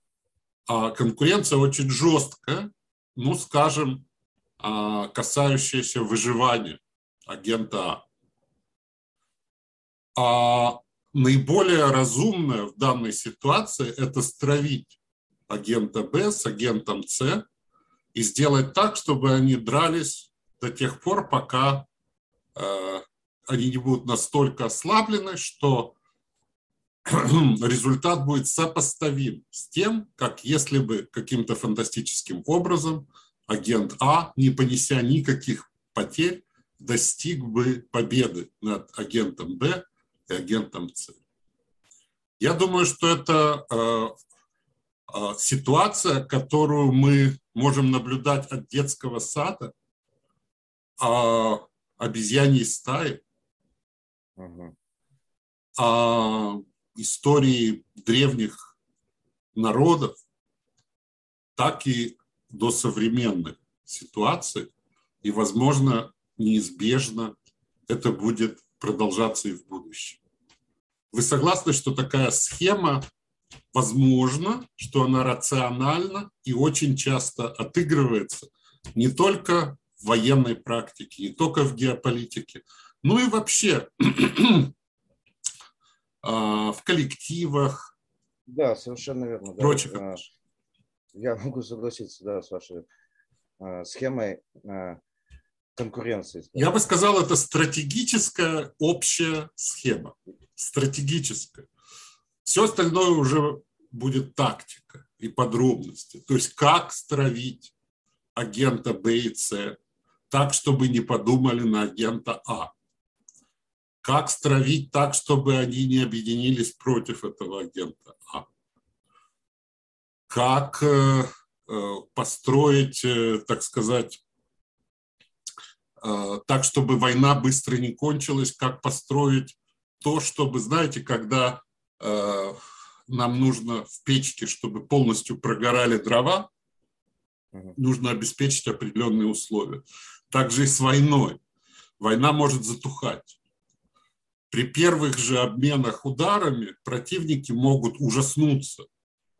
А конкуренция очень жесткая, ну, скажем, а, касающаяся выживания агента А. А наиболее разумное в данной ситуации – это стравить агента Б с агентом С и сделать так, чтобы они дрались до тех пор, пока э, они не будут настолько ослаблены, что [clears throat] результат будет сопоставим с тем, как если бы каким-то фантастическим образом агент А, не понеся никаких потерь, достиг бы победы над агентом Б и агентом С. Я думаю, что это э, э, ситуация, которую мы можем наблюдать от детского сада, э, обезьяньей стаи, А истории древних народов, так и до современных ситуаций. И, возможно, неизбежно это будет продолжаться и в будущем. Вы согласны, что такая схема возможно, что она рациональна и очень часто отыгрывается не только в военной практике, не только в геополитике, ну и вообще [clears throat] а, в коллективах. Да, совершенно верно. Прочих. Да. Я могу согласиться да, с вашей а, схемой а, конкуренции. Я бы сказал, это стратегическая общая схема. Стратегическая. Все остальное уже будет тактика и подробности. То есть как стравить агента Б и С так, чтобы не подумали на агента А как стравить так, чтобы они не объединились против этого агента А? Как э, э, построить, э, так сказать, так, чтобы война быстро не кончилась, как построить то, чтобы, знаете, когда нам нужно в печке, чтобы полностью прогорали дрова, нужно обеспечить определенные условия. Также и с войной. Война может затухать. При первых же обменах ударами противники могут ужаснуться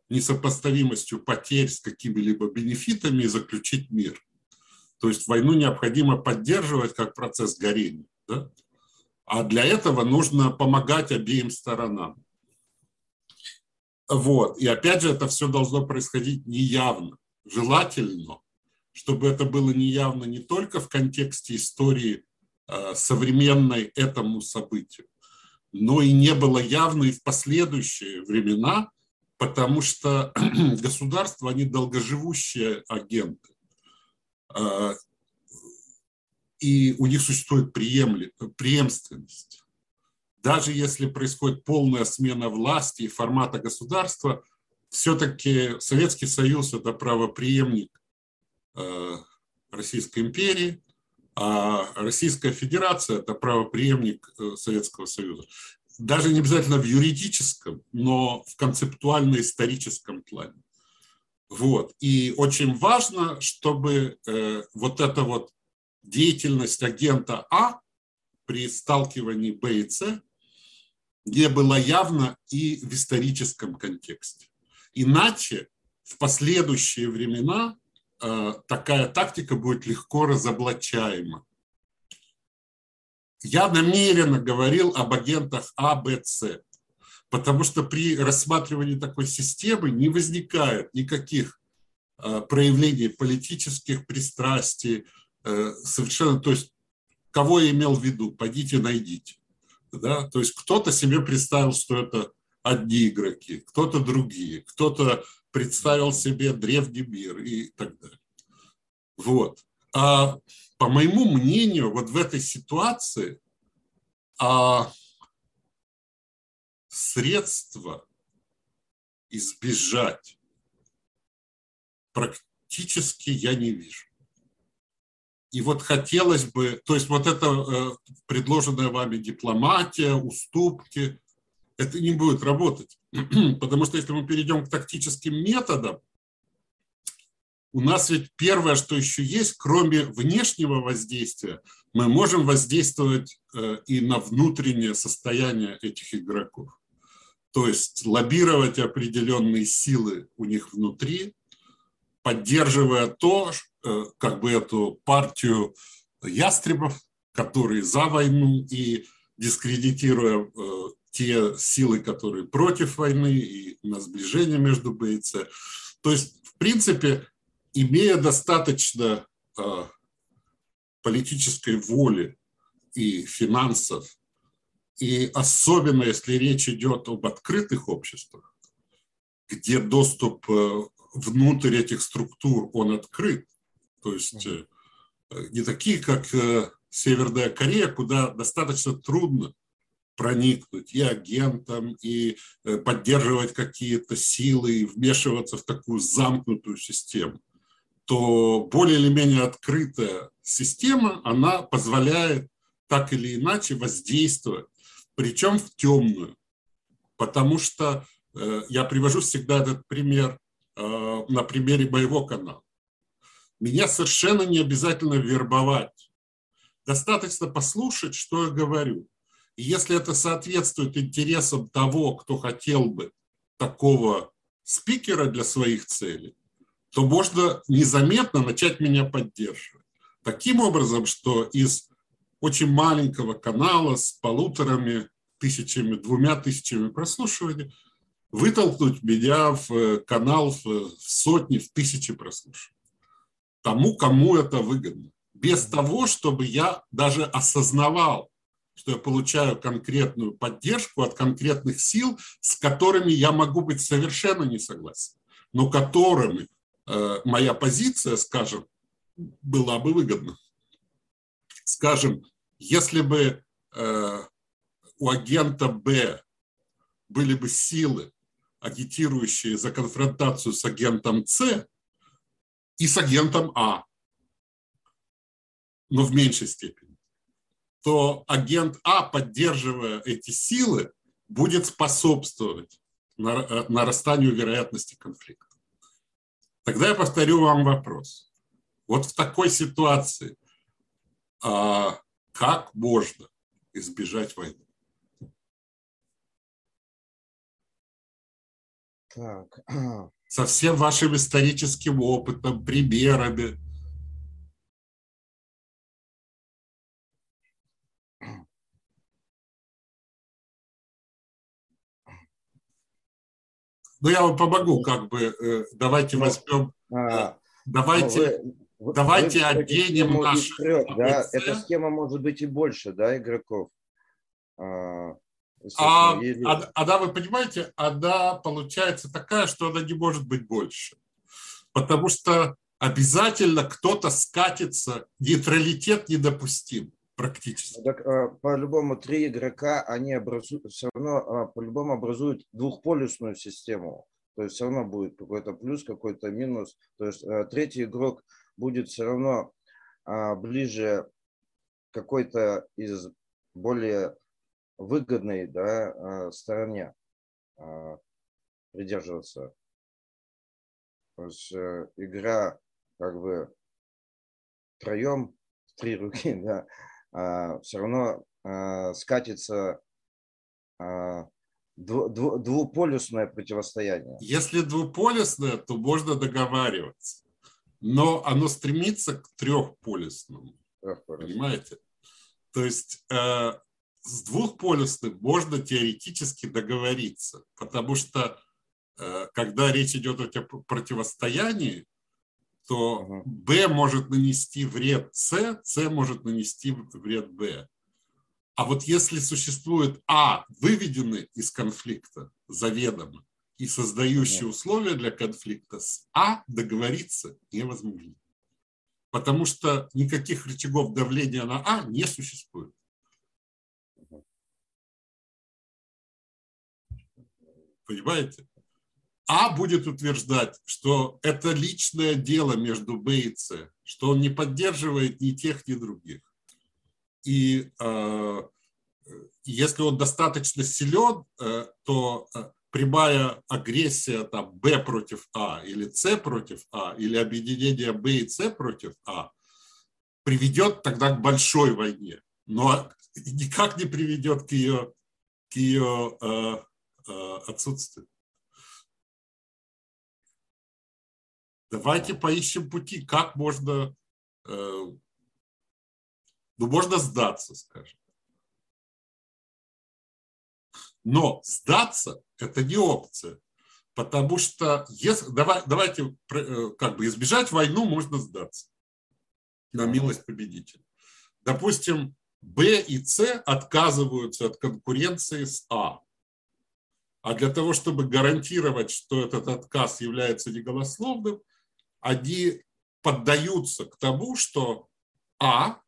несопоставимостью потерь с какими-либо бенефитами и заключить мир. То есть войну необходимо поддерживать как процесс горения. Да? А для этого нужно помогать обеим сторонам. Вот. И опять же, это все должно происходить неявно. Желательно, чтобы это было неявно не только в контексте истории современной этому событию, но и не было явно и в последующие времена, потому что [clears throat] государства, они долгоживущие агенты. Э, и у них существует преемственность. Даже если происходит полная смена власти и формата государства, все-таки Советский Союз – это правоприемник э, Российской империи, а Российская Федерация – это правоприемник э, Советского Союза. Даже не обязательно в юридическом, но в концептуально-историческом плане. Вот. И очень важно, чтобы э, вот эта вот деятельность агента А при сталкивании Б и С не была явна и в историческом контексте. Иначе в последующие времена такая тактика будет легко разоблачаема. Я намеренно говорил об агентах А, Б, С, потому что при рассматривании такой системы не возникает никаких э, проявлений политических пристрастий, Э, совершенно, то есть кого я имел в виду, пойдите найдите. Да? То есть кто-то себе представил, что это одни игроки, кто-то другие, кто-то представил себе древний мир и так далее. Вот. А по моему мнению, вот в этой ситуации а, средства избежать практически я не вижу. И вот хотелось бы, то есть вот это э, предложенная вами дипломатия, уступки, это не будет работать. [clears throat] Потому что если мы перейдем к тактическим методам, у нас ведь первое, что еще есть, кроме внешнего воздействия, мы можем воздействовать э, и на внутреннее состояние этих игроков. То есть лоббировать определенные силы у них внутри, поддерживая то, Э, как бы эту партию ястребов, которые за войну и дискредитируя э, те силы, которые против войны и на сближение между Б и С. То есть, в принципе, имея достаточно э, политической воли и финансов, и особенно если речь идет об открытых обществах, где доступ внутрь этих структур, он открыт, то есть э, не такие, как э, Северная Корея, куда достаточно трудно проникнуть и агентам, и э, поддерживать какие-то силы, и вмешиваться в такую замкнутую систему, то более или менее открытая система, она позволяет так или иначе воздействовать, причем в темную. Потому что я привожу всегда этот пример на примере моего канала. Меня совершенно не обязательно вербовать. Достаточно послушать, что я говорю. И если это соответствует интересам того, кто хотел бы такого спикера для своих целей, то можно незаметно начать меня поддерживать. Таким образом, что из очень маленького канала с полуторами тысячами, двумя тысячами прослушиваний вытолкнуть меня в канал в сотни, в тысячи прослушиваний тому, кому это выгодно. Без того, чтобы я даже осознавал, что я получаю конкретную поддержку от конкретных сил, с которыми я могу быть совершенно не согласен, но которыми э, моя позиция, скажем, была бы выгодна. Скажем, если бы э, у агента Б были бы силы, агитирующие за конфронтацию с агентом С, и с агентом А, но в меньшей степени, то агент А, поддерживая эти силы, будет способствовать э, нарастанию вероятности конфликта. Тогда я повторю вам вопрос. Вот в такой ситуации а, как можно избежать войны? Так. Со всем вашим историческим опытом, примерами. Ну, я вам помогу, как бы, э, давайте ну, возьмем, а, э, давайте, вы, давайте вы оденем наши... Да, эта схема может быть и больше, да, игроков. А, а, а, а да, вы понимаете, она получается такая, что она не может быть больше. Потому что обязательно кто-то скатится, нейтралитет недопустим практически. Так, а, по-любому три игрока, они образуют, все равно а, по-любому образуют двухполюсную систему. То есть все равно будет какой-то плюс, какой-то минус. То есть а, третий игрок будет все равно ближе какой-то из более выгодной да, стороне придерживаться. То есть э, игра как бы втроем, три руки, [laughs] да, все равно а, скатится а, двуполюсное противостояние. Если двуполюсное, то можно договариваться. Но оно стремится к трехполюсному. Понимаете? То есть э, с двухполюсным можно теоретически договориться, потому что э, когда речь идет о противостоянии, то Б может нанести вред С, С может нанести вред Б. А вот если существует А, выведенный из конфликта заведомо и создающий условия для конфликта, с А договориться невозможно. Потому что никаких рычагов давления на А не существует. Понимаете? А будет утверждать, что это личное дело между Б и С, что он не поддерживает ни тех, ни других. И э, если он достаточно силен, э, то э, прямая агрессия там, Б против А или С против А, или объединение Б и С против А приведет тогда к большой войне, но никак не приведет к ее, к ее э, э, отсутствию. Давайте поищем пути, как можно, э, ну, можно сдаться, скажем. Но сдаться – это не опция, потому что если, давай, давайте э, как бы избежать войну, можно сдаться на милость победителя. Допустим, Б и С отказываются от конкуренции с А. А для того, чтобы гарантировать, что этот отказ является неголословным, они поддаются к тому, что А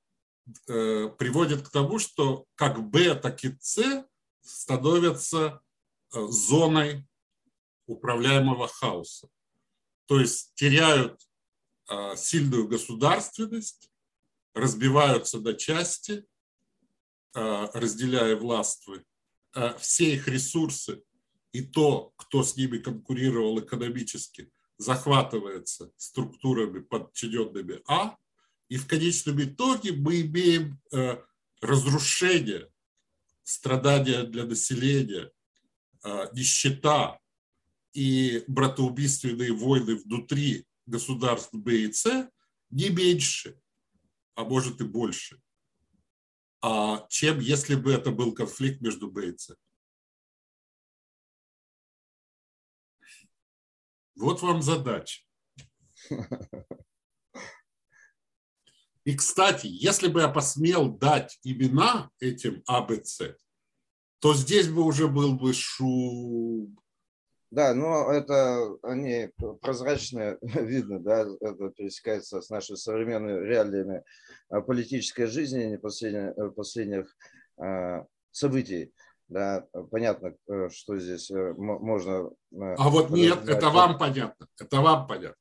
э, приводит к тому, что как Б, так и С становятся э, зоной управляемого хаоса. То есть теряют э, сильную государственность, разбиваются до части, э, разделяя властвы. Э, все их ресурсы и то, кто с ними конкурировал экономически, захватывается структурами, подчиненными А, и в конечном итоге мы имеем э, разрушение, страдания для населения, э, нищета и братоубийственные войны внутри государств Б и С не меньше, а может и больше, а чем если бы это был конфликт между Б и С. Вот вам задача. И, кстати, если бы я посмел дать имена этим АБЦ, то здесь бы уже был бы шум. Да, но это они прозрачно [laughs] видно, да, это пересекается с нашей современной реалиями а, политической жизни последних, последних а, событий. Да, понятно, э, что здесь э, можно... Э, а вот нет, это вам понятно, это вам понятно.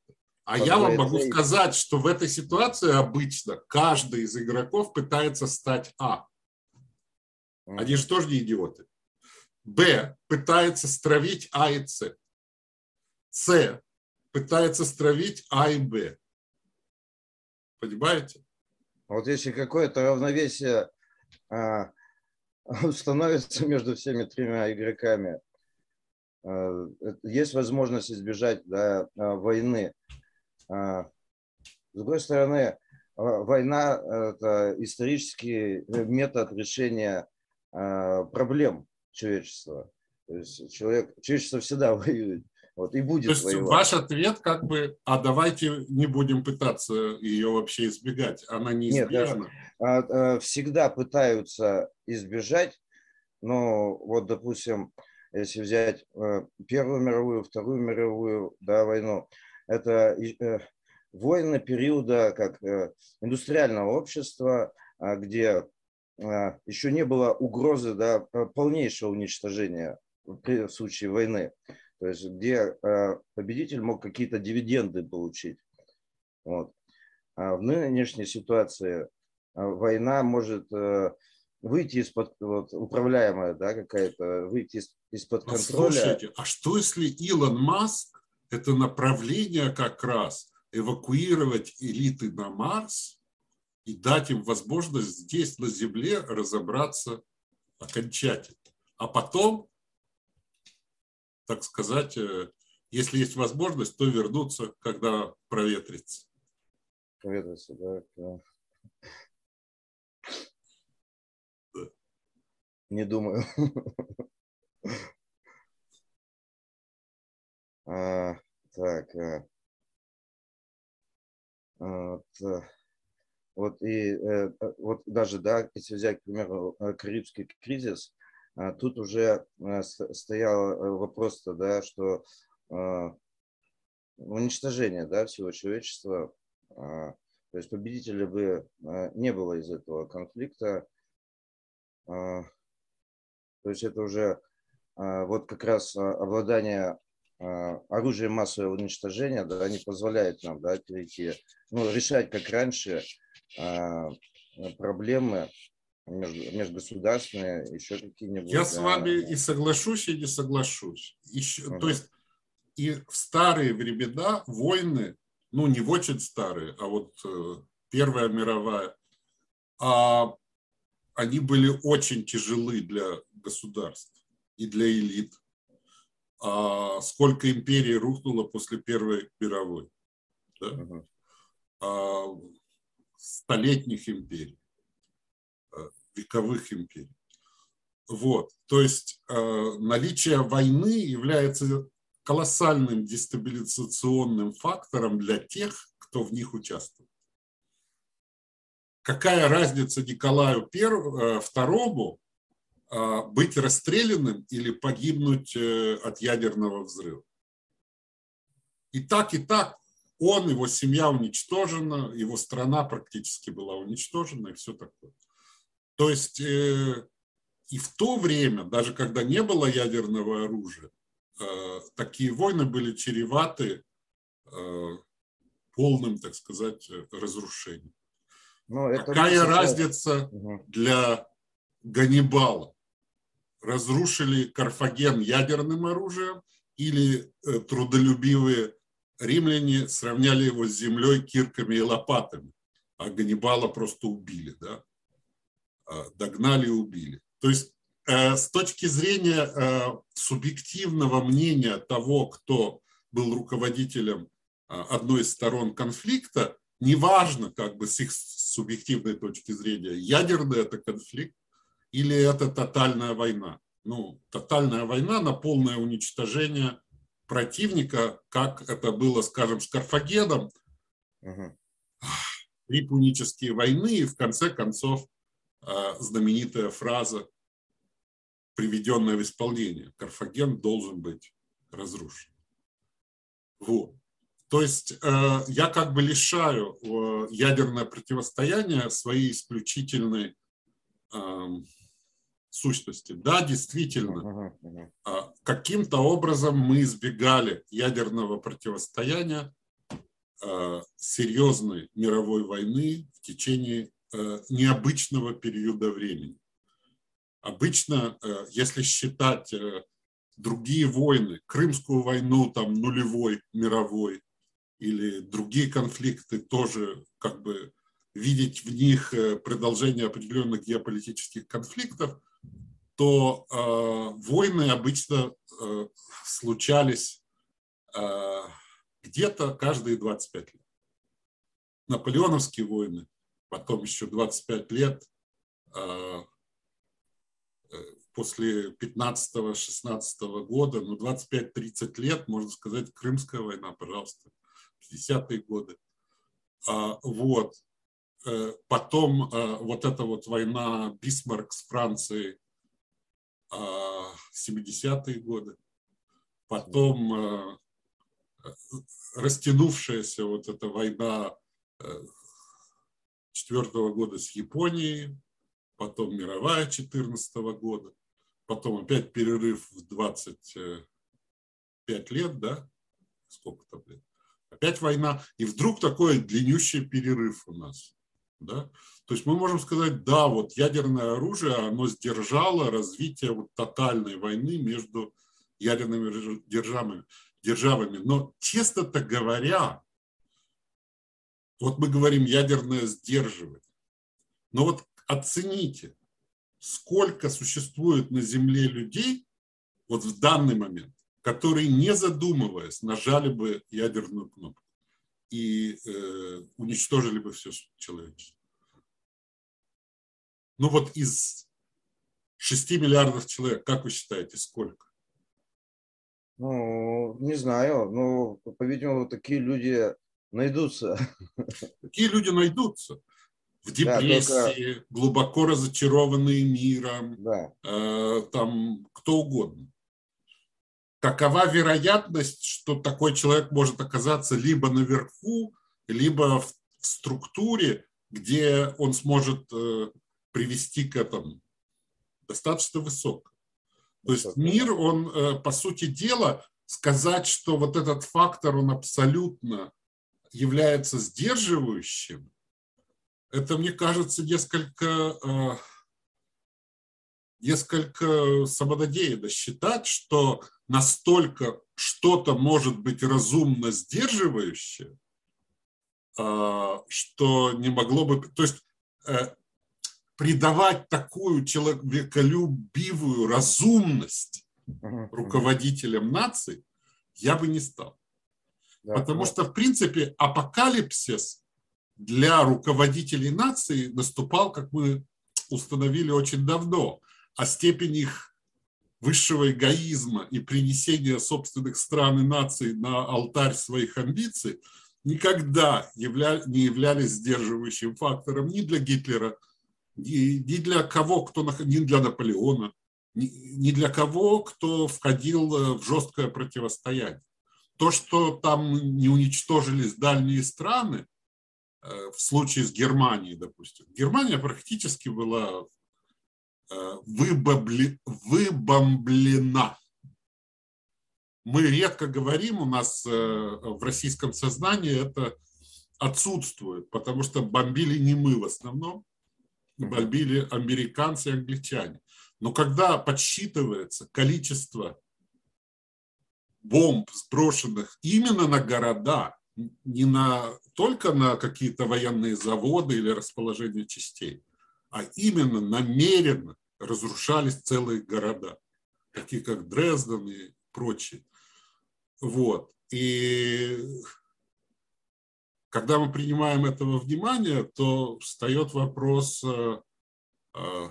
А я вам могу сказать, что в этой ситуации обычно каждый из игроков пытается стать А. Они же тоже не идиоты. Б пытается стравить А и С. С пытается стравить А и Б. Понимаете? Вот если какое-то равновесие [laughs] установится между всеми тремя игроками, а, есть возможность избежать да, а, войны. С другой стороны, война – это исторический метод решения проблем человечества. То есть человек, человечество всегда [laughs] воюет. Вот, и будет То есть воевать. ваш ответ как бы, а давайте не будем пытаться ее вообще избегать, она неизбежна. Нет, а, всегда пытаются избежать, но вот, допустим, если взять Первую мировую, Вторую мировую да, войну, это э, войны периода как э, индустриального общества, а, где еще не было угрозы да, полнейшего уничтожения в случае войны. То есть где победитель мог какие-то дивиденды получить. Вот. А в нынешней ситуации война может э, выйти из-под, вот, управляемая да, какая-то, выйти из, из-под контроля. Слушайте, а что если Илон Маск это направление как раз эвакуировать элиты на Марс и дать им возможность здесь, на Земле, разобраться окончательно. А потом, так сказать, э, если есть возможность, то вернуться, когда проветрится. Проветрится, да. Не думаю. [laughs] А, так. А. Вот, э, вот и э, э, вот даже, да, если взять, к примеру, Карибский кризис, тут уже стоял вопрос, да, что уничтожение, да, всего человечества, то есть победителя бы не было из этого конфликта, то есть это уже вот как раз обладание а, оружие массового уничтожения да, не позволяет нам да, перейти, ну, решать, как раньше, а, проблемы межгосударственные, еще какие-нибудь. Я да. с вами и соглашусь, и не соглашусь. Еще, uh То есть и в старые времена войны, ну не в очень старые, а вот э, Первая мировая, а, они были очень тяжелы для государств и для элит а сколько империй рухнуло после Первой мировой. Да? Uh-huh. А, столетних империй, а, вековых империй. Вот. То есть а, наличие войны является колоссальным дестабилизационным фактором для тех, кто в них участвует. Какая разница Николаю II а, быть расстрелянным или погибнуть э, от ядерного взрыва. И так, и так он, его семья уничтожена, его страна практически была уничтожена и все такое. То есть э, и в то время, даже когда не было ядерного оружия, э, такие войны были чреваты полным, так сказать, разрушением. Но это Какая разница для Ганнибала? разрушили Карфаген ядерным оружием или э, трудолюбивые римляне сравняли его с землей кирками и лопатами, а Ганнибала просто убили, да? А, догнали и убили. То есть э, с точки зрения э, субъективного мнения того, кто был руководителем одной из сторон конфликта, неважно как бы с их субъективной точки зрения, ядерный это конфликт или это тотальная война? Ну, тотальная война на полное уничтожение противника, как это было, скажем, с Карфагеном, угу. три пунические войны, и в конце концов а, знаменитая фраза, приведенная в исполнение. Карфаген должен быть разрушен. Вот. То есть э, я как бы лишаю э, ядерное противостояние своей исключительной сущности. Да, действительно, а, каким-то образом мы избегали ядерного противостояния а, серьезной мировой войны в течение необычного периода времени. Обычно, э, если считать э, другие войны, Крымскую войну, там, нулевой, мировой, или другие конфликты, тоже как бы видеть в них э, продолжение определенных геополитических конфликтов, то э, войны обычно э, случались э, где-то каждые 25 лет. Наполеоновские войны, потом еще 25 лет э, э после 15-16 года, ну 25-30 лет, можно сказать, Крымская война, пожалуйста, 50-е годы. А, вот. Э, потом э, вот эта вот война Бисмарк с Францией 70-е а, годы. Потом э, растянувшаяся вот эта война четвертого года с Японией, потом мировая 14 года, потом опять перерыв в 25 лет, да, сколько там лет, опять война, и вдруг такой длиннющий перерыв у нас. Да? То есть мы можем сказать, да, вот ядерное оружие, оно сдержало развитие вот тотальной войны между ядерными державами. державами. Но честно-то говоря, вот мы говорим ядерное сдерживание, но вот оцените, сколько существует на Земле людей вот в данный момент, которые, не задумываясь, нажали бы ядерную кнопку и э, уничтожили бы все человечество. Ну вот из 6 миллиардов человек, как вы считаете, сколько? Ну, не знаю, но, по-видимому, такие люди найдутся. Такие люди найдутся. В депрессии, да, только... глубоко разочарованные миром, да. э, там кто угодно какова вероятность, что такой человек может оказаться либо наверху, либо в структуре, где он сможет э, привести к этому достаточно высоко. То есть мир, он, э, по сути дела, сказать, что вот этот фактор, он абсолютно является сдерживающим, это, мне кажется, несколько, э, несколько самонадеянно считать, что настолько что-то может быть разумно сдерживающее, а, что не могло бы... То есть э, придавать такую человеколюбивую разумность руководителям наций я бы не стал. Потому что, в принципе, апокалипсис для руководителей нации наступал, как мы установили очень давно, а степень их высшего эгоизма и принесения собственных стран и наций на алтарь своих амбиций никогда не являлись сдерживающим фактором ни для Гитлера, ни, для кого, кто, ни для Наполеона, ни для кого, кто входил э, в жесткое противостояние. То, что там не уничтожились дальние страны, э, в случае с Германией, допустим. Германия практически была Э, выбомблена. Мы редко говорим, у нас э, в российском сознании это отсутствует, потому что бомбили не мы в основном, бомбили американцы и англичане. Но когда подсчитывается количество бомб, сброшенных именно на города, не на, только на какие-то военные заводы или расположение частей, а именно намеренно разрушались целые города, такие как Дрезден и прочие. Вот. И когда мы принимаем этого внимание, то встает вопрос э, о,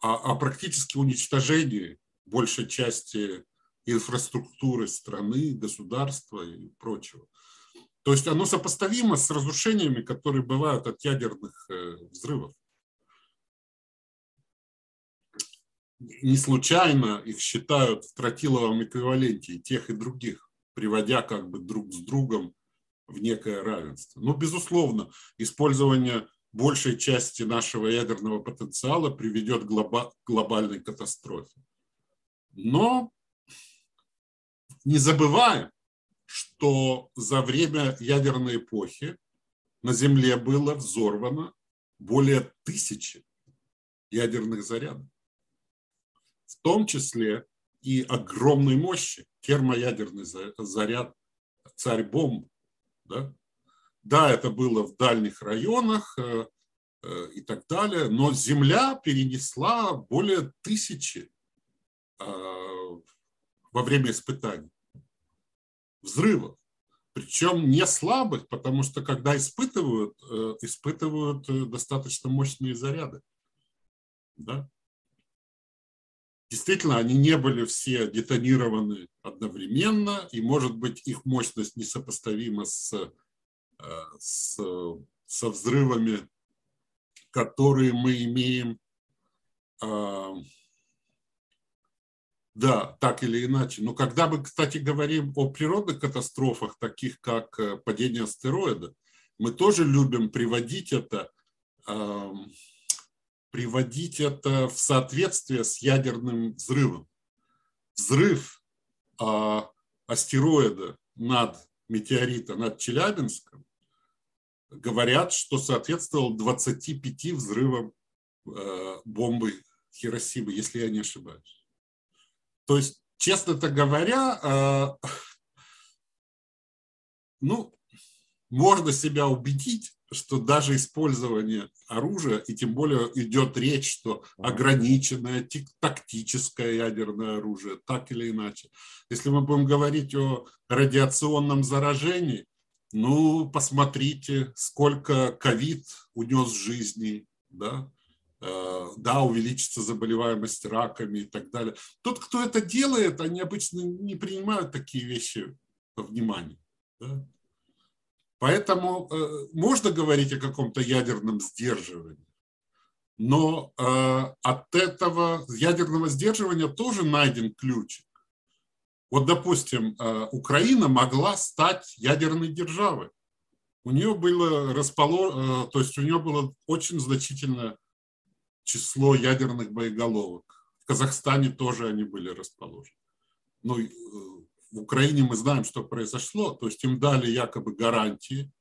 о практически уничтожении большей части инфраструктуры страны, государства и прочего. То есть оно сопоставимо с разрушениями, которые бывают от ядерных э, взрывов. Не случайно их считают в тротиловом эквиваленте тех, и других, приводя как бы друг с другом в некое равенство. Но, безусловно, использование большей части нашего ядерного потенциала приведет к глоба- глобальной катастрофе. Но не забываем, что за время ядерной эпохи на Земле было взорвано более тысячи ядерных зарядов. В том числе и огромной мощи, термоядерный заряд, царь бомб. Да? да, это было в дальних районах э, э, и так далее, но Земля перенесла более тысячи э, во время испытаний взрывов. Причем не слабых, потому что когда испытывают, испытывают достаточно мощные заряды. Да? Действительно, они не были все детонированы одновременно, и, может быть, их мощность несопоставима с, э, с, со взрывами, которые мы имеем, да, так или иначе. Но когда мы, кстати, говорим о природных катастрофах, таких как э, падение астероида, мы тоже любим приводить это приводить это в соответствие с ядерным взрывом. Взрыв а, астероида над метеорита над Челябинском говорят, что соответствовал 25 взрывам э, бомбы Хиросимы, если я не ошибаюсь. То есть, честно-то говоря, э, ну, можно себя убедить, что даже использование оружия, и тем более идет речь, что ограниченное тактическое ядерное оружие, так или иначе. Если мы будем говорить о радиационном заражении, ну, посмотрите, сколько ковид унес жизни, да, да, увеличится заболеваемость раками и так далее. Тот, кто это делает, они обычно не принимают такие вещи во внимание. Да? Поэтому э, можно говорить о каком-то ядерном сдерживании, но э, от этого ядерного сдерживания тоже найден ключик. Вот, допустим, э, Украина могла стать ядерной державой. У нее было расположено, то есть у нее было очень значительное число ядерных боеголовок. В Казахстане тоже они были расположены. Ну, в Украине мы знаем, что произошло, то есть им дали якобы гарантии,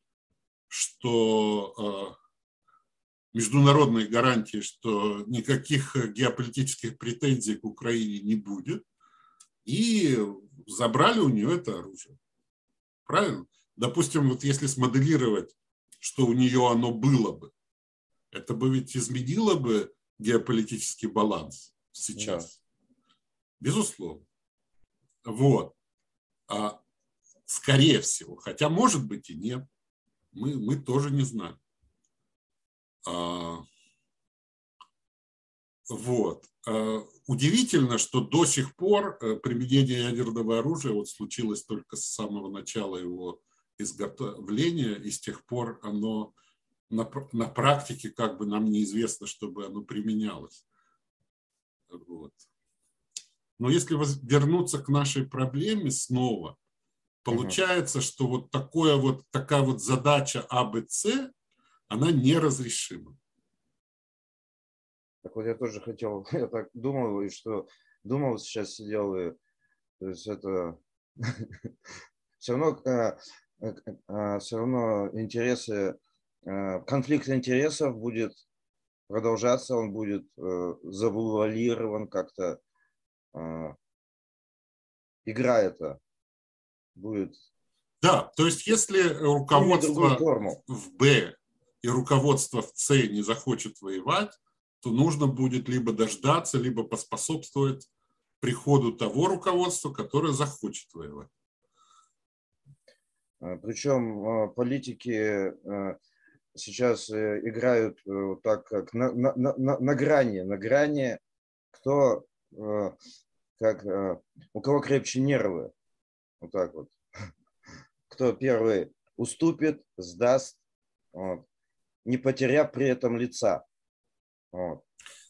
что э, международные гарантии, что никаких геополитических претензий к Украине не будет, и забрали у нее это оружие. Правильно? Допустим, вот если смоделировать, что у нее оно было бы, это бы ведь изменило бы геополитический баланс сейчас. Безусловно. Вот. А, скорее всего, хотя может быть и нет, мы, мы тоже не знаем. А, вот. А, удивительно, что до сих пор э, применение ядерного оружия вот случилось только с самого начала его изготовления, и с тех пор оно на, на практике как бы нам неизвестно, чтобы оно применялось. Вот. Но если вернуться к нашей проблеме снова, получается, что вот, такое вот такая вот задача АБЦ, она неразрешима. Так вот я тоже хотел, [laughs] я так думал, и что думал сейчас сидел, и то есть это [laughs] все равно, э, э, э, все равно интересы, конфликт интересов будет продолжаться, он будет завуалирован как-то а, игра эта будет. Да, то есть если руководство в Б и руководство в С не захочет воевать, то нужно будет либо дождаться, либо поспособствовать приходу того руководства, которое захочет воевать. Причем политики сейчас э, играют э, так как на, на, на, на грани, на грани, кто Э, как у кого крепче нервы. Вот так вот. [laughs] Кто первый уступит, сдаст, вот, не потеряв при этом лица. Вот,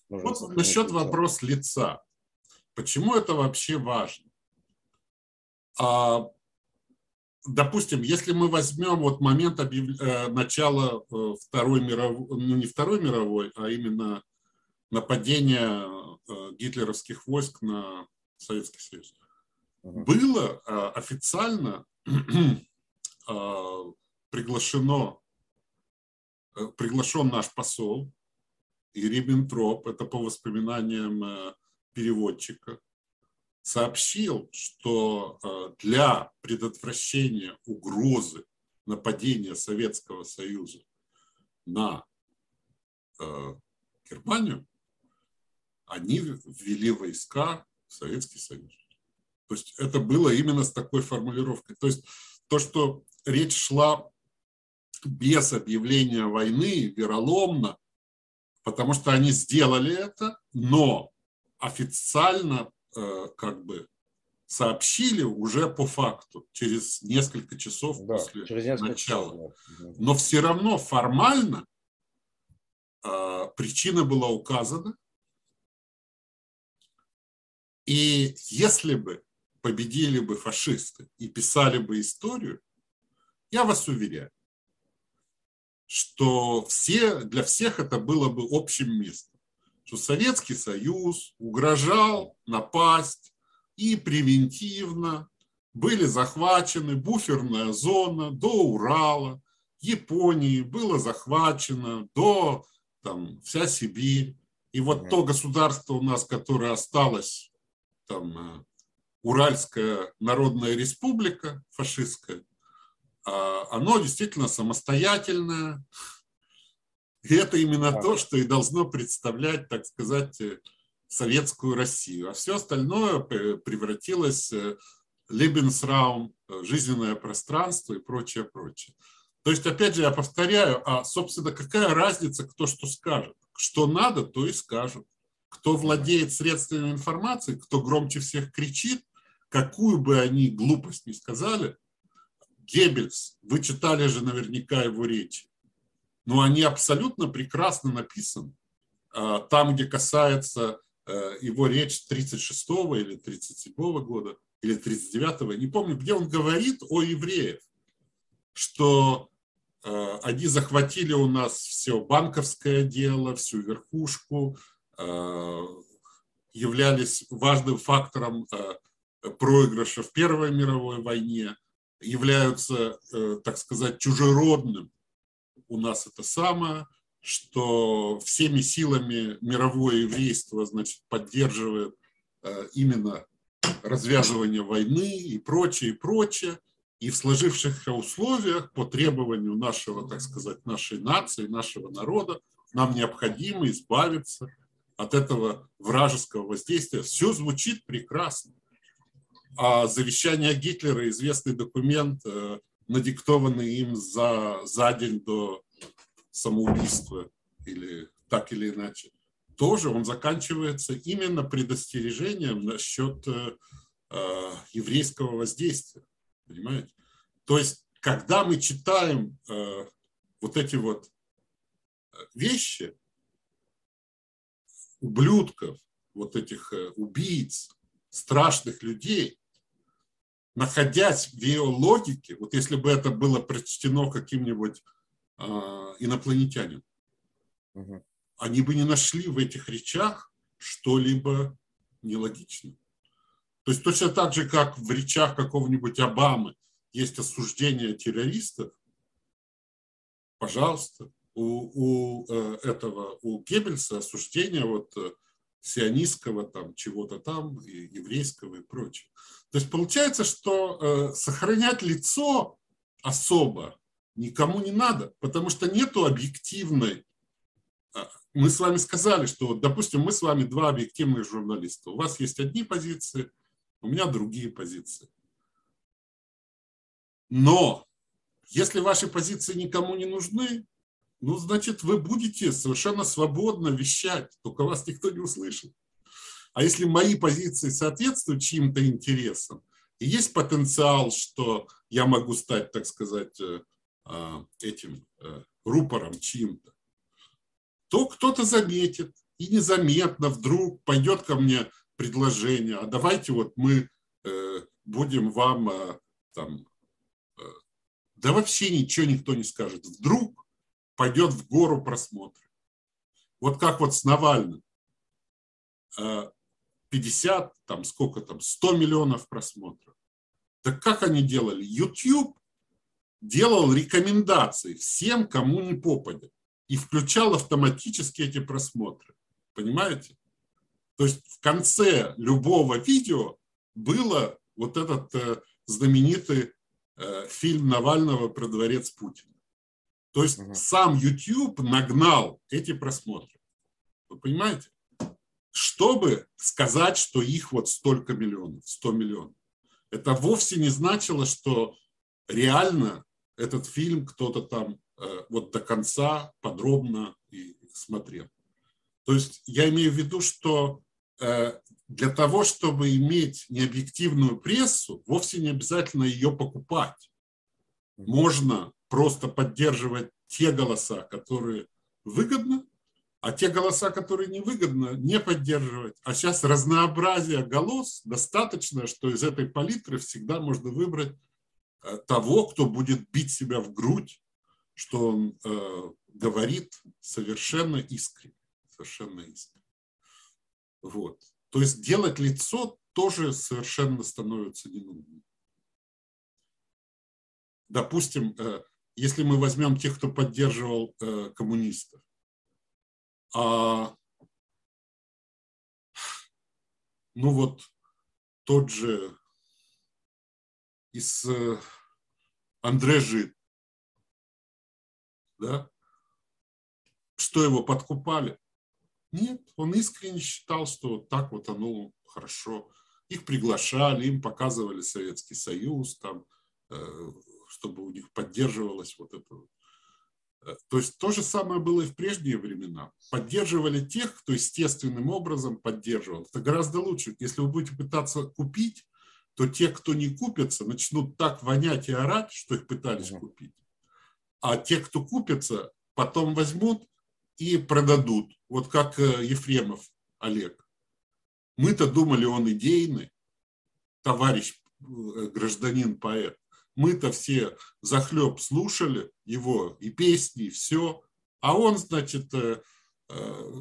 вот насчет лица. вопрос лица. Почему это вообще важно? А, допустим, если мы возьмем вот момент объяв... Э, начала Второй мировой, ну не Второй мировой, а именно нападения э, гитлеровских войск на Советский Союз. Было э, официально [clears throat] э, приглашено, приглашен наш посол и Риббентроп, это по воспоминаниям э, переводчика, сообщил, что э, для предотвращения угрозы нападения Советского Союза на э, Германию, они ввели войска в Советский Союз. То есть это было именно с такой формулировкой. То есть то, что речь шла без объявления войны, вероломно, потому что они сделали это, но официально как бы сообщили уже по факту, через несколько часов да, после через несколько начала. Часов. Но все равно формально э, причина была указана. И если бы победили бы фашисты и писали бы историю, я вас уверяю, что все, для всех это было бы общим местом. Что Советский Союз угрожал напасть и превентивно были захвачены буферная зона до Урала, Японии было захвачено до там, вся Сибирь. И вот то государство у нас, которое осталось, там, э, Уральская Народная Республика фашистская, а, оно действительно самостоятельное. И это именно то, что и должно представлять, так сказать, э, советскую Россию. А все остальное превратилось в Lebensraum, э, жизненное пространство и прочее, прочее. То есть, опять же, я повторяю, а, собственно, какая разница, кто что скажет? Что надо, то и скажут. Кто владеет средствами информации, кто громче всех кричит, какую бы они глупость ни сказали – Геббельс, вы читали же наверняка его речи, но они абсолютно прекрасно написаны. А, там, где касается э, его речь 36 или 37 года, или 39 не помню, где он говорит о евреях, что э, они захватили у нас все банковское дело, всю верхушку, э, являлись важным фактором проигрыша в Первой мировой войне – являются, так сказать, чужеродным. У нас это самое, что всеми силами мировое еврейство значит, поддерживает э, именно развязывание войны и прочее, и прочее. И в сложившихся условиях по требованию нашего, так сказать, нашей нации, нашего народа, нам необходимо избавиться от этого вражеского воздействия. Все звучит прекрасно. А завещание Гитлера, известный документ, э, надиктованный им за, за день до самоубийства, или так или иначе, тоже он заканчивается именно предостережением насчет э, э, еврейского воздействия. Понимаете? То есть, когда мы читаем э, вот эти вот э, вещи, ублюдков, вот этих э, убийц, страшных людей, находясь в ее логике, вот если бы это было прочтено каким-нибудь э, инопланетянином, угу. они бы не нашли в этих речах что-либо нелогичное. То есть точно так же, как в речах какого-нибудь Обамы есть осуждение террористов, пожалуйста, у, у э, этого, у Геббельса осуждение вот э, сионистского там чего-то там, и еврейского и прочего. То есть получается, что э, сохранять лицо особо никому не надо, потому что нету объективной. А, мы с вами сказали, что, допустим, мы с вами два объективных журналиста. У вас есть одни позиции, у меня другие позиции. Но если ваши позиции никому не нужны, ну, значит, вы будете совершенно свободно вещать, только вас никто не услышит. А если мои позиции соответствуют чьим-то интересам, и есть потенциал, что я могу стать, так сказать, э, а, этим э, рупором чьим-то, то кто-то заметит, и незаметно вдруг пойдет ко мне предложение, а давайте вот мы э, будем вам там, да вообще ничего никто не скажет. Вдруг пойдет в гору просмотры. Вот как вот с Навальным. 50, там сколько там, 100 миллионов просмотров. Так как они делали? YouTube делал рекомендации всем, кому не попадет. и включал автоматически эти просмотры. Понимаете? То есть в конце любого видео было вот этот э, знаменитый э, фильм Навального про дворец Путина. То есть угу. сам YouTube нагнал эти просмотры. Вы понимаете? Чтобы сказать, что их вот столько миллионов, 100 миллионов. Это вовсе не значило, что реально этот фильм кто-то там э, вот до конца подробно и смотрел. То есть я имею в виду, что э, для того, чтобы иметь необъективную прессу, вовсе не обязательно ее покупать. Можно просто поддерживать те голоса, которые выгодны, а те голоса, которые невыгодно, не поддерживать. А сейчас разнообразие голос достаточно, что из этой палитры всегда можно выбрать э, того, кто будет бить себя в грудь, что он э, говорит совершенно искренне. Совершенно искренне. Вот. То есть делать лицо тоже совершенно становится не нужно. Допустим, э, если мы возьмем тех, кто поддерживал э, коммунистов, а, ну вот тот же из э, Андре да, что его подкупали? Нет, он искренне считал, что так вот оно хорошо. Их приглашали, им показывали Советский Союз, там, э, чтобы у них поддерживалось вот это. Э, то есть то же самое было и в прежние времена. Поддерживали тех, кто естественным образом поддерживал. Это гораздо лучше. Если вы будете пытаться купить, то те, кто не купятся, начнут так вонять и орать, что их пытались купить. А те, кто купятся, потом возьмут и продадут. Вот как э, Ефремов Олег. Мы-то думали, он идейный, товарищ э, гражданин поэт. Мы-то все захлеб слушали его и песни, и все. А он, значит, э,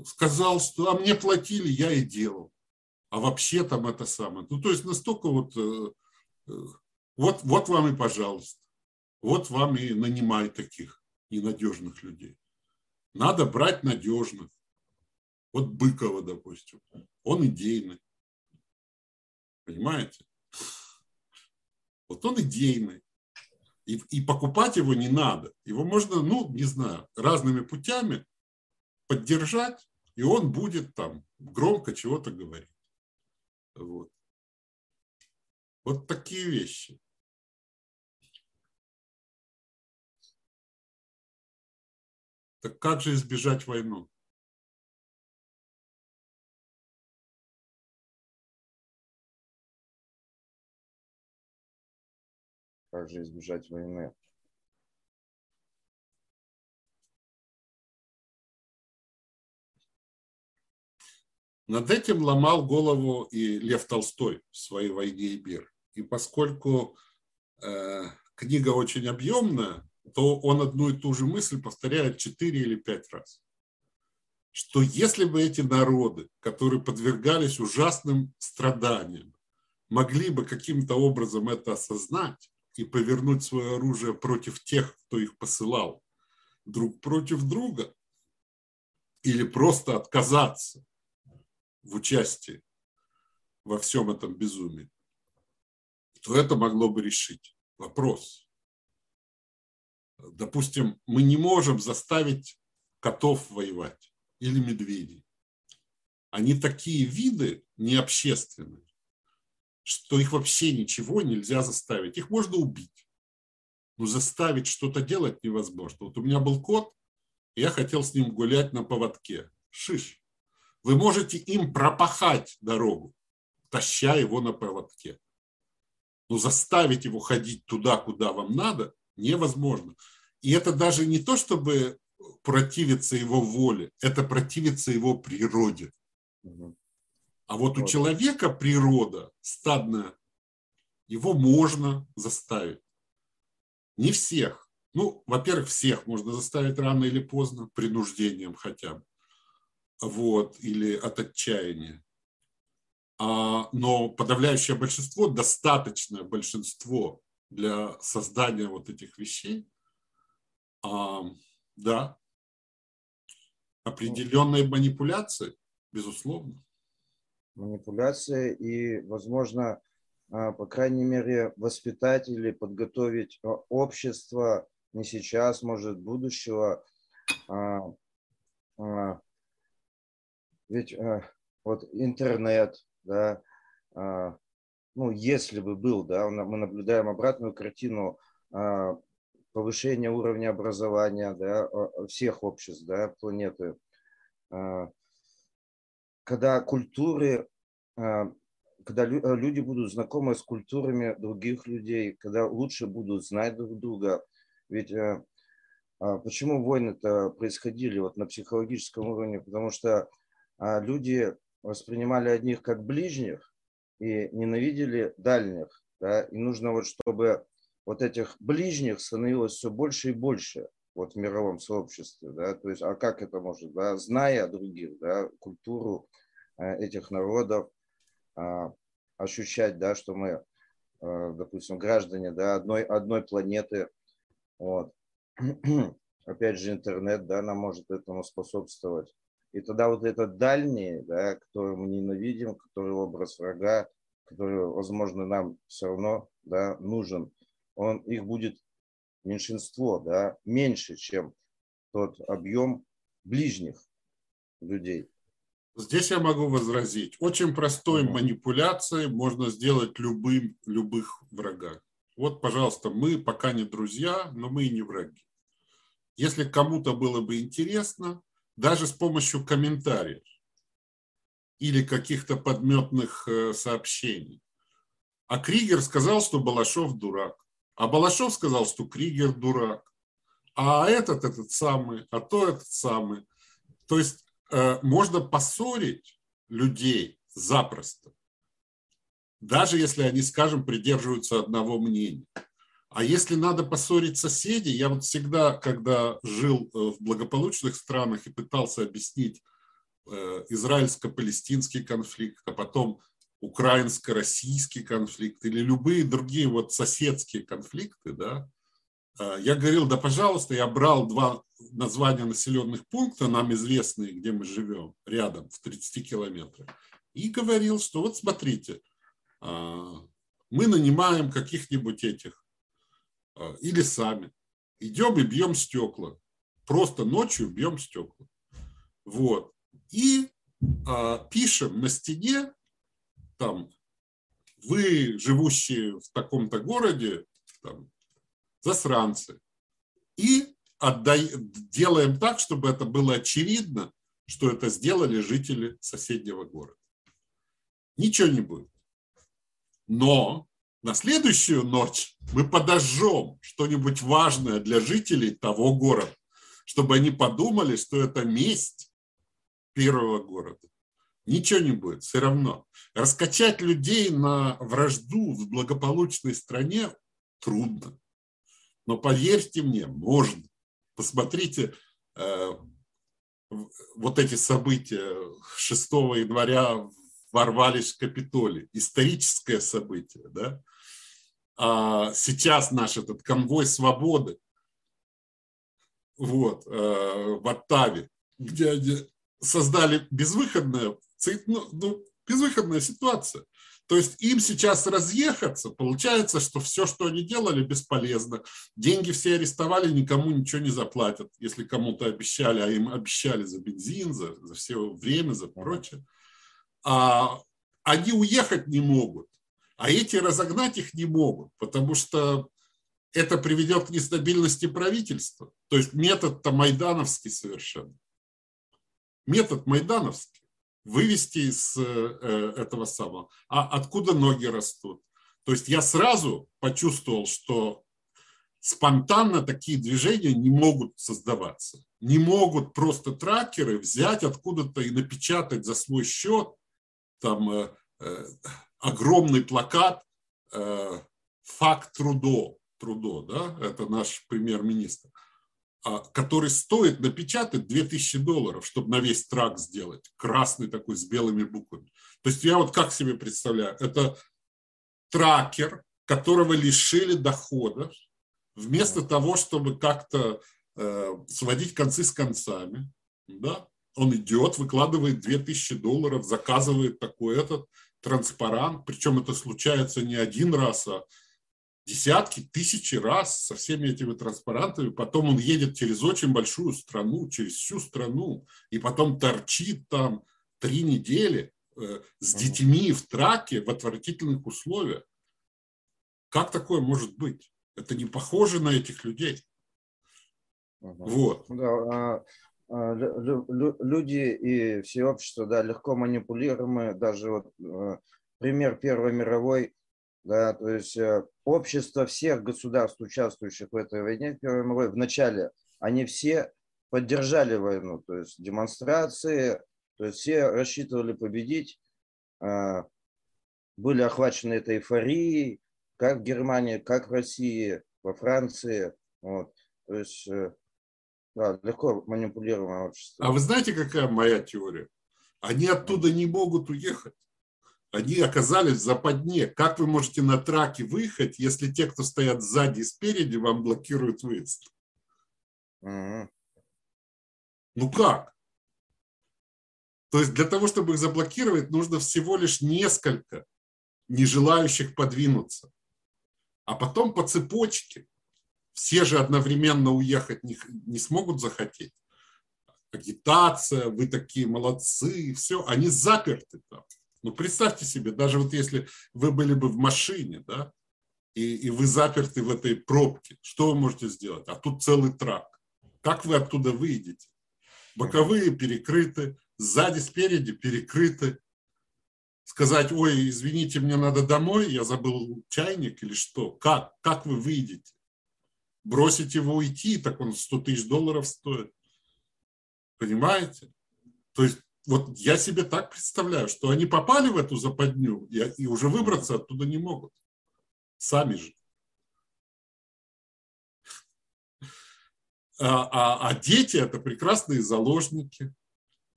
сказал, что а мне платили, я и делал. А вообще там это самое. Ну, то есть настолько вот, вот, вот вам и пожалуйста. Вот вам и нанимай таких ненадежных людей. Надо брать надежных. Вот Быкова, допустим. Он идейный. Понимаете? Вот он идейный. И, и покупать его не надо. Его можно, ну, не знаю, разными путями поддержать, и он будет там громко чего-то говорить. Вот. Вот такие вещи. Так как же избежать войну? Как же избежать войны? Над этим ломал голову и Лев Толстой в своей «Войне и мир». И поскольку э, книга очень объемная, то он одну и ту же мысль повторяет четыре или пять раз. Что если бы эти народы, которые подвергались ужасным страданиям, могли бы каким-то образом это осознать и повернуть свое оружие против тех, кто их посылал, друг против друга, или просто отказаться в участии во всем этом безумии, то это могло бы решить вопрос допустим, мы не можем заставить котов воевать или медведей. Они такие виды необщественные, что их вообще ничего нельзя заставить. Их можно убить. Но заставить что-то делать невозможно. Вот у меня был кот, и я хотел с ним гулять на поводке. Шиш. Вы можете им пропахать дорогу, таща его на поводке. Но заставить его ходить туда, куда вам надо, невозможно. И это даже не то, чтобы противиться его воле, это противиться его природе. А вот у человека природа стадная, его можно заставить. Не всех. Ну, во-первых, всех можно заставить рано или поздно, принуждением хотя бы. Вот, или от отчаяния. А, но подавляющее большинство, достаточное большинство для создания вот этих вещей, а, да, определенные манипуляции, безусловно. Манипуляции и, возможно, а, по крайней мере, воспитать или подготовить а, общество не сейчас, может, будущего. А, ведь вот интернет, да, ну, если бы был, да, мы наблюдаем обратную картину повышения уровня образования, да, всех обществ, да, планеты. Когда культуры когда э, люди будут знакомы с культурами других людей, когда лучше будут знать друг друга. Ведь э, а, почему войны-то происходили вот на психологическом уровне? Потому что а, люди воспринимали одних как ближних и ненавидели дальних. Да? И нужно вот, чтобы вот этих ближних становилось все больше и больше вот в мировом сообществе, да, то есть, а как это может, да, зная других, да, культуру э, этих народов, а, ощущать, да, что мы, а, допустим, граждане да, одной, одной планеты. Вот. [clears throat] Опять же, интернет да, нам может этому способствовать. И тогда вот этот дальний, да, который мы ненавидим, который образ врага, который, возможно, нам все равно да, нужен, он, их будет меньшинство, да, меньше, чем тот объем ближних людей. Здесь я могу возразить. Очень простой манипуляцией можно сделать любым, любых врага. Вот, пожалуйста, мы пока не друзья, но мы и не враги. Если кому-то было бы интересно, даже с помощью комментариев или каких-то подметных э, сообщений. А Кригер сказал, что Балашов дурак. А Балашов сказал, что Кригер дурак. А этот этот самый, а то этот самый. То есть Э, можно поссорить людей запросто, даже если они, скажем, придерживаются одного мнения. А если надо поссорить соседей, я вот всегда, когда жил э, в благополучных странах и пытался объяснить э, израильско-палестинский конфликт, а потом украинско-российский конфликт или любые другие вот соседские конфликты, да, я говорил, да, пожалуйста, я брал два названия населенных пунктов, нам известные, где мы живем, рядом, в 30 километрах, и говорил, что вот смотрите, а, мы нанимаем каких-нибудь этих, а, или сами, идем и бьем стекла, просто ночью бьем стекла. Вот. И а, пишем на стене, там, вы, живущие в таком-то городе, там, засранцы. И делаем так, чтобы это было очевидно, что это сделали жители соседнего города. Ничего не будет. Но на следующую ночь мы подожжем что-нибудь важное для жителей того города, чтобы они подумали, что это месть первого города. Ничего не будет, все равно. Раскачать людей на вражду в благополучной стране трудно. Но поверьте мне, можно. Посмотрите э, вот эти события 6 января ворвались в Капитолий. Историческое событие, да? А сейчас наш этот конвой свободы вот, э, в Оттаве, где они создали безвыходную, ну, ну, безвыходная ситуация. То есть им сейчас разъехаться, получается, что все, что они делали, бесполезно. Деньги все арестовали, никому ничего не заплатят, если кому-то обещали, а им обещали за бензин, за, за все время, за прочее. А они уехать не могут, а эти разогнать их не могут, потому что это приведет к нестабильности правительства. То есть метод-то майдановский совершенно. Метод майдановский вывести из э, этого самого. А откуда ноги растут? То есть я сразу почувствовал, что спонтанно такие движения не могут создаваться. Не могут просто тракеры взять откуда-то и напечатать за свой счет там э, э, огромный плакат э, «Факт Трудо». Трудо, да, это наш премьер-министр. А, который стоит напечатать 2000 долларов, чтобы на весь трак сделать, красный такой с белыми буквами. То есть я вот как себе представляю, это тракер, которого лишили дохода, вместо того, чтобы как-то э, сводить концы с концами, да, Он идет, выкладывает 2000 долларов, заказывает такой этот транспарант, причем это случается не один раз, а десятки, тысячи раз со всеми этими транспарантами. Потом он едет через очень большую страну, через всю страну, и потом торчит там три недели э, с детьми в траке в отвратительных условиях. Как такое может быть? Это не похоже на этих людей. Угу. Вот. Да, а, а, люди и все общество, да, легко манипулируемые, даже вот э, пример Первой мировой, да, то есть э, общество всех государств, участвующих в этой войне, в Первой мировой, в начале, они все поддержали войну, то есть демонстрации, то есть все рассчитывали победить, а, были охвачены этой эйфорией, как в Германии, как в России, во Франции. Вот. То есть э, да, легко манипулируемое общество. А вы знаете, какая моя теория? Они оттуда не могут уехать. Они оказались в западне. Как вы можете на траке выехать, если те, кто стоят сзади и спереди, вам блокируют выезд? Ну как? То есть для того, чтобы их заблокировать, нужно всего лишь несколько не желающих подвинуться а потом по цепочке. Все же одновременно уехать не, не смогут захотеть. Агитация, вы такие молодцы, все, они заперты там. Ну, представьте себе, даже вот если вы были бы в машине, да, и, и вы заперты в этой пробке, что вы можете сделать? А тут целый трак. Как вы оттуда выйдете? Боковые перекрыты, сзади, спереди перекрыты сказать, ой, извините, мне надо домой, я забыл чайник или что? Как? Как вы выйдете? Бросить его уйти, так он 100 тысяч долларов стоит. Понимаете? То есть вот я себе так представляю, что они попали в эту западню и, и уже выбраться оттуда не могут. Сами же. А, а, а дети – это прекрасные заложники.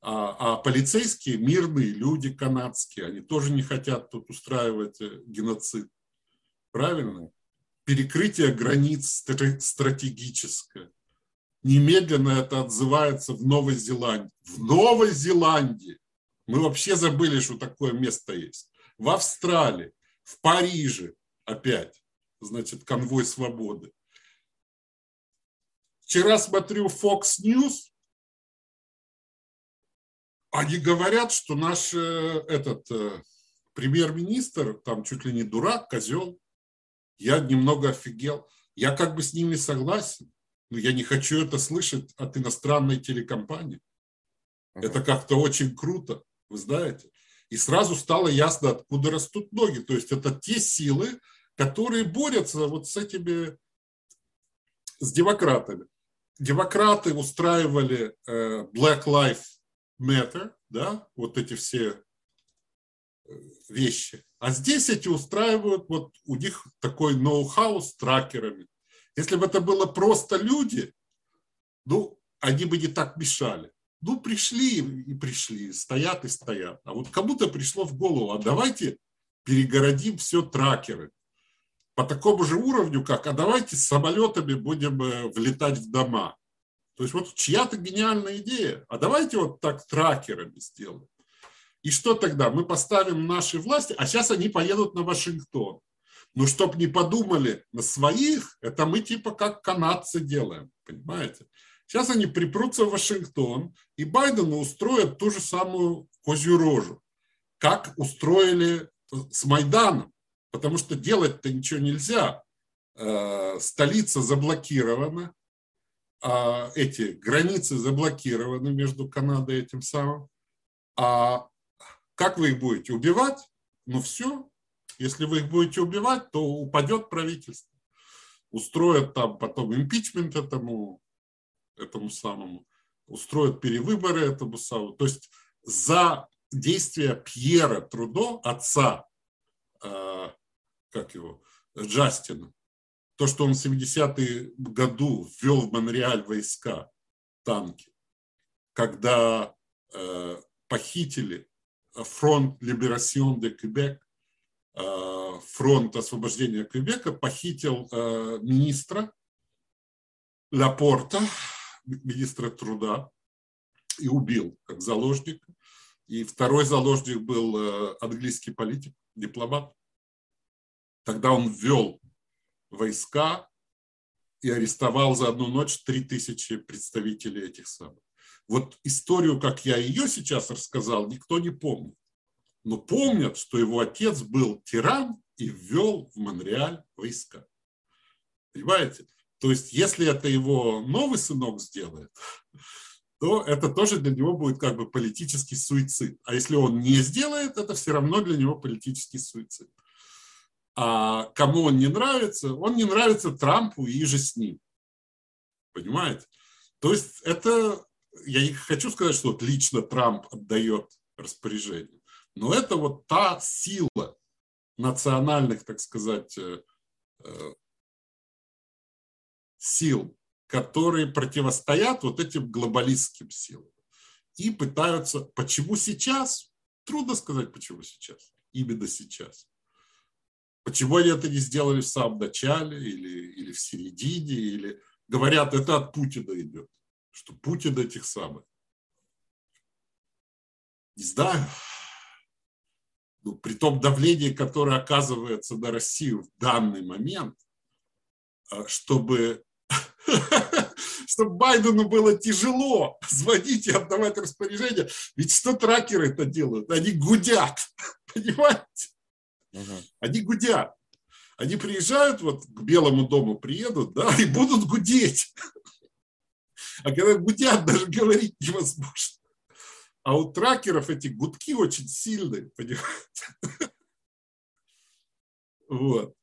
А, а полицейские мирные люди канадские, они тоже не хотят тут устраивать э, геноцид. Правильно? Перекрытие границ стратегическое. Немедленно это отзывается в Новой Зеландии. В Новой Зеландии. Мы вообще забыли, что такое место есть. В Австралии, в Париже опять, значит, конвой свободы. Вчера смотрю Fox News, они говорят, что наш э, этот э, премьер-министр там чуть ли не дурак, козел. Я немного офигел. Я как бы с ними согласен, но я не хочу это слышать от иностранной телекомпании. Uh-huh. Это как-то очень круто, вы знаете. И сразу стало ясно, откуда растут ноги. То есть это те силы, которые борются вот с этими, с демократами. Демократы устраивали э, Black Lives matter, да, вот эти все э, вещи. А здесь эти устраивают, вот у них такой ноу-хау с тракерами. Если бы это было просто люди, ну, они бы не так мешали. Ну, пришли и пришли, стоят и стоят. А вот кому-то пришло в голову, а давайте перегородим все тракеры по такому же уровню, как, а давайте с самолетами будем э, влетать в дома. То есть вот чья-то гениальная идея. А давайте вот так тракерами сделаем. И что тогда? Мы поставим наши власти, а сейчас они поедут на Вашингтон. Ну, чтоб не подумали на своих, это мы типа как канадцы делаем, понимаете? Сейчас они припрутся в Вашингтон, и Байдену устроят ту же самую козью рожу, как устроили с Майданом, потому что делать-то ничего нельзя. Э, столица заблокирована, а, эти границы заблокированы между Канадой и этим самым. А как вы их будете убивать? Ну все, если вы их будете убивать, то упадет правительство. Устроят там потом импичмент этому, этому самому, устроят перевыборы этому самому. То есть за действия Пьера Трудо, отца, э, как его, Джастина, то, что он в 70-е году ввел в Монреаль войска, танки, когда э, похитили фронт Либерасион де Квебек, э, фронт освобождения Квебека, похитил э, министра Лапорта, министра труда, и убил как заложник. И второй заложник был э, английский политик, дипломат. Тогда он ввел войска и арестовал за одну ночь 3000 представителей этих самых. Вот историю, как я ее сейчас рассказал, никто не помнит. Но помнят, что его отец был тиран и ввел в Монреаль войска. Понимаете? То есть, если это его новый сынок сделает, то это тоже для него будет как бы политический суицид. А если он не сделает, это все равно для него политический суицид. А кому он не нравится? Он не нравится Трампу и же с ним. Понимаете? То есть это, я не хочу сказать, что вот лично Трамп отдает распоряжение, но это вот та сила национальных, так сказать, э, э, сил, которые противостоят вот этим глобалистским силам и пытаются, почему сейчас, трудно сказать, почему сейчас, именно сейчас. Почему они это не сделали в самом начале или, или в середине, или говорят, это от Путина идет, что Путин этих самых. Не знаю. Ну, при том давлении, которое оказывается на Россию в данный момент, а, чтобы [laughs] чтобы Байдену было тяжело звонить и отдавать распоряжение. Ведь что тракеры это делают? Они гудят, [laughs] понимаете? Они гудят. Они приезжают, вот к Белому дому приедут, да, и будут гудеть. [laughs] А когда гудят, даже говорить невозможно. А у тракеров эти гудки очень сильные, понимаете? Вот.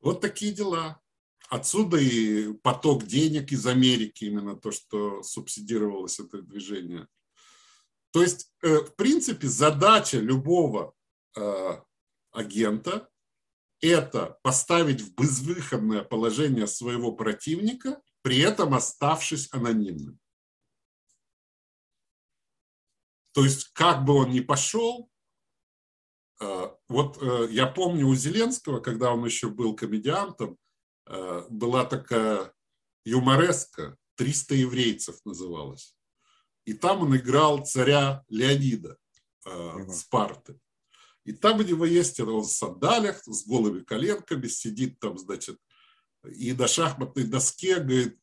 Вот такие дела. Отсюда и поток денег из Америки, именно то, что субсидировалось это движение. То есть, э, в принципе, задача любого э, агента – это поставить в безвыходное положение своего противника, при этом оставшись анонимным. То есть, как бы он ни пошел, э, вот я помню у Зеленского, когда он еще был комедиантом, Э, была такая юмореска «300 еврейцев» называлась. И там он играл царя Леонида uh Спарты. И там у него есть, он в сандалях, с голыми коленками, сидит там, значит, и на шахматной доске говорит,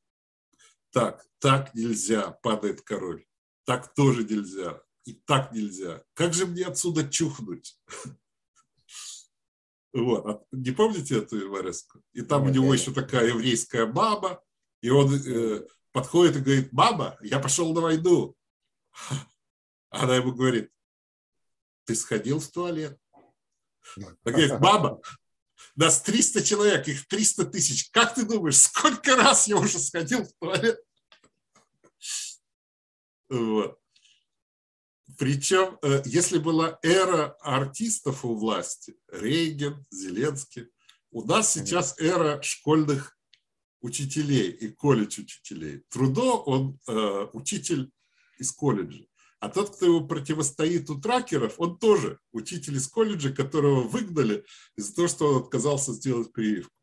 так, так нельзя, падает король, так тоже нельзя, и так нельзя. Как же мне отсюда чухнуть? [laughs] Вот. А не помните эту юмореску? И там у него еще такая еврейская баба, и он э, подходит и говорит, мама, я пошел на войну. [laughs] Она ему говорит, ты сходил в туалет? Она говорит, [laughs] мама, нас 300 человек, их 300 тысяч. Как ты думаешь, сколько раз я уже сходил в туалет? Вот. Причем, э, если была эра артистов у власти, Рейген, Зеленский, у нас сейчас эра школьных учителей и колледж учителей. Трудо, он э, учитель из колледжа. А тот, кто его противостоит у тракеров, он тоже учитель из колледжа, которого выгнали из-за того, что он отказался сделать прививку.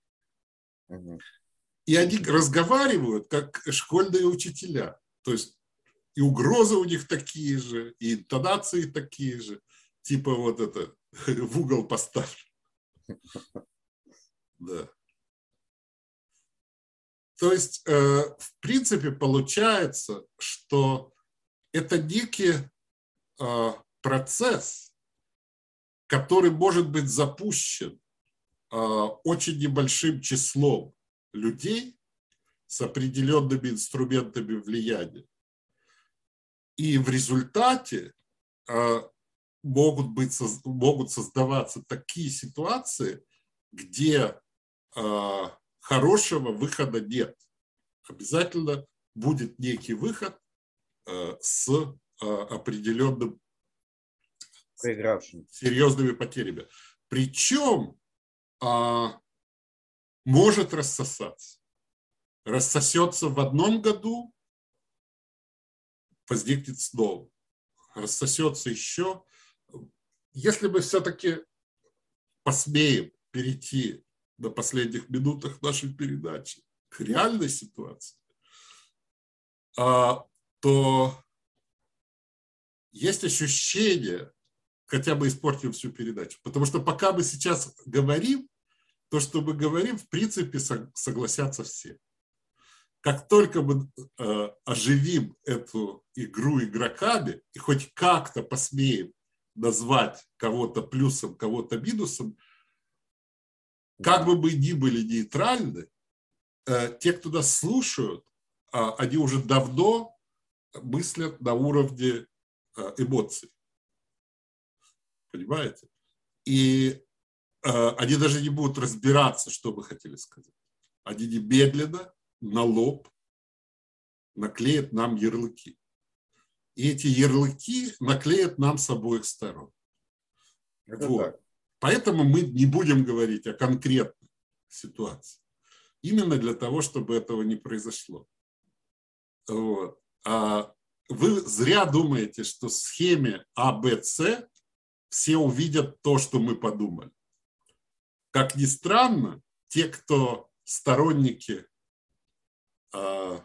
И они разговаривают как школьные учителя. То есть и угрозы у них такие же, и интонации такие же. Типа вот это, [laughs] в угол поставь. [laughs] Да. То есть, э, в принципе, получается, что это некий э, процесс, который может быть запущен э, очень небольшим числом людей с определенными инструментами влияния. И в результате а, могут, быть, могут создаваться такие ситуации, где а, хорошего выхода нет. Обязательно будет некий выход а, с определенным Проигравшим. серьезными потерями. Причем может рассосаться. Рассосется в одном году, возникнет снова, рассосется еще. Если мы все-таки посмеем перейти на последних минутах нашей передачи к реальной ситуации, а, то есть ощущение, хотя бы испортим всю передачу. Потому что пока мы сейчас говорим, то, что мы говорим, в принципе, согласятся все. Как только мы э, оживим эту игру игроками и хоть как-то посмеем назвать кого-то плюсом, кого-то минусом, как бы мы ни были нейтральны, э, те, кто нас слушают, э, они уже давно мыслят на уровне э, эмоций. Понимаете? И они даже не будут разбираться, что вы хотели сказать. Они немедленно на лоб наклеят нам ярлыки. И эти ярлыки наклеят нам с обоих сторон. Это вот. так. Поэтому мы не будем говорить о конкретной ситуации. Именно для того, чтобы этого не произошло. Вот. А вы зря думаете, что в схеме А, Б, С все увидят то, что мы подумали. Как ни странно, те, кто сторонники а,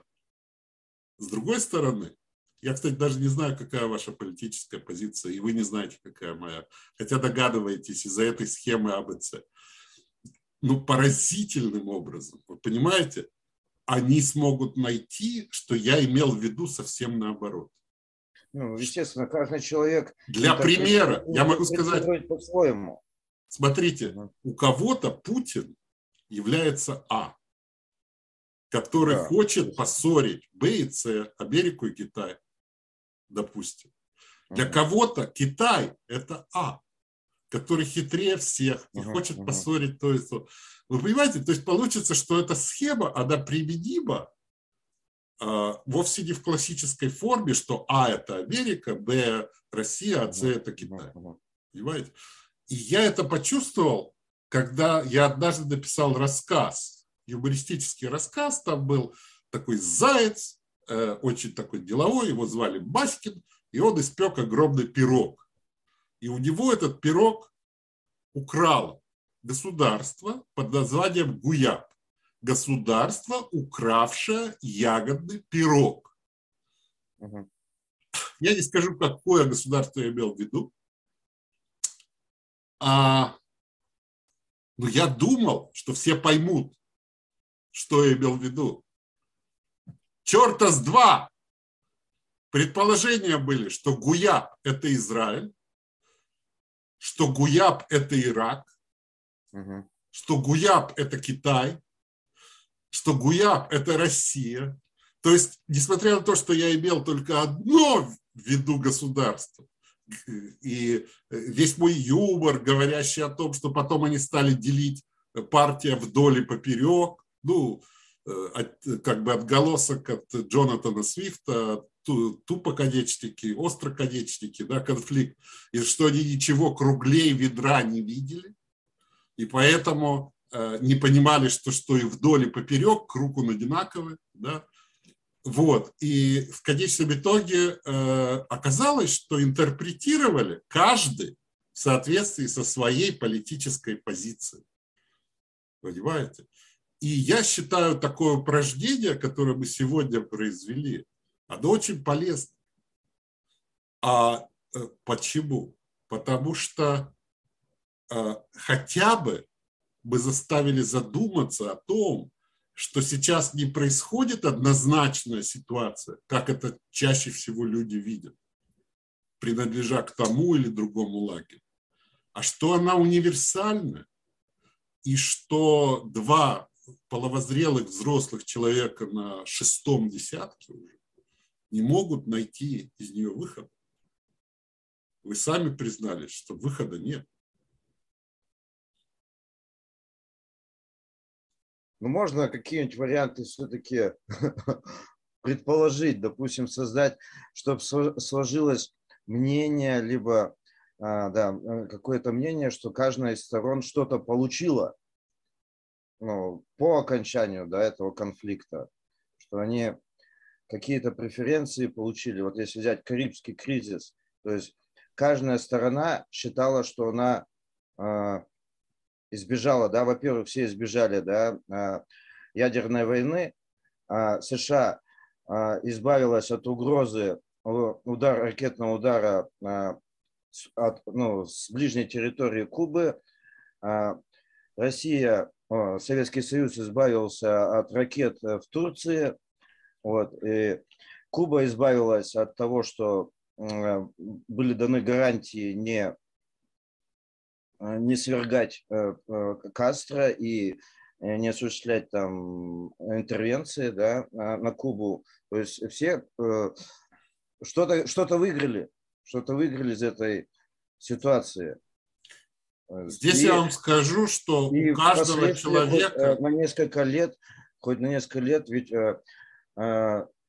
с другой стороны, я, кстати, даже не знаю, какая ваша политическая позиция, и вы не знаете, какая моя, хотя догадываетесь из-за этой схемы АБЦ. Ну, поразительным образом, вы понимаете, они смогут найти, что я имел в виду совсем наоборот. Ну, естественно, каждый человек... Для примера, я могу сказать... По-своему. Смотрите, у кого-то Путин является А который да. хочет поссорить Б и С, Америку и Китай, допустим. Для uh кого-то Китай – это А, который хитрее всех и uh хочет uh поссорить то и то. Вы понимаете, то есть получится, что эта схема, она применима э, вовсе не в классической форме, что А – это Америка, Б – Россия, а С – это Китай. Понимаете? И я это почувствовал, когда я однажды написал рассказ юмористический рассказ. Там был такой заяц, э, очень такой деловой, его звали Баскин, и он испек огромный пирог. И у него этот пирог украло государство под названием Гуяб. Государство, укравшее ягодный пирог. Угу. Я не скажу, какое государство я имел в виду. А, но я думал, что все поймут, что я имел в виду? Черта с два! Предположения были, что Гуяб – это Израиль, что Гуяб – это Ирак, угу. что Гуяб – это Китай, что Гуяб – это Россия. То есть, несмотря на то, что я имел только одно в виду государство, и весь мой юмор, говорящий о том, что потом они стали делить партия вдоль и поперек, ну, э, от, как бы отголосок от Джонатана Свифта, тупоконечники, остроконечники, да, конфликт, и что они ничего круглее ведра не видели, и поэтому э, не понимали, что, что и вдоль и поперек круг он одинаковый, да, вот, и в конечном итоге э, оказалось, что интерпретировали каждый в соответствии со своей политической позицией. Понимаете? И я считаю такое упражнение, которое мы сегодня произвели, оно очень полезно. А э, почему? Потому что э, хотя бы мы заставили задуматься о том, что сейчас не происходит однозначная ситуация, как это чаще всего люди видят, принадлежа к тому или другому лагерю, а что она универсальна, и что два половозрелых взрослых человека на шестом десятке уже не могут найти из нее выход. Вы сами признались, что выхода нет. Ну, можно какие-нибудь варианты все-таки [laughs] предположить, допустим, создать, чтобы сложилось мнение, либо а, да, э, какое-то мнение, что каждая из сторон что-то получила ну, по окончанию да, этого конфликта, что они какие-то преференции получили. Вот если взять Карибский кризис, то есть каждая сторона считала, что она э, избежала, да, во-первых, все избежали, да, э, ядерной войны, а США избавилась от угрозы удар, ракетного удара от, ну, с ближней территории Кубы. Россия, Советский Союз избавился от ракет в Турции. Вот, и Куба избавилась от того, что были даны гарантии не Э, не свергать э, э, Кастро и не осуществлять там интервенции да, на Кубу. То есть все что-то что выиграли, что-то выиграли из этой ситуации. Здесь и, я вам скажу, что у каждого человека... на несколько лет, хоть на несколько лет, ведь...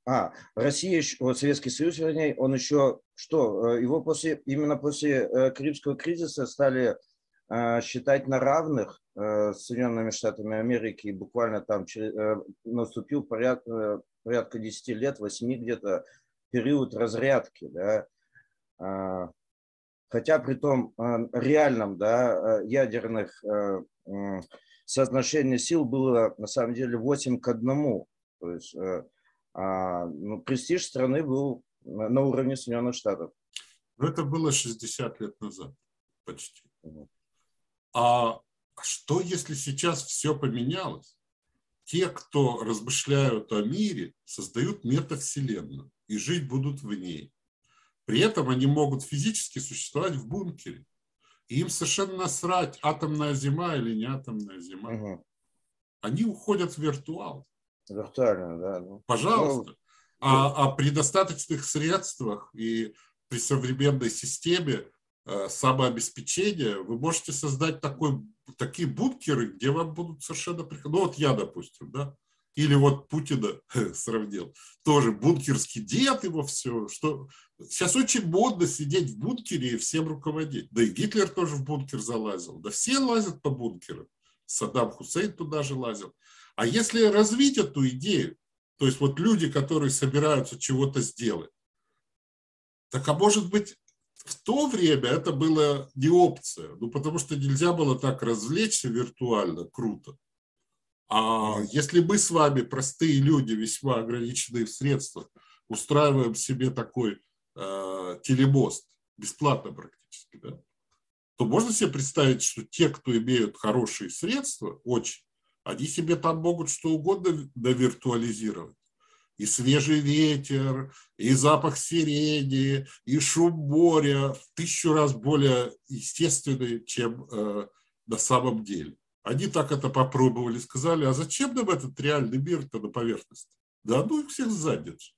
А, Россия, вот Советский Союз, вернее, он еще что? Его после, именно после Карибского кризиса стали Э, считать на равных э, с Соединенными Штатами Америки, буквально там э, наступил порядка, порядка 10 лет, 8 где-то период разрядки, да, а, хотя при том реальном, да, ядерных соотношений сил было на самом деле 8 к 1, то есть а, ну, престиж страны был на уровне Соединенных Штатов. Но это было 60 лет назад почти. А что, если сейчас все поменялось? Те, кто размышляют о мире, создают метавселенную и жить будут в ней. При этом они могут физически существовать в бункере. И им совершенно насрать, атомная зима или не атомная зима. Угу. Они уходят в виртуал. Виртуально, да. Ну, Пожалуйста. Ну, а, а при достаточных средствах и при современной системе Э, самообеспечения, вы можете создать такой, такие бункеры, где вам будут совершенно... Ну вот я, допустим, да, или вот Путина [laughs] сравнил, тоже бункерский дед его все, что сейчас очень модно сидеть в бункере и всем руководить. Да и Гитлер тоже в бункер залазил, да все лазят по бункерам. Саддам Хусейн туда же лазил. А если развить эту идею, то есть вот люди, которые собираются чего-то сделать, так а может быть в то время это было не опция, ну, потому что нельзя было так развлечься виртуально, круто. А если мы с вами, простые люди, весьма ограниченные в средствах, устраиваем себе такой э, телемост, бесплатно практически, да, то можно себе представить, что те, кто имеют хорошие средства, очень, они себе там могут что угодно довиртуализировать и свежий ветер, и запах сирени, и шум моря в тысячу раз более естественный, чем э, на самом деле. Они так это попробовали, сказали, а зачем нам этот реальный мир-то на поверхности? Да ну их всех задержит.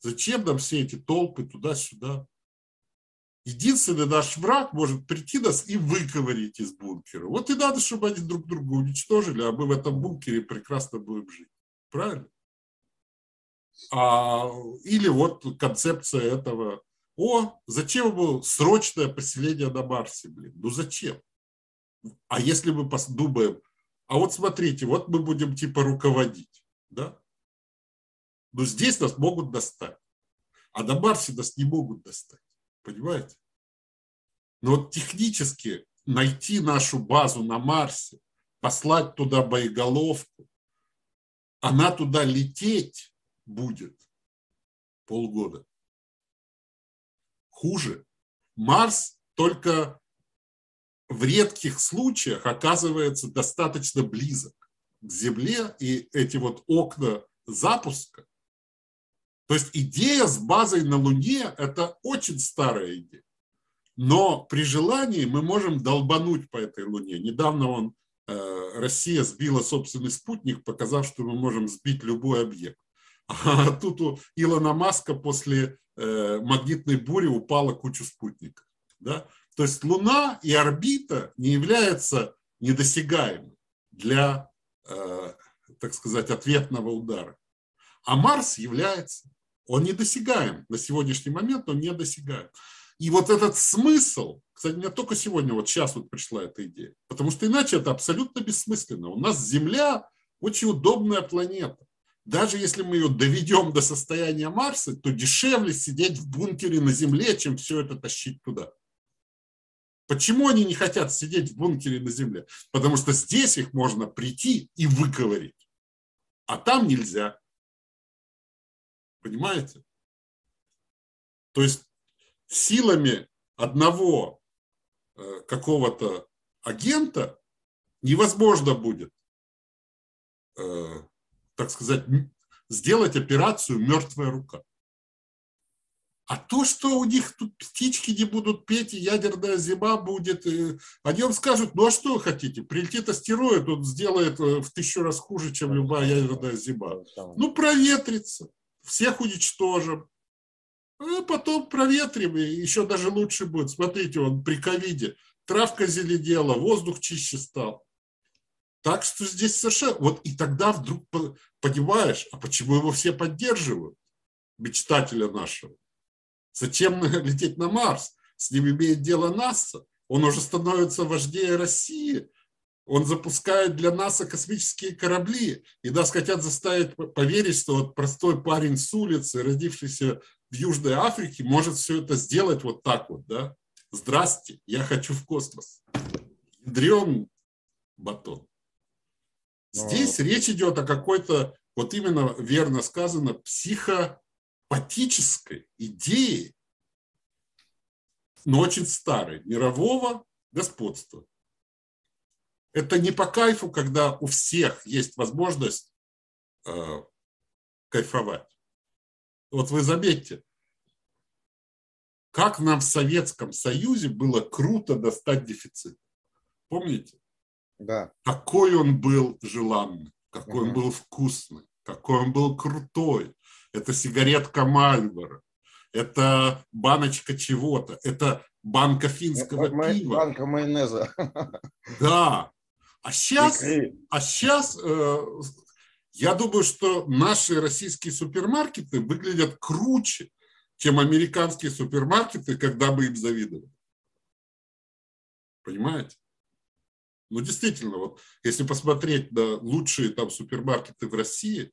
Зачем нам все эти толпы туда-сюда? Единственный наш враг может прийти нас и выковырить из бункера. Вот и надо, чтобы они друг друга уничтожили, а мы в этом бункере прекрасно будем жить. Правильно? А, или вот концепция этого, о, зачем ему срочное поселение на Марсе, блин, ну зачем? А если мы подумаем, а вот смотрите, вот мы будем типа руководить, да? Но здесь нас могут достать, а на Марсе нас не могут достать, понимаете? Но вот технически найти нашу базу на Марсе, послать туда боеголовку, она туда лететь, будет полгода. Хуже. Марс только в редких случаях оказывается достаточно близок к Земле, и эти вот окна запуска. То есть идея с базой на Луне – это очень старая идея. Но при желании мы можем долбануть по этой Луне. Недавно он, э, Россия сбила собственный спутник, показав, что мы можем сбить любой объект. [laughs] А тут у Илона Маска после э, магнитной бури упала куча спутников. Да? То есть Луна и орбита не являются недосягаемыми для, э, так сказать, ответного удара. А Марс является. Он недосягаем. На сегодняшний момент он недосягаем. И вот этот смысл, кстати, мне только сегодня, вот сейчас вот пришла эта идея, потому что иначе это абсолютно бессмысленно. У нас Земля очень удобная планета даже если мы ее доведем до состояния Марса, то дешевле сидеть в бункере на Земле, чем все это тащить туда. Почему они не хотят сидеть в бункере на Земле? Потому что здесь их можно прийти и выковырить, а там нельзя. Понимаете? То есть силами одного э, какого-то агента невозможно будет, э, так сказать, сделать операцию «мертвая рука». А то, что у них тут птички не будут петь, и ядерная зима будет, и они вам скажут, ну а что вы хотите, прилетит астероид, он сделает э, в тысячу раз хуже, чем любая ядерная зима. Ну, проветрится, всех уничтожим. А потом проветрим, и еще даже лучше будет. Смотрите, он при ковиде, травка зеленела, воздух чище стал. Так что здесь совершенно... Вот и тогда вдруг понимаешь, а почему его все поддерживают, мечтателя нашего? Зачем [laughs] лететь на Марс? С ним имеет дело НАСА. Он уже становится вождее России. Он запускает для НАСА космические корабли. И нас хотят заставить поверить, что вот простой парень с улицы, родившийся в Южной Африке, может все это сделать вот так вот. Да? Здрасте, я хочу в космос. Ядрен батон. Здесь Но... речь идет о какой-то, вот именно верно сказано, психо патической идеи, но очень старой, мирового господства. Это не по кайфу, когда у всех есть возможность э, кайфовать. Вот вы заметьте, как нам в Советском Союзе было круто достать дефицит. Помните? Да. Какой он был желанный, какой угу. он был вкусный, какой он был крутой, это сигаретка Мальборо, это баночка чего-то, это банка финского М- пива. Банка майонеза. Да. А сейчас, а сейчас э, я думаю, что наши российские супермаркеты выглядят круче, чем американские супермаркеты, когда мы им завидовали. Понимаете? Ну, действительно, вот если посмотреть на лучшие там супермаркеты в России,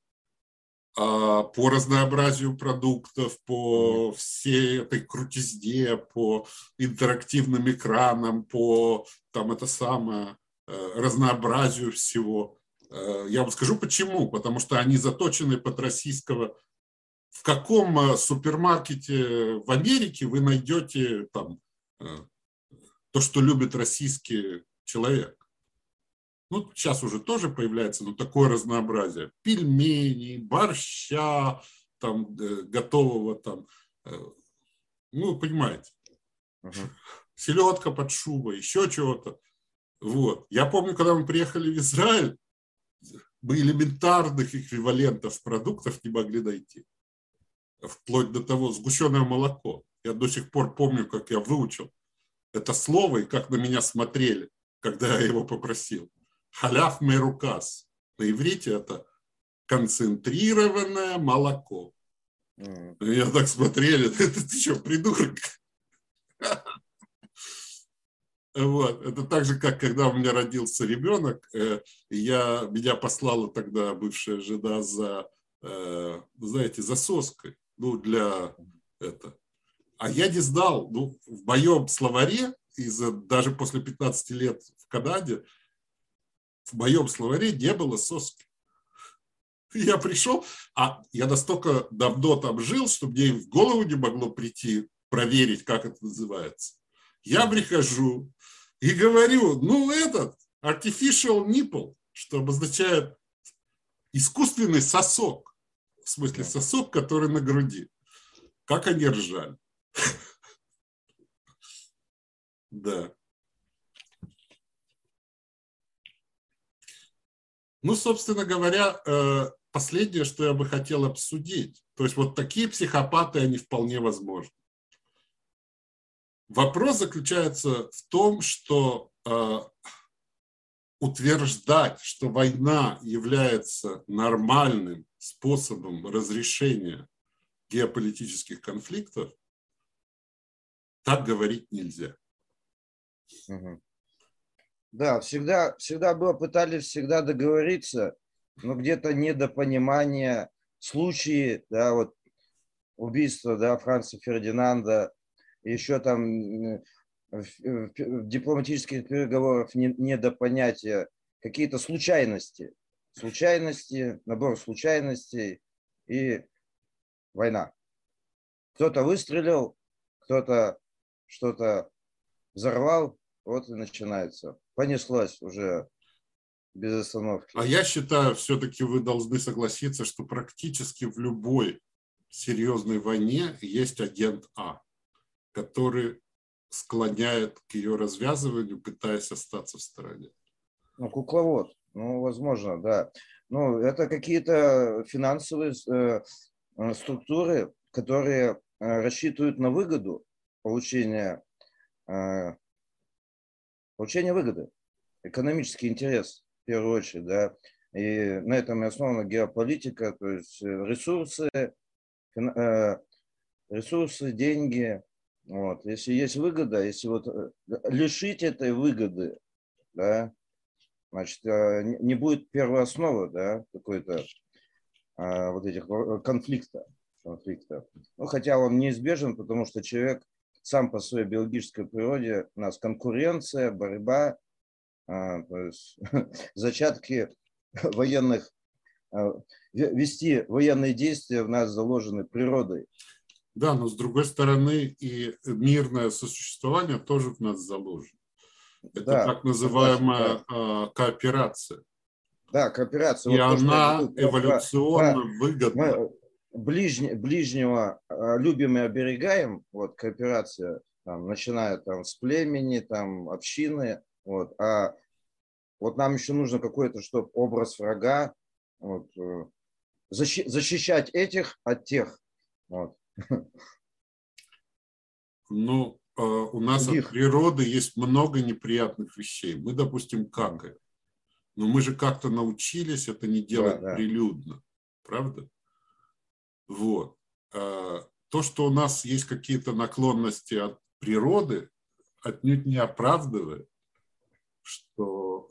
по разнообразию продуктов, по всей этой крутизне, по интерактивным экранам, по там это самое э, разнообразию всего. Э, я вам скажу почему. Потому что они заточены под российского. В каком э, супермаркете в Америке вы найдете там то, что любит российский человек? Ну, сейчас уже тоже появляется, но такое разнообразие. Пельмени, борща, там, э, готового там, э, ну, понимаете. Uh-huh. Селедка под шубой, еще чего-то. Вот. Я помню, когда мы приехали в Израиль, мы элементарных эквивалентов продуктов не могли найти. Вплоть до того сгущенное молоко. Я до сих пор помню, как я выучил это слово и как на меня смотрели, когда я его попросил. Халяв мерукас. На иврите это концентрированное молоко. Mm. Я так смотрели, [laughs] это ты что, придурок? Вот. Это так же, как когда у меня родился ребенок, э, я, меня послала тогда бывшая жена за, э, знаете, за соской, ну, для это. А я не знал, ну, в моем словаре, из даже после 15 лет в Канаде, в моем словаре не было соски. Я пришел, а я настолько давно там жил, что мне в голову не могло прийти проверить, как это называется. Я прихожу и говорю, ну этот, artificial nipple, что обозначает искусственный сосок, в смысле сосок, который на груди. Как они ржали. [laughs] Да. Ну, собственно говоря, э, последнее, что я бы хотел обсудить. То есть вот такие психопаты, они вполне возможны. Вопрос заключается в том, что э, утверждать, что война является нормальным способом разрешения геополитических конфликтов, так говорить нельзя. Угу. Да, всегда, всегда было, пытались всегда договориться, но где-то недопонимание, случаи, да, вот убийство, да, Франца Фердинанда, еще там в, дипломатических переговорах не, недопонятия, какие-то случайности, случайности, набор случайностей, и война. Кто-то выстрелил, кто-то что-то взорвал, вот и начинается. Понеслась уже без остановки. А я считаю, все-таки вы должны согласиться, что практически в любой серьезной войне есть агент А, который склоняет к ее развязыванию, пытаясь остаться в стороне. Ну, кукловод. Ну, возможно, да. Ну, это какие-то финансовые э, э структуры, которые э, рассчитывают на выгоду получения, э, получения выгоды, экономический интерес в первую очередь, да. И на этом и основана геополитика, то есть э, ресурсы, э, ресурсы, деньги. Вот. Если есть выгода, если вот э, лишить этой выгоды, да, значит, не будет первоосновы, да, какой-то а, вот этих конфликта, конфликта. Ну, хотя он неизбежен, потому что человек сам по своей биологической природе, у нас конкуренция, борьба, а, [laughs] зачатки военных, а, вести военные действия в нас заложены природой. Да, но с другой стороны и мирное сосуществование тоже в нас заложено. Это да, так называемая да. кооперация. Да, кооперация. И вот она то, эволюционно выгодна. Мы ближне, ближнего а, любим и оберегаем, вот кооперация, там, начиная там с племени, там, общины, вот, а вот нам еще нужно какой-то, чтобы образ врага, вот, э, защи, защищать этих от тех. Вот. Ну, Э, у нас Других. от природы есть много неприятных вещей. Мы, допустим, какаем. Но мы же как-то научились это не делать да, да. прилюдно. Правда? Вот. Э, то, что у нас есть какие-то наклонности от природы, отнюдь не оправдывает, что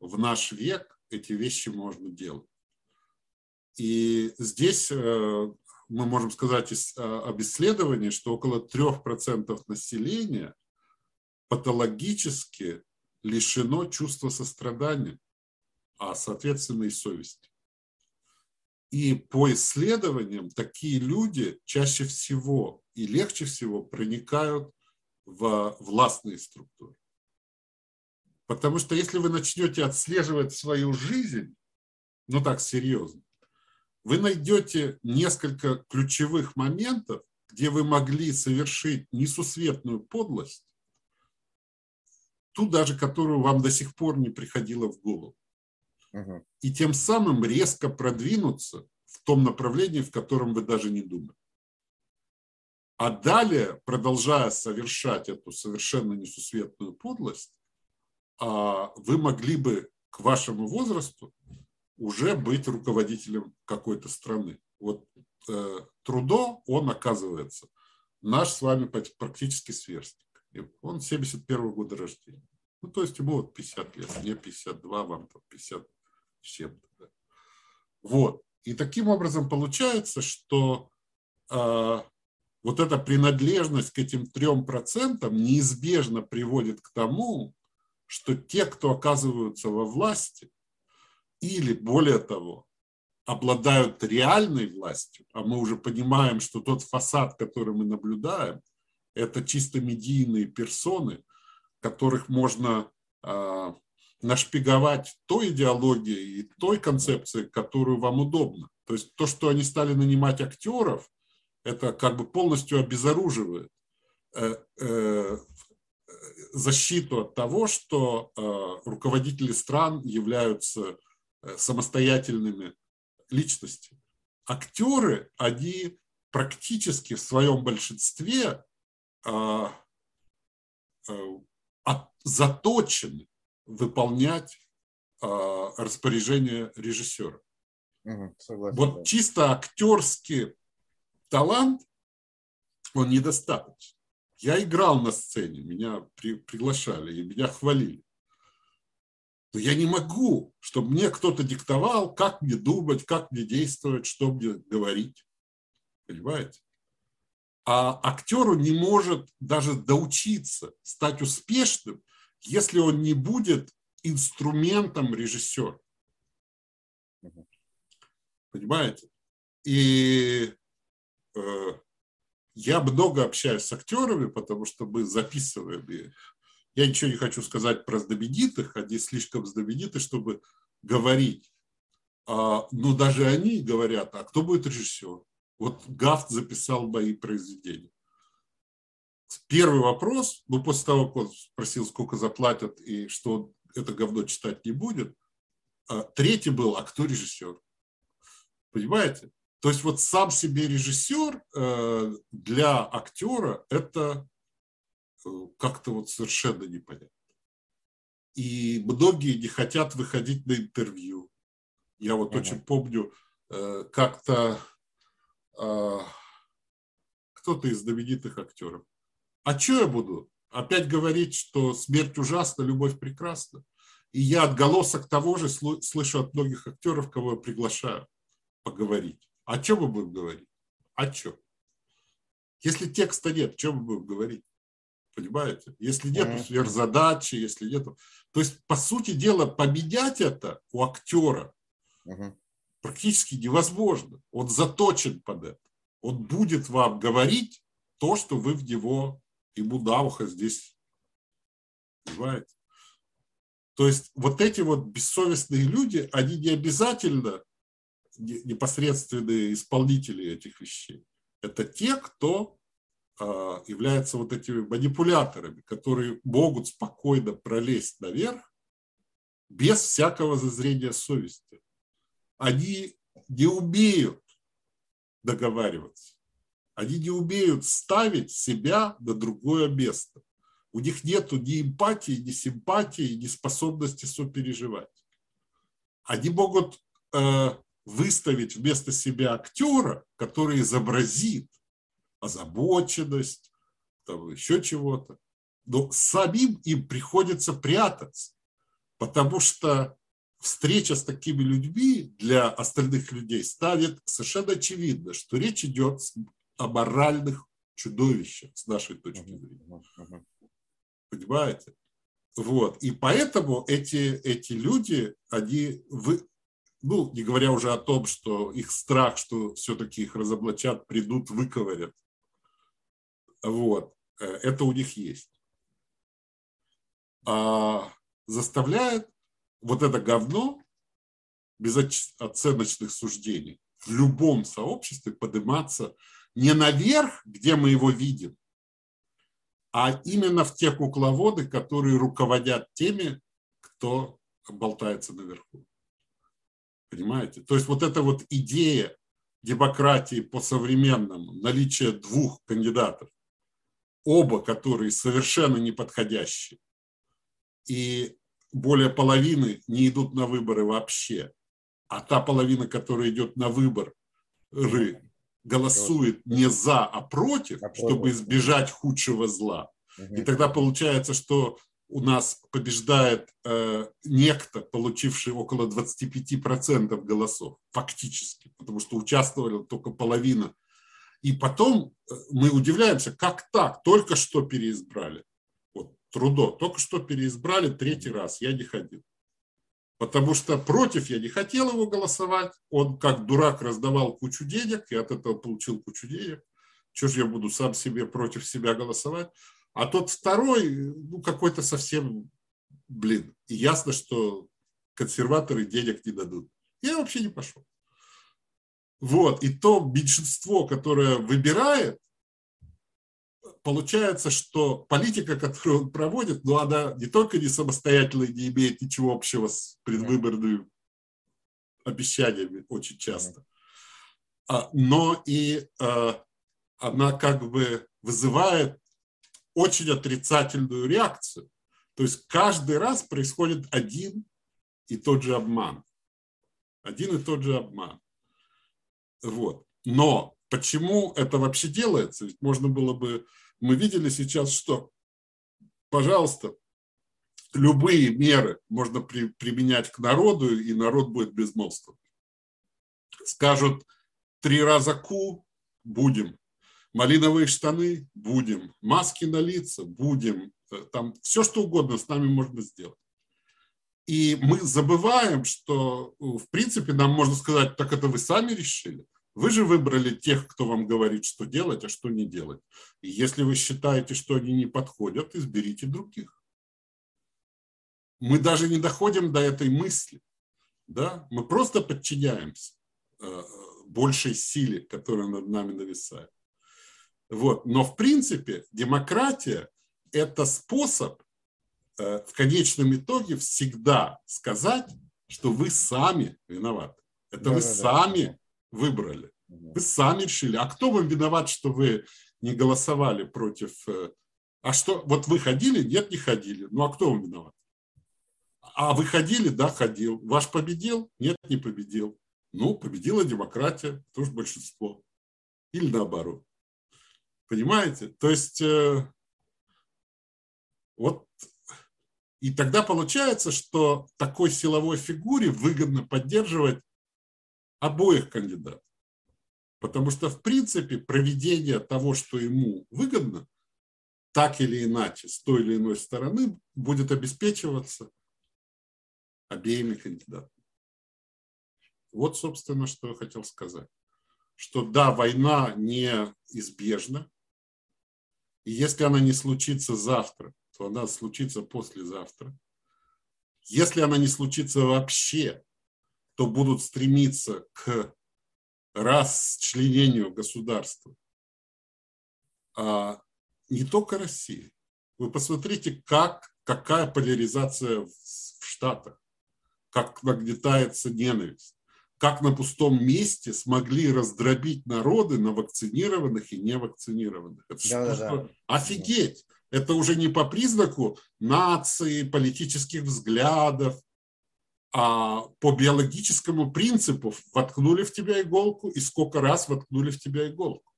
э, в наш век эти вещи можно делать. И здесь мы можем сказать об исследовании, что около 3% населения патологически лишено чувства сострадания, а соответственно и совести. И по исследованиям такие люди чаще всего и легче всего проникают в властные структуры. Потому что если вы начнете отслеживать свою жизнь, ну так серьезно, вы найдете несколько ключевых моментов, где вы могли совершить несусветную подлость, ту даже, которую вам до сих пор не приходило в голову. И тем самым резко продвинуться в том направлении, в котором вы даже не думали. А далее, продолжая совершать эту совершенно несусветную подлость, а, вы могли бы к вашему возрасту уже быть руководителем какой-то страны. Вот э, Трудо, он оказывается наш с вами практически сверстник. Он 71 года рождения. Ну, то есть ему вот 50 лет, мне 52, вам там 50 чем Да. Вот. И таким образом получается, что э, вот эта принадлежность к этим трем процентам неизбежно приводит к тому, что те, кто оказываются во власти, или, более того, обладают реальной властью, а мы уже понимаем, что тот фасад, который мы наблюдаем, это чисто медийные персоны, которых можно э, нашпиговать той идеологией и той концепцией, которую вам удобно. То есть то, что они стали нанимать актеров, это как бы полностью обезоруживает э, э, защиту от того, что э, руководители стран являются самостоятельными личностями. Актеры, они практически в своем большинстве заточены выполнять а, распоряжение режиссера. Угу, согласен, вот да. чисто актерский талант, он недостаточен. Я играл на сцене, меня при, приглашали и меня хвалили то я не могу, чтобы мне кто-то диктовал, как мне думать, как мне действовать, что мне говорить. Понимаете? А актеру не может даже доучиться стать успешным, если он не будет инструментом режиссера. Понимаете? И э, я много общаюсь с актерами, потому что мы записываем. И я ничего не хочу сказать про знаменитых, они слишком знамениты, чтобы говорить. А, но даже они говорят, а кто будет режиссер? Вот Гафт записал мои произведения. Первый вопрос, ну, после того, как он спросил, сколько заплатят и что он это говно читать не будет, а третий был, а кто режиссер? Понимаете? То есть вот сам себе режиссер э, для актера это э, как-то вот совершенно непонятно. И многие не хотят выходить на интервью. Я вот uh очень помню, э, как-то кто-то из знаменитых актеров. А что я буду? Опять говорить, что смерть ужасна, любовь прекрасна. И я отголосок того же слышу от многих актеров, кого я приглашаю поговорить. О чем мы будем говорить? О чем? Если текста нет, о чем мы будем говорить? Понимаете? Если нет сверхзадачи, если нет... То есть, по сути дела, поменять это у актера mm-hmm. практически невозможно. Он заточен под это. Он будет вам говорить то, что вы в него на ухо здесь понимаете? То есть вот эти вот бессовестные люди, они не обязательно непосредственные исполнители этих вещей. Это те, кто а, являются вот этими манипуляторами, которые могут спокойно пролезть наверх без всякого зазрения совести. Они не умеют договариваться. Они не умеют ставить себя на другое место. У них нет ни эмпатии, ни симпатии, ни способности сопереживать. Они могут э, выставить вместо себя актера, который изобразит озабоченность, там, еще чего-то. Но самим им приходится прятаться, потому что встреча с такими людьми для остальных людей станет совершенно очевидно, что речь идет о моральных чудовищах с нашей точки зрения. Понимаете? Вот. И поэтому эти, эти люди, они вы, ну, не говоря уже о том, что их страх, что все-таки их разоблачат, придут, выковырят. Вот. Э, это у них есть. А заставляет вот это говно без оценочных суждений в любом сообществе подниматься не наверх, где мы его видим, а именно в те кукловоды, которые руководят теми, кто болтается наверху. Понимаете? То есть вот эта вот идея демократии по-современному, наличие двух кандидатов, оба которые совершенно неподходящие, и более половины не идут на выборы вообще, а та половина, которая идет на выборы, голосует не за, а против, а чтобы избежать худшего зла. И тогда получается, что у нас побеждает э, некто, получивший около 25% голосов, фактически, потому что участвовали только половина. И потом э, мы удивляемся, как так, только что переизбрали. Вот Трудо, только что переизбрали третий раз, я не ходил. Потому что против я не хотел его голосовать, он как дурак раздавал кучу денег, и от этого получил кучу денег. Чего же я буду сам себе против себя голосовать? А тот второй, ну, какой-то совсем, блин, и ясно, что консерваторы денег не дадут. Я вообще не пошел. Вот, и то меньшинство, которое выбирает, получается, что политика, которую он проводит, ну, она не только не самостоятельная, не имеет ничего общего с предвыборными обещаниями очень часто, а, но и а, она как бы вызывает очень отрицательную реакцию. То есть каждый раз происходит один и тот же обман. Один и тот же обман. Вот. Но почему это вообще делается? Ведь можно было бы... Мы видели сейчас, что, пожалуйста, любые меры можно при, применять к народу, и народ будет безмолвствовать. Скажут три раза ку, будем. Малиновые штаны – будем. Маски на лица – будем. Э, там все, что угодно с нами можно сделать. И мы забываем, что, э, в принципе, нам можно сказать, так это вы сами решили. Вы же выбрали тех, кто вам говорит, что делать, а что не делать. И если вы считаете, что они не подходят, изберите других. Мы даже не доходим до этой мысли. Да? Мы просто подчиняемся э, большей силе, которая над нами нависает. Вот. Но в принципе демократия – это способ э, в конечном итоге всегда сказать, что вы сами виноваты. Это да, вы да, сами да. Выбрали. Вы сами решили. А кто вам виноват, что вы не голосовали против... Э, а что, вот вы ходили? Нет, не ходили. Ну, а кто вам виноват? А вы ходили? Да, ходил. Ваш победил? Нет, не победил. Ну, победила демократия, тоже большинство. Или наоборот. Понимаете? То есть э, вот и тогда получается, что такой силовой фигуре выгодно поддерживать обоих кандидатов. Потому что, в принципе, проведение того, что ему выгодно, так или иначе, с той или иной стороны, будет обеспечиваться обеими кандидатами. Вот, собственно, что я хотел сказать. Что да, война неизбежна, и если она не случится завтра, то она случится послезавтра. Если она не случится вообще, то будут стремиться к расчленению государства. А не только Россия. Вы посмотрите, как, какая поляризация в, в Штатах, как нагнетается ненависть как на пустом месте смогли раздробить народы на вакцинированных и невакцинированных. Это да, да, да. офигеть! Это уже не по признаку нации, политических взглядов, а по биологическому принципу воткнули в тебя иголку и сколько раз воткнули в тебя иголку.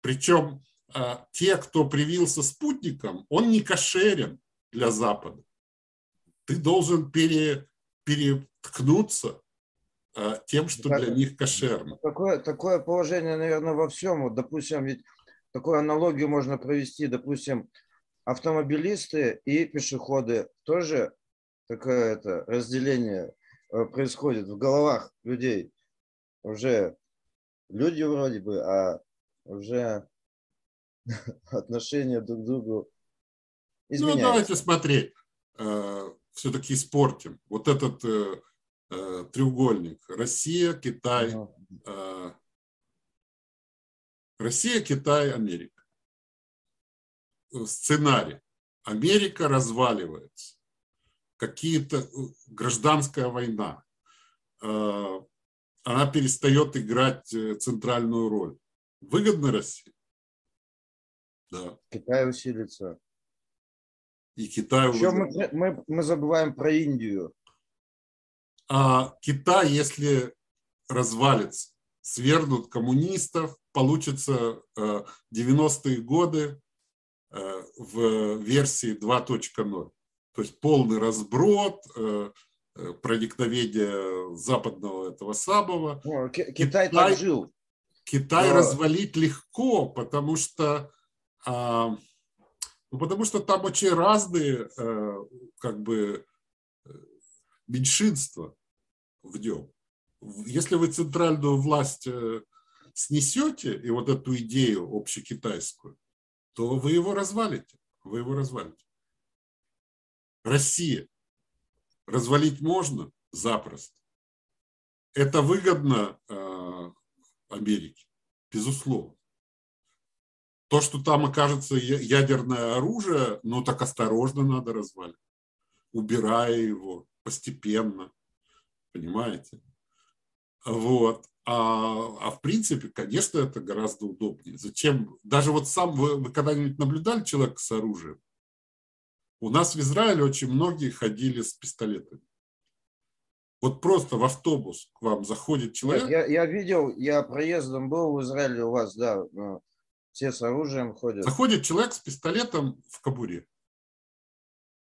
Причем а, те, кто привился спутником, он не кошерен для Запада. Ты должен пере, переткнуться а, тем, что для них кошерно. Такое, такое положение, наверное, во всем. Вот, допустим, ведь такую аналогию можно провести, допустим, автомобилисты и пешеходы тоже такое это разделение э, происходит в головах людей. Уже люди вроде бы, а уже [laughs] отношения друг к другу изменяются. Ну, давайте смотреть. Э, Все-таки спортим. Вот этот э, треугольник. Россия, Китай, Россия, Китай, Америка. Сценарий. Америка разваливается. Какие-то э, гражданская война. Она перестает играть центральную роль. Выгодно России? Да. Китай усилится. И Китай... Еще мы, мы, мы забываем про Индию. А Китай, если развалится, свергнут коммунистов, получится 90-е э, годы э, в версии 2.0. То есть полный разброд, э, проникновение западного этого самого. Китай, Китай так жил. Китай Но... развалить легко, потому что, а, ну, потому что там очень разные как бы меньшинство в нем. Если вы центральную власть э, снесете и вот эту идею общекитайскую, то вы его развалите. Вы его развалите. Россия. Развалить можно запросто. Это выгодно э, Америке, безусловно. То, что там окажется ядерное оружие, ну так осторожно надо разваливать, убирая его, постепенно, понимаете? Вот. А, а в принципе, конечно, это гораздо удобнее. Зачем? Даже вот сам, вы, вы когда-нибудь наблюдали человека с оружием? У нас в Израиле очень многие ходили с пистолетами. Вот просто в автобус к вам заходит человек. Я, я видел, я проездом был в Израиле у вас, да, все с оружием ходят. Заходит человек с пистолетом в кобуре.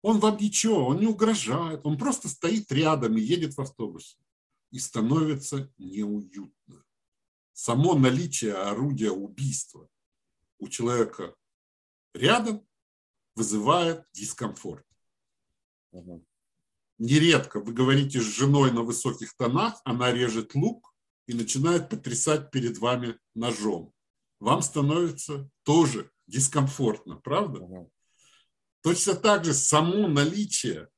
Он вам ничего, он не угрожает, он просто стоит рядом и едет в автобусе. И становится неуютно. Само наличие орудия убийства у человека рядом вызывает дискомфорт. Угу. Нередко вы говорите с женой на высоких тонах, она режет лук, и начинает потрясать перед вами ножом. Вам становится тоже дискомфортно, правда? Угу. Точно так же само наличие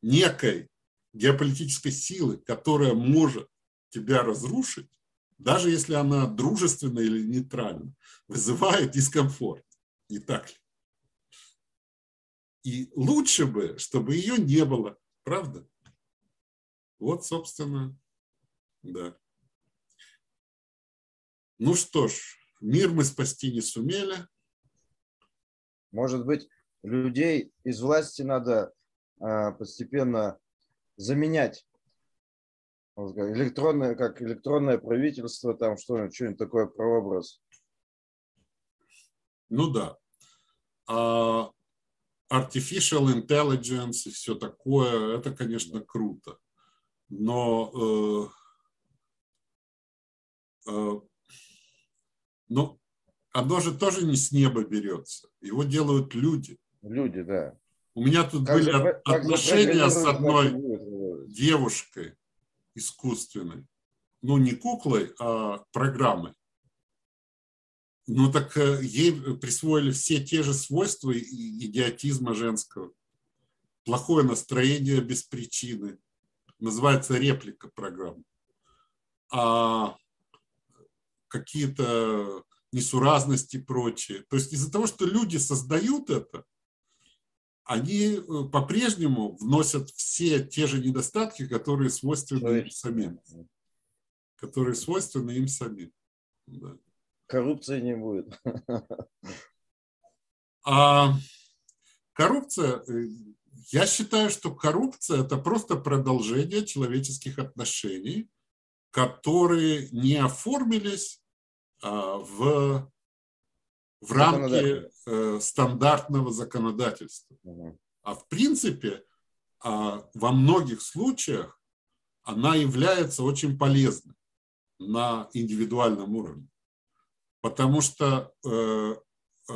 некой геополитической силы, которая может тебя разрушить, даже если она дружественна или нейтральна, вызывает дискомфорт. Не так ли? И лучше бы, чтобы ее не было, правда? Вот, собственно, да. Ну что ж, мир мы спасти не сумели. Может быть, людей из власти надо а, постепенно заменять. Электронное, как электронное правительство, там что-нибудь, что-нибудь такое прообраз. Ну да. А artificial intelligence и все такое, это, конечно, круто. Но, э, э, но оно же тоже не с неба берется. Его делают люди. Люди, да. У меня тут как были же, отношения с одной девушкой искусственной. Ну, не куклой, а программой. Ну, так э, ей присвоили все те же свойства идиотизма женского. Плохое настроение без причины. Называется реплика программы. А какие-то несуразности и прочее. То есть из-за того, что люди создают это, они э, по-прежнему вносят все те же недостатки, которые свойственны им самим. Которые свойственны им самим. Да. Коррупции не будет. [laughs] А коррупция, э, я считаю, что коррупция – это просто продолжение человеческих отношений, которые не оформились а, в в рамки э, стандартного законодательства. А в принципе, а, во многих случаях она является очень полезной на индивидуальном уровне. Потому что э, э,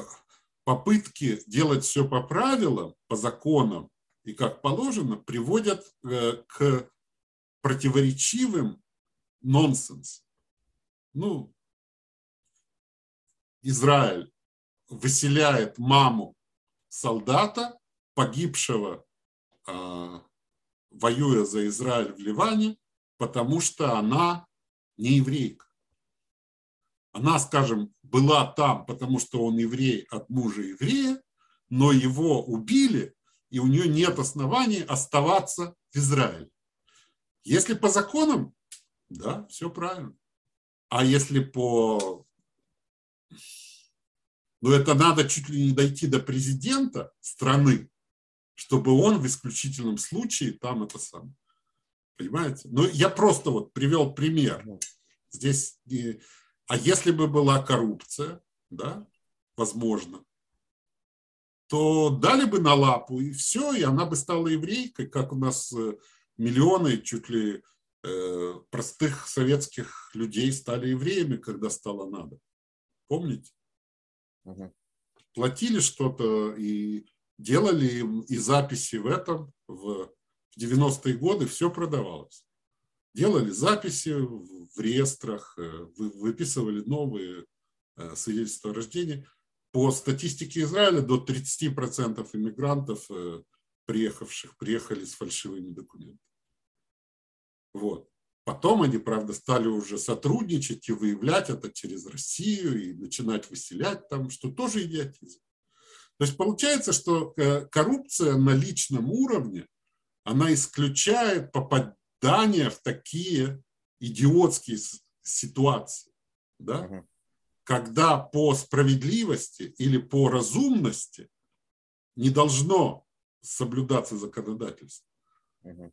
попытки делать все по правилам, по законам и как положено приводят к противоречивым нонсенс. Ну, Израиль выселяет маму солдата, погибшего, э, воюя за Израиль в Ливане, потому что она не еврейка. Она, скажем, была там, потому что он еврей от мужа еврея, но его убили, и у нее нет оснований оставаться в Израиле. Если по законам, да, все правильно. А если по но это надо чуть ли не дойти до президента страны, чтобы он в исключительном случае там это сам. Понимаете? Ну, я просто вот привел пример. Здесь, а если бы была коррупция, да, возможно, то дали бы на лапу, и все, и она бы стала еврейкой, как у нас э, миллионы чуть ли э, простых советских людей стали евреями, когда стало надо. Помните? Угу. Платили что-то и делали и записи в этом, в 90-е годы все продавалось. Делали записи в реестрах, э, выписывали новые э, свидетельства о рождении. По статистике Израиля до 30% иммигрантов, э, приехавших, приехали с фальшивыми документами. Вот. Потом они, правда, стали уже сотрудничать и выявлять это через Россию и начинать выселять там, что тоже идиотизм. То есть получается, что коррупция на личном уровне, она исключает попадание в такие идиотские ситуации, да? угу. когда по справедливости или по разумности не должно соблюдаться законодательство. Угу.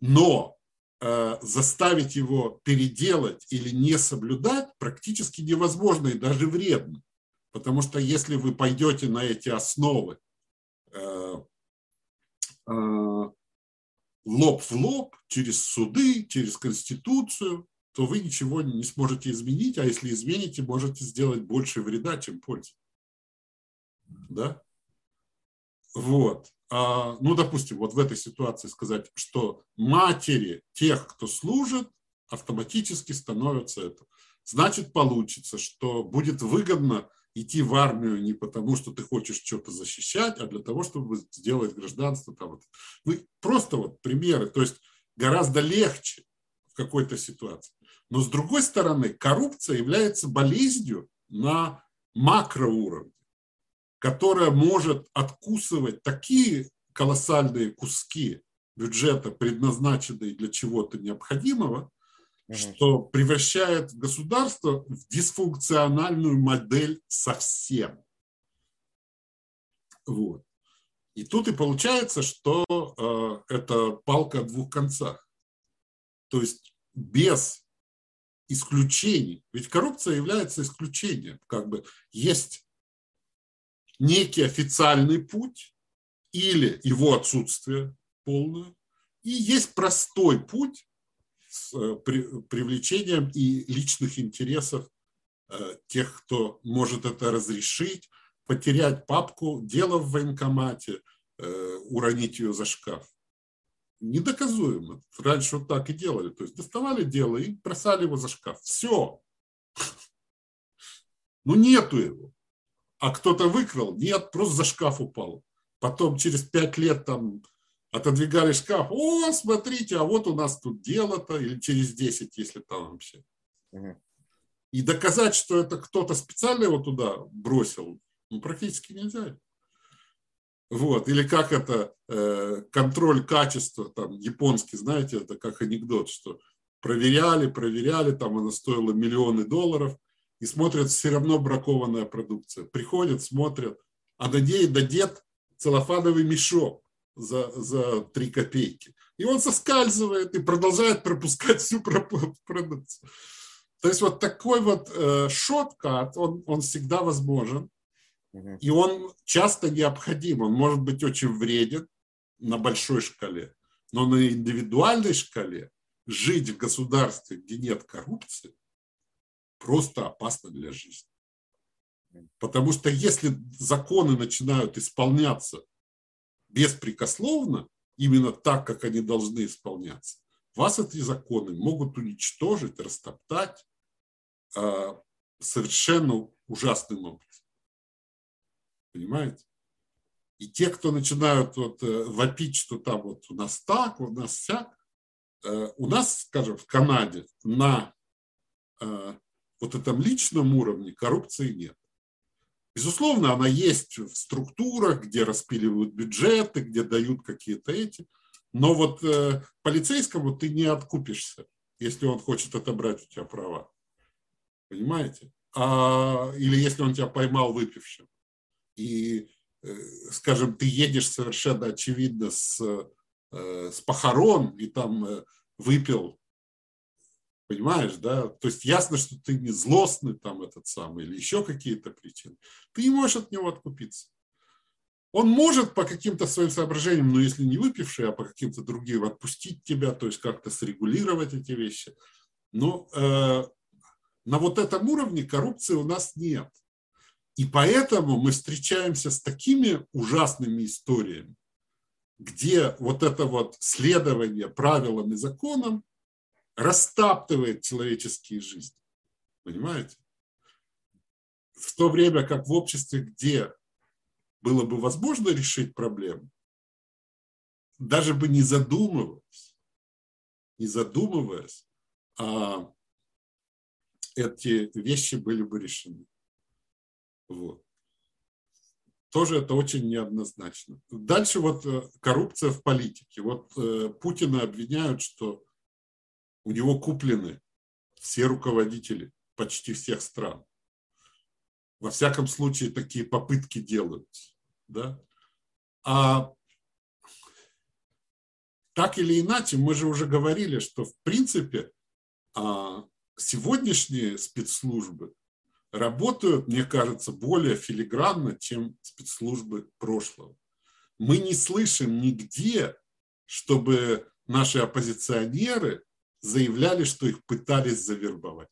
Но Э, заставить его переделать или не соблюдать практически невозможно и даже вредно. Потому что если вы пойдете на эти основы э, э, лоб в лоб, через суды, через Конституцию, то вы ничего не сможете изменить, а если измените, можете сделать больше вреда, чем пользы. Да? Вот. А, ну, допустим, вот в этой ситуации сказать, что матери тех, кто служит, автоматически становятся это. Значит, получится, что будет выгодно идти в армию не потому, что ты хочешь что-то защищать, а для того, чтобы сделать гражданство. Там, вот. Ну, просто вот примеры. То есть гораздо легче в какой-то ситуации. Но с другой стороны, коррупция является болезнью на макроуровне, которая может откусывать такие колоссальные куски бюджета, предназначенные для чего-то необходимого, что превращает государство в дисфункциональную модель совсем. Вот. И тут и получается, что э, это палка о двух концах. То есть без исключений, ведь коррупция является исключением, как бы есть некий официальный путь или его отсутствие полное, и есть простой путь, с э, привлечением и личных интересов э, тех, кто может это разрешить, потерять папку, дело в военкомате, э, уронить ее за шкаф. Недоказуемо. Раньше вот так и делали. То есть доставали дело и бросали его за шкаф. Все. [laughs] Ну нету его. А кто-то выкрал? Нет, просто за шкаф упал. Потом через пять лет там отодвигали шкаф, о, смотрите, а вот у нас тут дело-то, или через 10, если там вообще. И доказать, что это кто-то специально его туда бросил, ну, практически нельзя. Вот. Или как это, э, контроль качества, там, японский, знаете, это как анекдот, что проверяли, проверяли, там она стоила миллионы долларов, и смотрят, все равно бракованная продукция. Приходят, смотрят, а на ней дадет целлофановый мешок за, за 3 копейки. И он соскальзывает и продолжает пропускать всю продукцию. То есть вот такой вот э, шоткат, он, он всегда возможен. И он часто необходим. Он может быть очень вреден на большой шкале. Но на индивидуальной шкале жить в государстве, где нет коррупции, просто опасно для жизни. Потому что если законы начинают исполняться беспрекословно, именно так, как они должны исполняться, вас эти законы могут уничтожить, растоптать э, совершенно ужасным образом. Понимаете? И те, кто начинают вот, э, вопить, что там вот у нас так, у нас всяк, э, у нас, скажем, в Канаде на э, вот этом личном уровне коррупции нет. Безусловно, она есть в структурах, где распиливают бюджеты, где дают какие-то эти. Но вот э, полицейскому ты не откупишься, если он хочет отобрать у тебя права. Понимаете? А, или если он тебя поймал выпившим. И, э, скажем, ты едешь совершенно очевидно с, э, с похорон и там э, выпил Понимаешь, да? То есть ясно, что ты не злостный там этот самый или еще какие-то причины. Ты не можешь от него откупиться. Он может по каким-то своим соображениям, но если не выпивший, а по каким-то другим отпустить тебя, то есть как-то срегулировать эти вещи. Но э, на вот этом уровне коррупции у нас нет. И поэтому мы встречаемся с такими ужасными историями, где вот это вот следование правилам и законам растаптывает человеческие жизни. Понимаете? В то время как в обществе, где было бы возможно решить проблему, даже бы не задумываясь, не задумываясь, а эти вещи были бы решены. Вот. Тоже это очень неоднозначно. Дальше вот э, коррупция в политике. Вот э, Путина обвиняют, что у него куплены все руководители почти всех стран. Во всяком случае, такие попытки делаются. Да? А так или иначе, мы же уже говорили, что в принципе а, сегодняшние спецслужбы работают, мне кажется, более филигранно, чем спецслужбы прошлого. Мы не слышим нигде, чтобы наши оппозиционеры заявляли, что их пытались завербовать.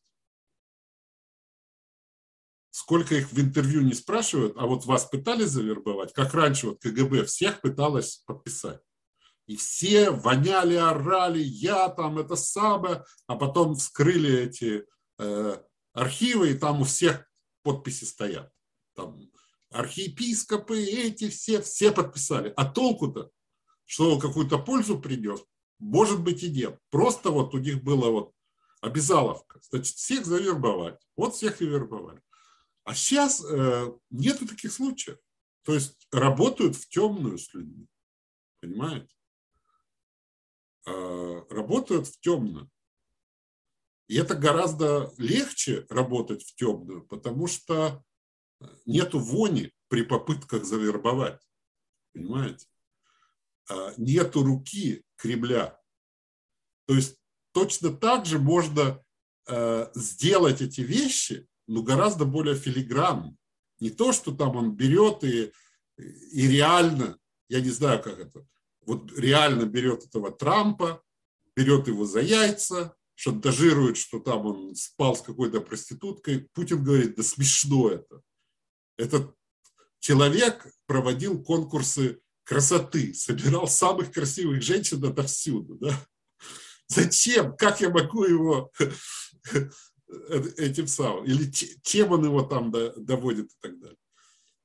Сколько их в интервью не спрашивают, а вот вас пытались завербовать, как раньше вот КГБ всех пыталась подписать. И все воняли, орали, я там это самое, а потом вскрыли эти э, архивы, и там у всех подписи стоят. Там архиепископы, эти все, все подписали. А толку-то, что какую-то пользу принес, может быть и нет. Просто вот у них было вот обязаловка. Значит, всех завербовать. Вот всех и вербовали. А сейчас э, нету таких случаев. То есть работают в темную с людьми. Понимаете? Э, работают в темную. И это гораздо легче работать в темную, потому что нету вони при попытках завербовать. Понимаете? А нету руки Кремля. То есть точно так же можно э, сделать эти вещи, но гораздо более филигранно. Не то, что там он берет и, и реально, я не знаю, как это, вот реально берет этого Трампа, берет его за яйца, шантажирует, что там он спал с какой-то проституткой. Путин говорит, да смешно это. Этот человек проводил конкурсы красоты, собирал самых красивых женщин отовсюду. Да? Зачем? Как я могу его [laughs] этим самым? Или чем он его там доводит и так далее.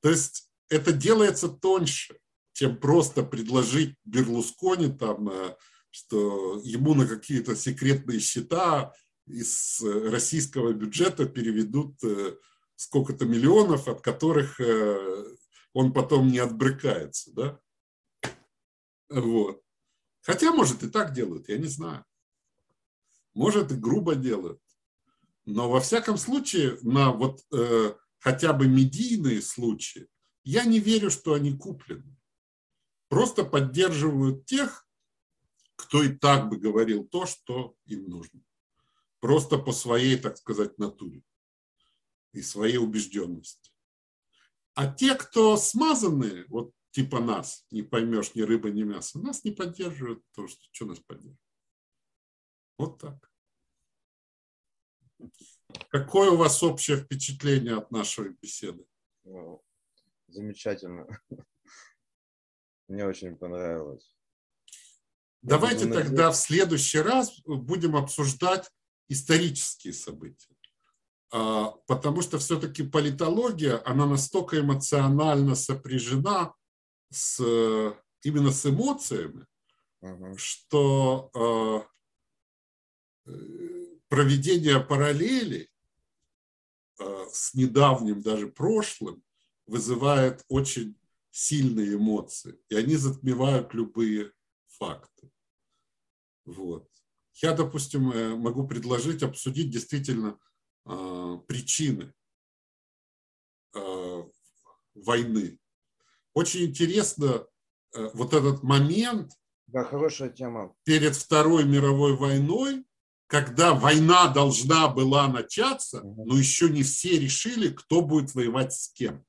То есть это делается тоньше чем просто предложить Берлускони там, э, что ему на какие-то секретные счета из российского бюджета переведут э, сколько-то миллионов, от которых э, он потом не отбрыкается, да? Вот. Хотя, может, и так делают, я не знаю. Может, и грубо делают. Но во всяком случае, на вот э, хотя бы медийные случаи, я не верю, что они куплены просто поддерживают тех, кто и так бы говорил то, что им нужно. Просто по своей, так сказать, натуре и своей убежденности. А те, кто смазанные, вот типа нас, не поймешь ни рыба, ни мясо, нас не поддерживают, потому что что нас поддерживает? Вот так. Какое у вас общее впечатление от нашей беседы? Замечательно. [laughs] Мне очень понравилось. Давайте тогда в следующий раз будем обсуждать исторические события. А, потому что все-таки политология, она настолько эмоционально сопряжена с, именно с эмоциями, угу. что а, проведение параллели а, с недавним даже прошлым вызывает очень сильные эмоции, и они затмевают любые факты. Вот. Я, допустим, э, могу предложить обсудить действительно э, причины э, войны. Очень интересно э, вот этот момент. Да, хорошая тема. Перед Второй мировой войной, когда война должна была начаться, но еще не все решили, кто будет воевать с кем.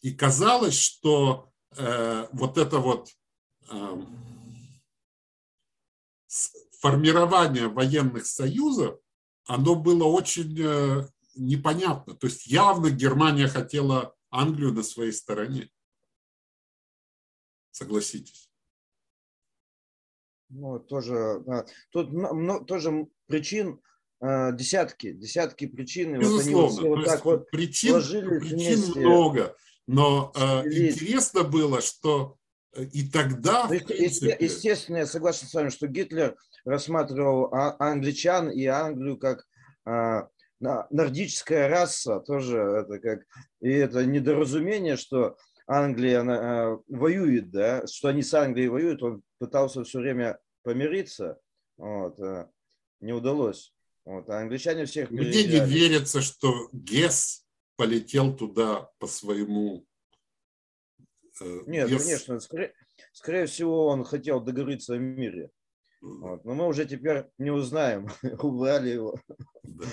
И казалось, что э, вот это вот э, формирование военных союзов, оно было очень э, непонятно. То есть явно Германия хотела Англию на своей стороне. Согласитесь. Ну, тоже, тут ну, тоже причин э, десятки, десятки причин. Безусловно. Вот они вот, так вот причин, причин много. Но э, интересно было, что э, и тогда... В принципе... Естественно, я согласен с вами, что Гитлер рассматривал а, англичан и Англию как а, нордическая раса, тоже это как... И это недоразумение, что Англия она, а, воюет, да, что они с Англией воюют, он пытался все время помириться, вот, а, не удалось. Вот, а англичане всех Мне не верится, что Гесс полетел туда по своему... Э, Нет, без... конечно, скорее, скорее всего, он хотел договориться о мире. Вот. Но мы уже теперь не узнаем, [laughs] убрали его. Да.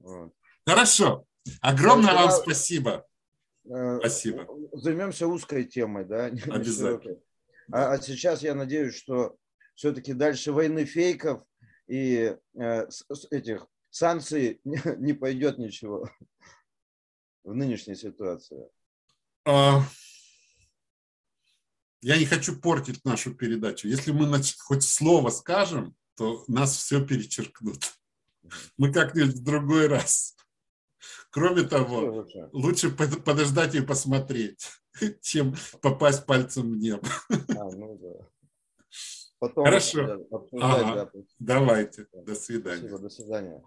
Вот. Хорошо. Огромное вам спасибо. Э, спасибо. Займемся узкой темой, да? [laughs] Обязательно. А, а сейчас я надеюсь, что все-таки дальше войны фейков и э, с, этих санкций [laughs] не, не пойдет ничего [laughs] в нынешней ситуации? А, я не хочу портить нашу передачу. Если мы хоть слово скажем, то нас все перечеркнут. Мы как-нибудь в другой раз. Кроме того, лучше подождать и посмотреть, чем попасть пальцем в небо. А, ну да. Потом Хорошо. Ага. Давайте. До свидания. Спасибо, до свидания.